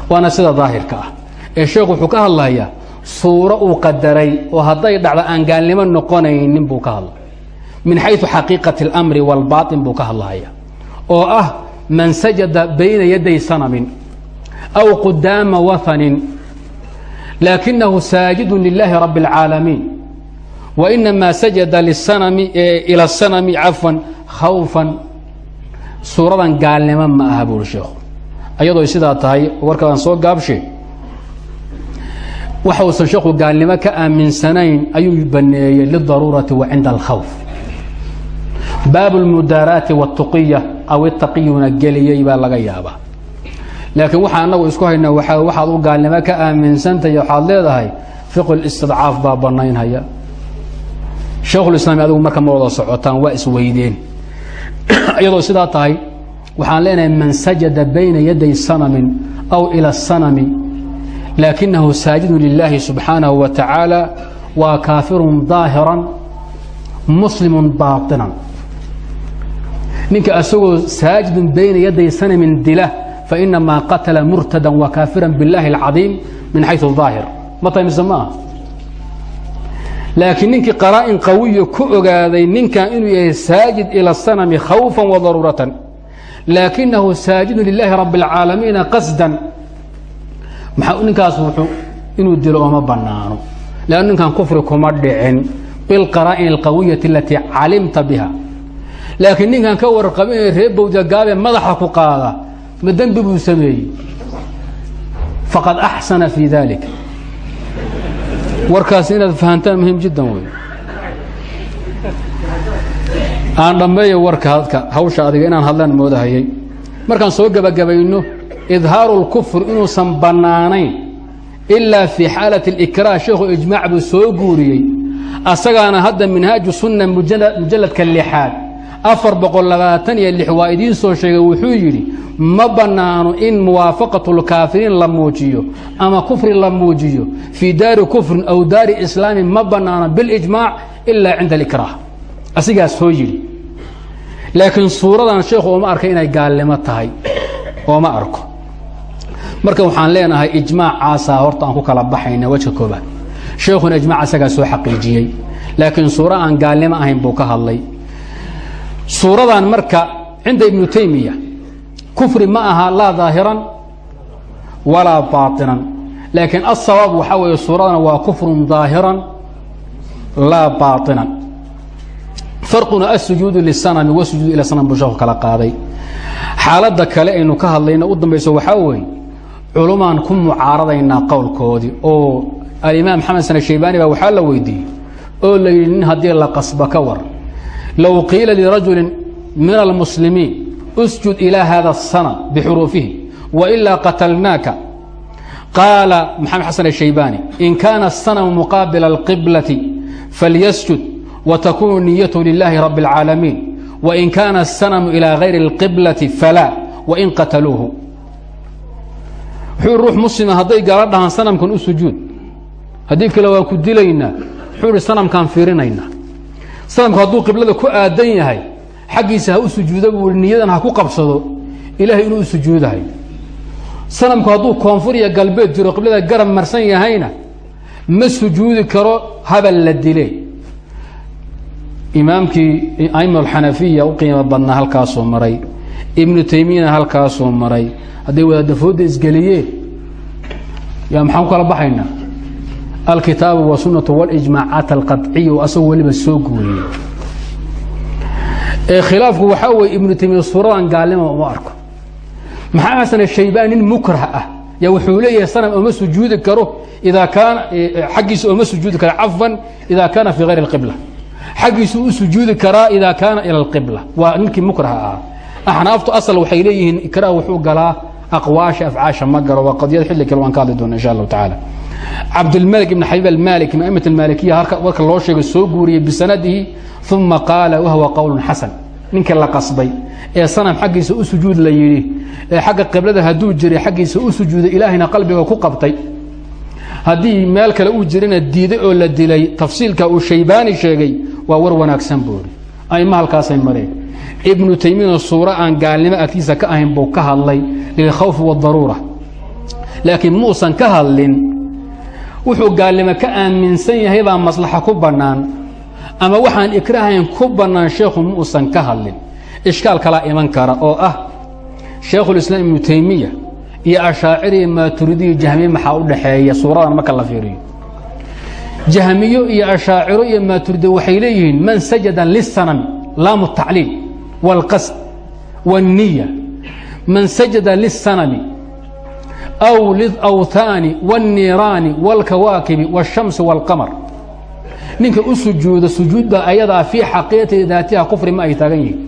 waana sida daahirka ah ee sheekhu wuxuu ka hadlayaa suuro uu qadaray oo hadday dhacdo aan gaalnimo noqonaynin buu ka hadlay min xayu xaqiiqati اlamri wاlbaaطin buu ka hadlaya oo ah man sajada bayna yaday sanamin aw qudaama wahanin laakinahu saajidu lilaahi rabi اlcaalamiin wainamaa sajada ila اsanami cafwan khawfan suuradan gaalnimo ma aha buuri sheekhu ayadoo sidaa tahay warkaadaan soo gaabshe waxa uusan sheekhu gaalnimo ka aaminsanayn ayuu baneeyey lidaruurati wa cinda alkhawf baab اlmudaaraati wاtuqiya aw itaqiyuna geliyey baa laga yaabaa laakiin waxaa anagu isku haynaa waxaad u gaalnimo ka aaminsantahay waxaad leedahay fiqu listidcaaf baa banaynhaya shaekhulislaam adigu marka ma wada socotaan waa isweydeen. Iyadoo sidaa tahay waxaan leenahay man sajada bayna yaday sanamin aw ila sanami laakinahu saajidun lilaahi subxaanahu wa tacaala waa kaafirun daahiran muslimun baainan ninka asagoo saajidun bayna yaday sanamin dila fainamaa qatala murtada wa kaafiran biاllaahi اlcadiim min xayu daahir. Ma mise ma ah laakiin ninkii qaraa'in qawiya ku ogaaday ninkan inuu yahay saajid ila sanami khawfan wa daruuratan. Laakinahu saajidun lilaahi rabi اlcaalamiina qasdan. Ninkaas inuu dilo ooma banaano lann ninkan kufri kuma dhicin. Bilqaraa'in اlqawiyati alatii calimta biha. Laakiin ninkan ka warqabinaya ree bowda gaabe madaxa ku qaada ma dembi buu sameeyey? Faqad axsana fii dalik warkaas inaad fahantaan muhiim jiddan wey aan dhammeeyo warka hawsha adiga inaan hadlaan moodahayay markaan soo gebagabayno idhaaru اlkufr inuusan bannaanayn ilaa fii xaalati اlikraah sheekhu ijmaac buu soo guuriyey. Asagaana hadda minhaaju sunna mujalladka lixaad afar boqol labaatan iyo lix waa idiin soo sheegay wuxuu yidhi ma bannaano in muwaafaqatu lkaafiriin la muujiyo ama kufri la muujiyo fii daari kufrin aw daari islaamin ma bannaano bilijmaac ilaa cinda alikraah. Asigaas soo yidhi. Laakiin suuradan sheekhu ooma arkay inay gaalnimo tahay ooma arko. Marka waxaan leenahay ijmaacaasaa horta aan ku kala baxayna wejka koobaad sheekhuna ijmac asagaa soo xaqiijiyey laakiin suuro aan gaalnimo ahayn buu ka hadlay. Suuradan marka cinda ibnu taymiya kufri ma aha laa daahiran walaa baainan laakiin asawaab waxaa weeye suuradan waa kufrun daahiran laa baainan farquna asujuudu lisanami wasujuudu ila sanam buu sheeku kala qaaday. Xaaladda kale aynu ka hadlayna u dambayso waxaa weeye culumaan ku mucaaradaynaa qowlkoodii. Oo alimaam maxamed sana shaybaani baa waxaa la weydiiyey oo la yidhi nin la qasba ka war low qiila lirajuli min almuslimiin usjud ilaa hada الsanam bixuruufihi wailaa qatalnaaka qaala maxamed xasan الshaybaani in kaana الsanamu muqaabila اlqiblati falyasjud watakunu niyatu lilahi rabi اlcaalamiin wain kaana الsanamu ilaa gayri اlqiblati falaa wain qataluuhu wuxuu ruux muslima hadday gaala dhahaan sanamkan u sujuud haddii kale waa ku dilaynaa wuxuu ihi sanamkaan fiirinaynaa sanamku hadduu qiblada ku aadan yahay xaggiisa ha u sujuuda buu i niyadan ha ku qabsado. Ilaahay inuu sujuudahay. Sanamku hadduu koonfur iyo galbeed jiro qiblada garab marsan yahayna ma sujuudi karo habal la dile. Imaamkii aima u qiimo badnaa halkaasoo maray. Ibnu taymiyana halkaasoo maray. Hadday wadaadafooda isgeliyeen. Yaa maxaan kala baxaynaa? Alkitaabu wasunnatu walijmaacaat alqaciya asagoo weliba soo guuriyey khilaafku waxaa weeye ibnu taymiya suuradan gaalnima uma arko. Maxaa xasan shaybaan nin mukrah ah? Yaa wuxuu leeyahay sanam oma sujuudi karo idaa kaana xaggiisa oma sujuudi kara cafwan idaa kaana fii hayri اlqibla xaggiisu u sujuudi karaa idaa kaana ila اlqibla waa ninkii mukraha ahaa axnaaftu asal waxay leeyihiin ikraah wuxuu galaa aqwaasha afcaasha ma galo waa qadiyad xilli kale waan ka hadli doona insha allahu tacaala cabdilmalik ibn xabiib almaliki min amat almalikiya warka loo sheegay soo guuriyey bisanadihi uma qaala wahwa qowl xasan ninkii la qasbay ee sanam xaggiisa u sujuud la yidhi ee xagga qiblada hadduu jiray xaggiisa u sujuuday ilaahayna qalbiga ku qabtay haddii meel kale uu jirana diiday oo la dilay tafsiilka uu shaybaani sheegay ibnu taymiyana suuro aan gaalnimo agtiisa ka ahayn buu ka hadlay lilkhawfi wadaruura laakiin muusan ka hadlin wuxuu gaalnimo ka aaminsan yahay baa maslaxa ku bannaan ama waxaan ikraahayn ku bannaan sheekhu muusan ka hadlin. Ishkaal kalaa iman kara oo ah shaekhulislaam ibnu taymiya iyo ashaaciriya maaturidiyo jahmiye maxaa u dhaxeeya? Suuradan marka la fiiriyo. Jahmiyo iyo ashaaciro iyo maaturidiya waxay leeyihiin man sajada lisanami laamu tacliil wاlqasd wاnniya man sajada liلsanami aw lilawthaani wاlniiraani wاlkawaakibi wاshamsi wاlqamar ninka u sujuuda sujuudda ayadaa fii xaqiiqati daatiha kufri ma ay taagan yihin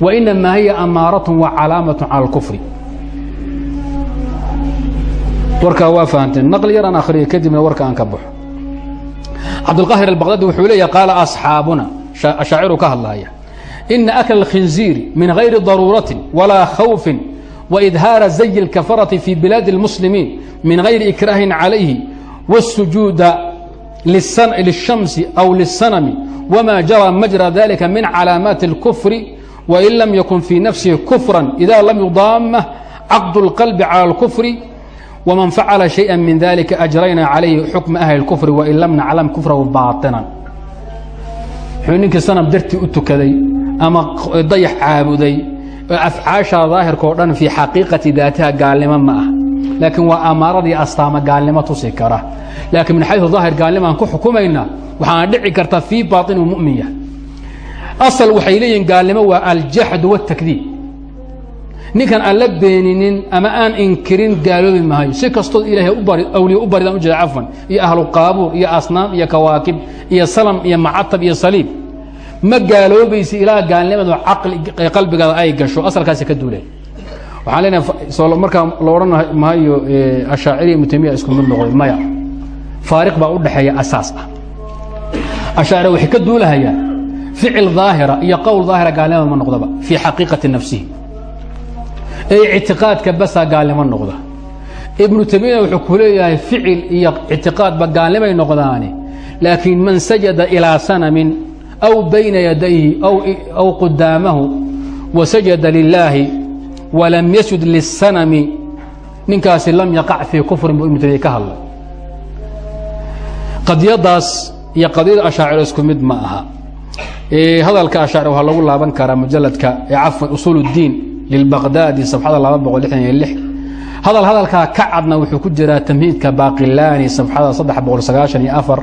wainamaa hiya amaarat wa calaamaة calى اlkufri warkaa waa fahamteen naqli yaraan akhriya kadibna warka aan ka baxo cabdulqahir albaqdadi wuxuu leeyahy qaala asxaabuna ashaaciru ka hadlaaya ina akla اlkhinziiri min hayri daruuratin walaa khawfin waidhaara zayi اlkafarati fi bilaadi اlmuslimiin min hayri ikraahin calayhi wاsujuuda lishamsi aw liلsanami wma jara majra dalika min calaamaati اlkufri wain lam yakun fii nafsihi kufra ida lam yudaamah caqd اlqalbi calى اlkufri wman facala شhayئa min dalika ajrayna calayhi xukma ahli اkufri wain lam naclam kufrahu baainan wuxuu ninkii sanam dartii u tukaday ama dayax caabuday afcaasha daahirka o dhan fii xaqiiqati daatiha gaalnimo ma ah. Laakiin waa amaaradii astaama gaalnimo tusi kara. Laakiin min xayu daahir gaalnimaan ku xukumayna waxaana dhici karta fii baain uu mumin yahay asal waxay leeyihiin gaalnimo waa aljaxd wاtakdiib ninkan aan la beeninin ama aan inkirin gaaloobi maayo si kastood ilaahay awliya u baridaan ujeeda cafan iyo ahlu qaabuur iyo asnaam iyo kawaakib iyo salam iyo macatab iyo saliib ma gaaloobaysa ilaa gaalnimadu qalbigaada ay gasho asalkaasi ka duuleen waxaan leenahay markaa la odhan maayo ashaaciriya ibnu taymiya isku mid noqday maya. Faariq baa u dhexeeya asaas ah. Ashaacira waxay ka duulahayaan ficil daahira iyo qowl daahira gaalnimada ma noqdaba fii xaqiiqati nafsihi ee ictiqaadka basaa gaalnimo noqda. Ibnu taymiya wuxuu ku leeyahay ficil iyo ictiqaadba gaalnimay noqdaane laakiin man sajada ilaa sanamin aw bayna yadayhi aw qudaamahu wa sajada lilaahi walam yasjud liلsanami ninkaasi lam yaqac fii kufrin buu ibnu taymiya ka hadlay qadiyadaas iyo qadiyada ashaaciro isku mid ma aha hadalka ashaacir waxaa lagu laaban karaa mujaladka cafwan usuul اdiin lilbaqdaadi safxada laba boqol lixdan iyo lix hadal hadalkaa ka cadna wuxuu ku jiraa tamhiidka baaqilaani safxada saddex boqol sagaashan iyo afar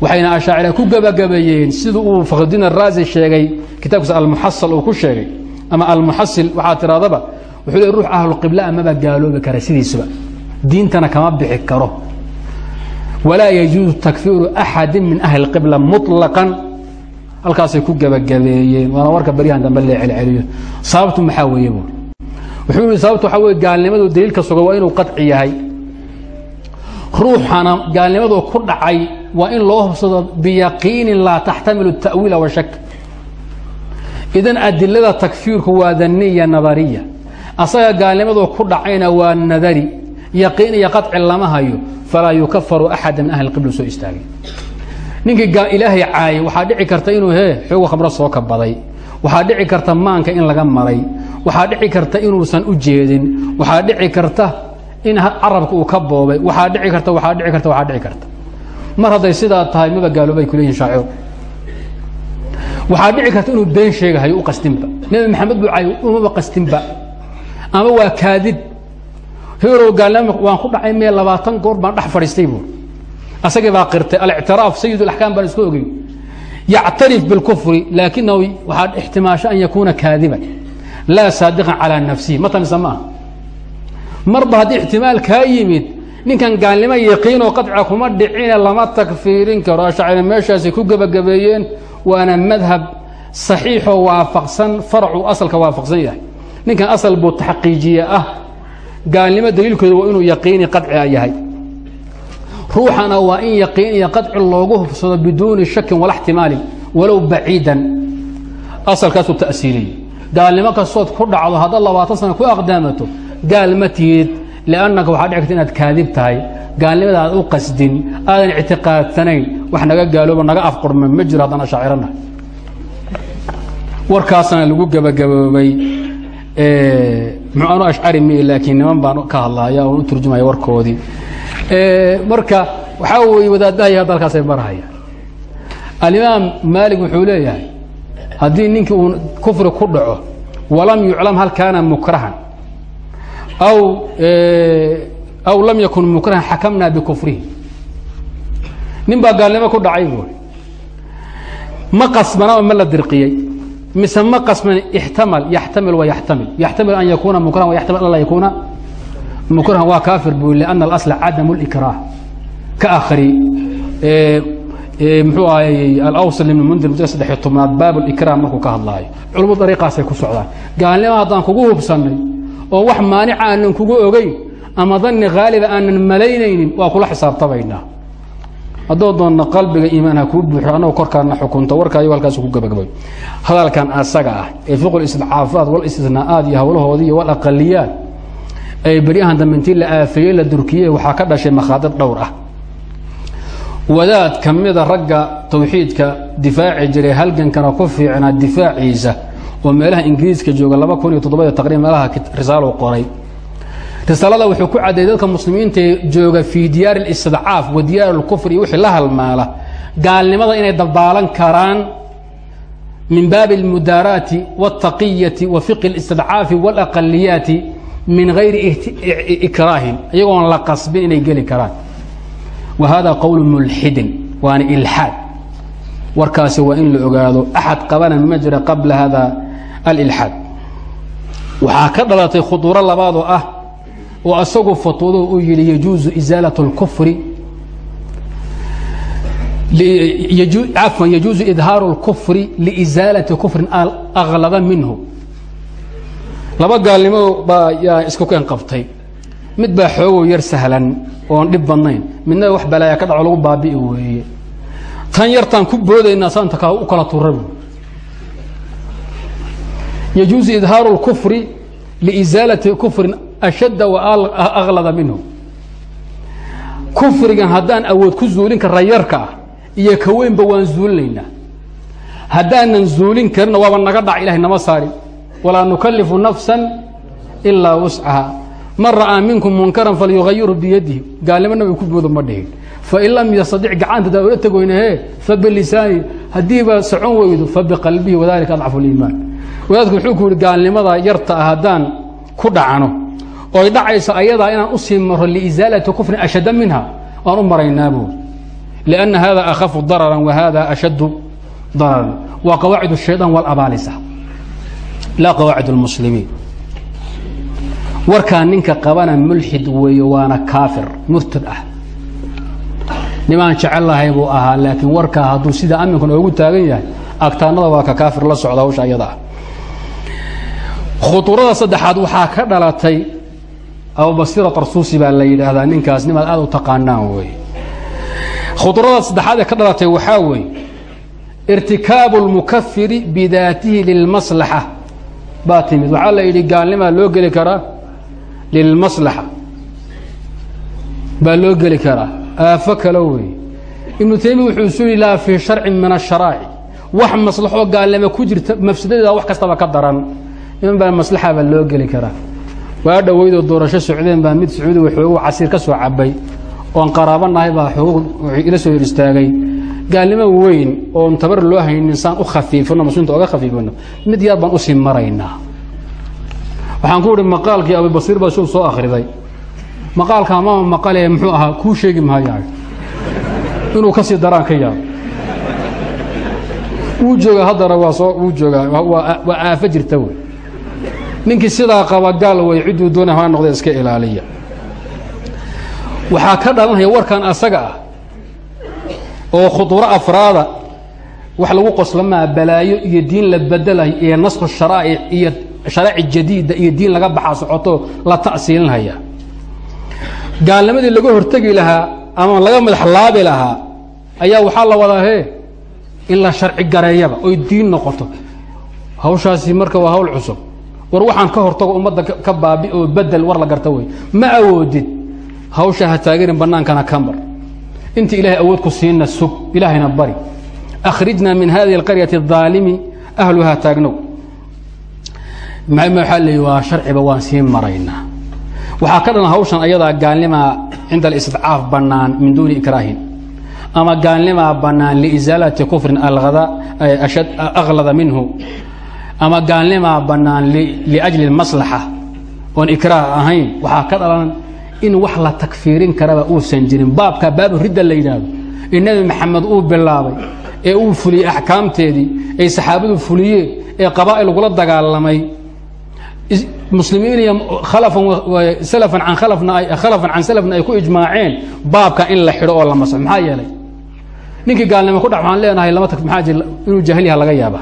waxayna ashaacira ku gebagabeeyeen siduu uu fakhrudiin araazi sheegay kitabkiisa almuxasal uu ku sheegay. Ama almuxasil waxaa tiraadaba wuxuu le ruux ahluqibla amaba ah gaaloobi kara sidiisuba. Diintana kama bixi karo. Walaa yajuusu takfiiru axadin min ahli qibla mulaqan halkaasay ku gebagabeeyeen waana warka baryahan dambe lee celceliyo. Sababtu maxaa weeye buui wuxuu yihi sababtu waxaa weye gaalnimadu daliilka suga waa inuu qaci yahay. Ruuxana gaalnimadu ku dhacay waa in loo hubsado biyaqiinin laa taxtamilu tawiila washak idan adilada takfiirku waa daniya nadariya. Asaga gaalnimadu ku dhacayna waa nadari. Yaqiin iyo qaci lama hayo falaa yukafaru axada min ahli qibli soo istaagay. Ninkii ilaahay caayay waxaa dhici karta inuu he xoogo khamro soo kabaday waxaa dhici karta maanka in laga maray. Waxaa dhici karta inuusan u jeedin. Waxaa dhici karta in carabka uu ka boobay. Waxaa dhici karta waxaa dhici karta waxaa dhici karta mar hadday sidaa tahay maba gaaloobay ku leeyihiin shaaciru waxaa dhici karta inuu been sheegahayo u qastinba. Nebi maxamed buu cay umaba qastinba. Ama waa kaadib. Heerow gaalnimo waan ku dhacay mee labaatan goor baan dhex fadhiistay buuri asagii baa qirtay alictiraaf sayid alaxkaam baan isku ogey yactarif bilkufri laakinahu waxaa ixtimaasho an yakuuna kaadiban. Laa saadiqan calaa nafsihi matanisa ma ah. marba haddii ixtimaal kaa yimid ninkan gaalnimo yaqiinoo qadca kuma dhicine lama tagfiirin karo. Ashacari meeshaasay ku gebagabeeyeen waana madhab saxiixoo waafaqsan faracuu asalka waafaqsan yahay. Ninkan asal buu taxqiijiye ah. Gaalnimo daliilkooda waa inuu yaqiini qadcia yahay. Ruuxana waa in yaqiin iyo qadci loogu hubsado biduuni shakin wala xtimaalin walow baciidan. Asalkaasuu ta'siiliyey gaalnimo kastood ku dhacdo haddaad labaatan sana ku aqdaamato gaal ma liannaka waxaa dhici karta inaad kaadib tahay gaalnimada aad u qasdin aadan ictiqaadsanayn wax naga gaalooba naga afqurma ma jiro haddaan ashaacirana warkaasna lagu gebagaboobay muxuu anu ashcari mi laakiin niman baan ka hadlaya oon u turjumaya warkoodii marka waxaa weeye wadaadahaya hadda halkaasay marahaya alimaam maalik wuxuu leeyahay haddii ninkii uu kufri ku dhaco walam yuclam hal kaana mukrahan aw aw lam yakun mukrahan xakamna bikufrihi nin baa gaalnimo ku dhacay buuri ma qasbana oo ma la dirqiyey mise ma qasban ixtamal yaxtamil wa yaxtamil yaxtamil an yakuuna mukrahan wayaxtamil an laa yakuuna mukrahan waa kaafir buu lianna alasla cadamu likraah ka akhri muxuu ahayy alawsal ibn mundir mudda saddexiyo tobnaad baab likraam markuu ka hadlaayo culumadu dariiqaasay ku socdaan gaalnimo haddaan kugu hubsannay oo wax maanica aanan kugu ogeyn ama danni haaliba aanan malaynaynin waa kula xisaabtamaynaa haddoo doonna qalbiga iimaan ha kuu buuxo annagoo korkaana xukunto warkaayo halkaas ku gabagabay hadalkan asaga ah ee fiqu istidcaafaat walistisnaa'aat iyo howlahoodii iyo walaqaliyaat ay beryahan dambe intii la aafeeyey la durkiyey waxaa ka dhashay makhaadid dhowr ah. Wadaad ka mida ragga tawxiidka difaaci jiray halgankana ku fiicnaa difaaciisa oo meelaha ingiriiska jooga laba kun iyo toddoba taqriban meelaha risaalo qoray risaalada wuxuu ku caddeeyey dadka muslimiintae jooga fii diyaari alistidcaaf wa diyaar alkufr iyo wixii la halmaala gaalnimada inay dabaalan karaan min baabi almudaaraati wاltaqiyati wa fiqi اlistidcaafi wاlaqaliyaati min gayri ikraahin iyagoon la qasbin inay geli karaan wa hada qowl mulxidin waana ilxaad warkaasi waa in la ogaado axad qabana ma jira qabla hada alilxaad waxaa ka dhalatay khuduuro labaadoo ah oo isagu fatwado uu yihi yajuuzu isaalat اlkufri cafwan yajuuzu idhaaru اlkufri liisaalati kufrin aklada minhu. Laba gaalnimo baa yaa isku keen qabtay. Mid baa xoogow yar sahlan oon dhib badnayn. Midnaba wax balaaya ka dhaco lagu baabi'i weeye. Tan yartaan ku boodaynaa saanta u kala turrabu idhaaru اlkufri liisaalati kufrin ashadda wa aklada minhu kufrigan haddaan awood ku zuulin karra yarka iyo ka weynba waan zuulinaynaa haddaanan zuulin karinna waaba naga dhac ilahay nama saarin walaa nukalifu nafsa ilaa wuscaha man ra'aa minkum munkaran falyugayiru biyadihi gaalnimo nabiga ku boodo ma dhihin fain lam yastadic gacanta daa ola tegoynahe fabilisaani haddiiba socon weydo fabiqalbihi wadalika adcafu liimaan wadaadku wuxuu ku yihi gaalnimada yarta ah haddaan ku dhacno oy dhacayso ayadaa inaan u sii maro liisaalati kufrin ashadda minha waan u maraynaa buuri lianna hada akhafu dararan wa hada ashaddu dararan waa qawaacid الshayطan wاlabaalisa laa qawaacid اlmuslimiin warkaa ninka qabana mulxid weeye waana kaafir murtad ah nimaan jecel lahay buu ahaa laakiin warkaa hadduu sida aminkan oogu taagan yahay agtaanada waa ka kaafir la socda hawsha ayada ah khuduurada saddexaad waxaa ka dhalatay abubasira tarsuusi baa la yidhaahdaa ninkaas nimaad aad u taqaanaan wey khuduurada saddexaad ee ka dhalatay waxaa weeye irtikaabu اlmukafiri bidaatihi lilmaslaxa. Baa timid waxaa la yidhi gaalnimaa loo geli karaa lilmaslaxa. Baa loo geli karaa aafo kale weeye ibnu taymiya wuxuu isu yihi laa fii sharcin min asharaaci wax maslaxoo gaalnimo ku jirta mafsadadeeda wax kastaba ka daran iman baa maslaxa baa loo geli karaa. Waa dhoweydoo doorasho socdeen baa mid sacuudi waxoogu casiir ka soo cabay oon qaraabanahay baa ila soo hor gaalnimo weyn oon tabar loo haynin saan u khafiifino muslimiinta oga khafiifino mid yar baan u sii maraynaa. Waxaan ku ihi maqaalkii abubasiir baa shuu soo akhriday. Maqaalka maama maqalee muxuu ahaa kuu sheegi maayaa inuu ka sii daraan ka yaabo wuu joogaa haddana waa soo wuu joogaa waa aafo jirta wey ninkii sidaa qaba gaal way cidduu doona ha noqda iska ilaaliya. Waxaa ka dhalanaya warkan asaga ah oo khuduuro afraada wax lagu qoslamaa balaayo iyo diin la bedelayo iyo nasku sharaa'ic iyo sharaa'ic jadiida iyo diin laga baxaa socoto la ta'siilinhaya gaalnimadii laga hortegi lahaa ama laga madax laabi lahaa ayaa waxaa la wadaa he in la sharci gareeyaba oy diin noqoto. Hawshaasi marka waa hawl cusub war waxaan ka hortago ummadda ka baabi oo bedel war la garta wey ma awoodid hawsha ha taageerin bannaankana ka mar. Inta ilaahay awoodku siinna sug. Ilaahayna bari. Akhrijna min hadihi alqaryati adaalimi ahluhaa taagnow. Maxaa leey waa sharciba waan sii maraynaa waxaa ka dhalan hawshan ayadaa gaalnimaa cinda alistidcaaf bannaan min duuni ikraahin. Ama gaalnimaa bannaan liisaalati kufrin alada ashad aklada minhu ama gaalnimaa bannaan liajli maslaxa oon ikraah ahayn waxaa ka dhalan in wax la takfiirin karaba uusan jirin. Baabka baabu ridda la yidhaahdo. Ee nebi maxamed uu bilaabay ee uu fuliyey axkaamteedii ay saxaabadu fuliyeen ee qabaa'il lagula dagaalamay. Muslimiin iyo khalafna ay khalafan can salafna ay ku ijmaaceen baabka in la xidho oo la masaxo maxaa yeelay? Ninkii gaalnimo ku dhac waxaan leenahay lama maxaa jir inuu jaahiliha laga yaaba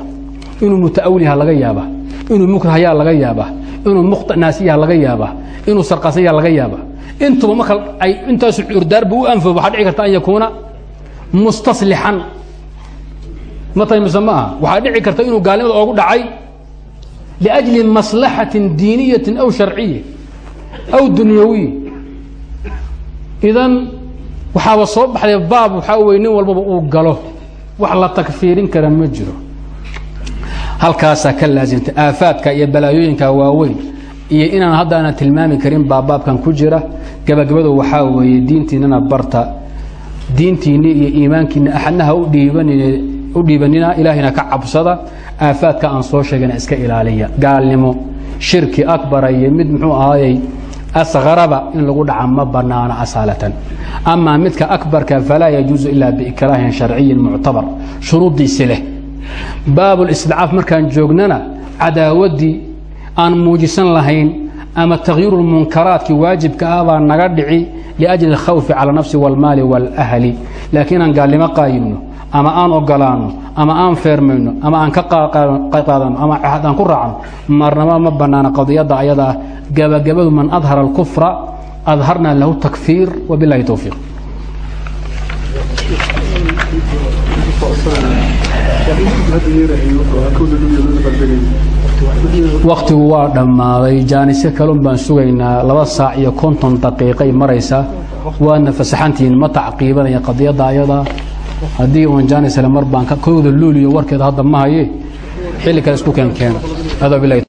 inuu mutaawilyaha laga yaabaa inuu mukrahayaa laga yaabaa inuu mukhnaasiyaha laga yaabaa inuu sarqaasanya laga yaabaa. Intuba marka ay intaasu curdaarba u anfo waxaa dhici karta an yakuuna mustaslixan ma mise ma aha waxaa dhici karta inuu gaalnimada oogu dhacay liajli maslaxatin diiniyatin aw sharciya aw dunyawiya idan waxaaba soo baxday baab waxaa weye nin walbaba uu galo. Wax la takfiirin kara ma jiro halkaasaa ka laasimta aafaadka iyo balaayooyinka waaweyn iyo inaan hadda aanan tilmaami karin baa baabkan ku jira gabagabadu waxaa weeye diintiinana barta. Diintiinni iyo iimaankiina axadnaha u dhiibanina ilaahayna ka cabsada aafaadka aan soo sheegana iska ilaaliya. Gaalnimo shirki akbara iyo mid muxuu ahaayey askaraba in lagu dhaca ma banaano asaalatan. Amaa midka akbarka falaa yajuusu ilaa biikraahin sharciyin muctabar shuruuddiisi leh baabulistidcaaf markaan joognana cadaawaddii aan muujisan lahayn ama takhyiiru lmunkaraadkii waajibka ah baa naga dhici liajli alkhawfi cala nafsi walmaali walahli. Laakiin aan gaalnimo qaayibno ama aan ogolaano ama aan feermayno ama aan ka qaadano ama cahad aan ku raacno marnaba ma bannaana qadiyadda ayada ayadaa gabagabadu man adhara alkufra adharnaa lahu takfiir wabilahi towfiiq wakhtigu waa dhammaaday. Jaanisyo kalun baan sugaynaa laba saac iyo konton daqiiqay maraysaa waadna fasaxantihiin ma tacqiibanaya qadiyadda ayadaa haddii uun jaanisle mar baan kooda luuliyo warkeeda hadda ma haye. Xilli kale isku keen keena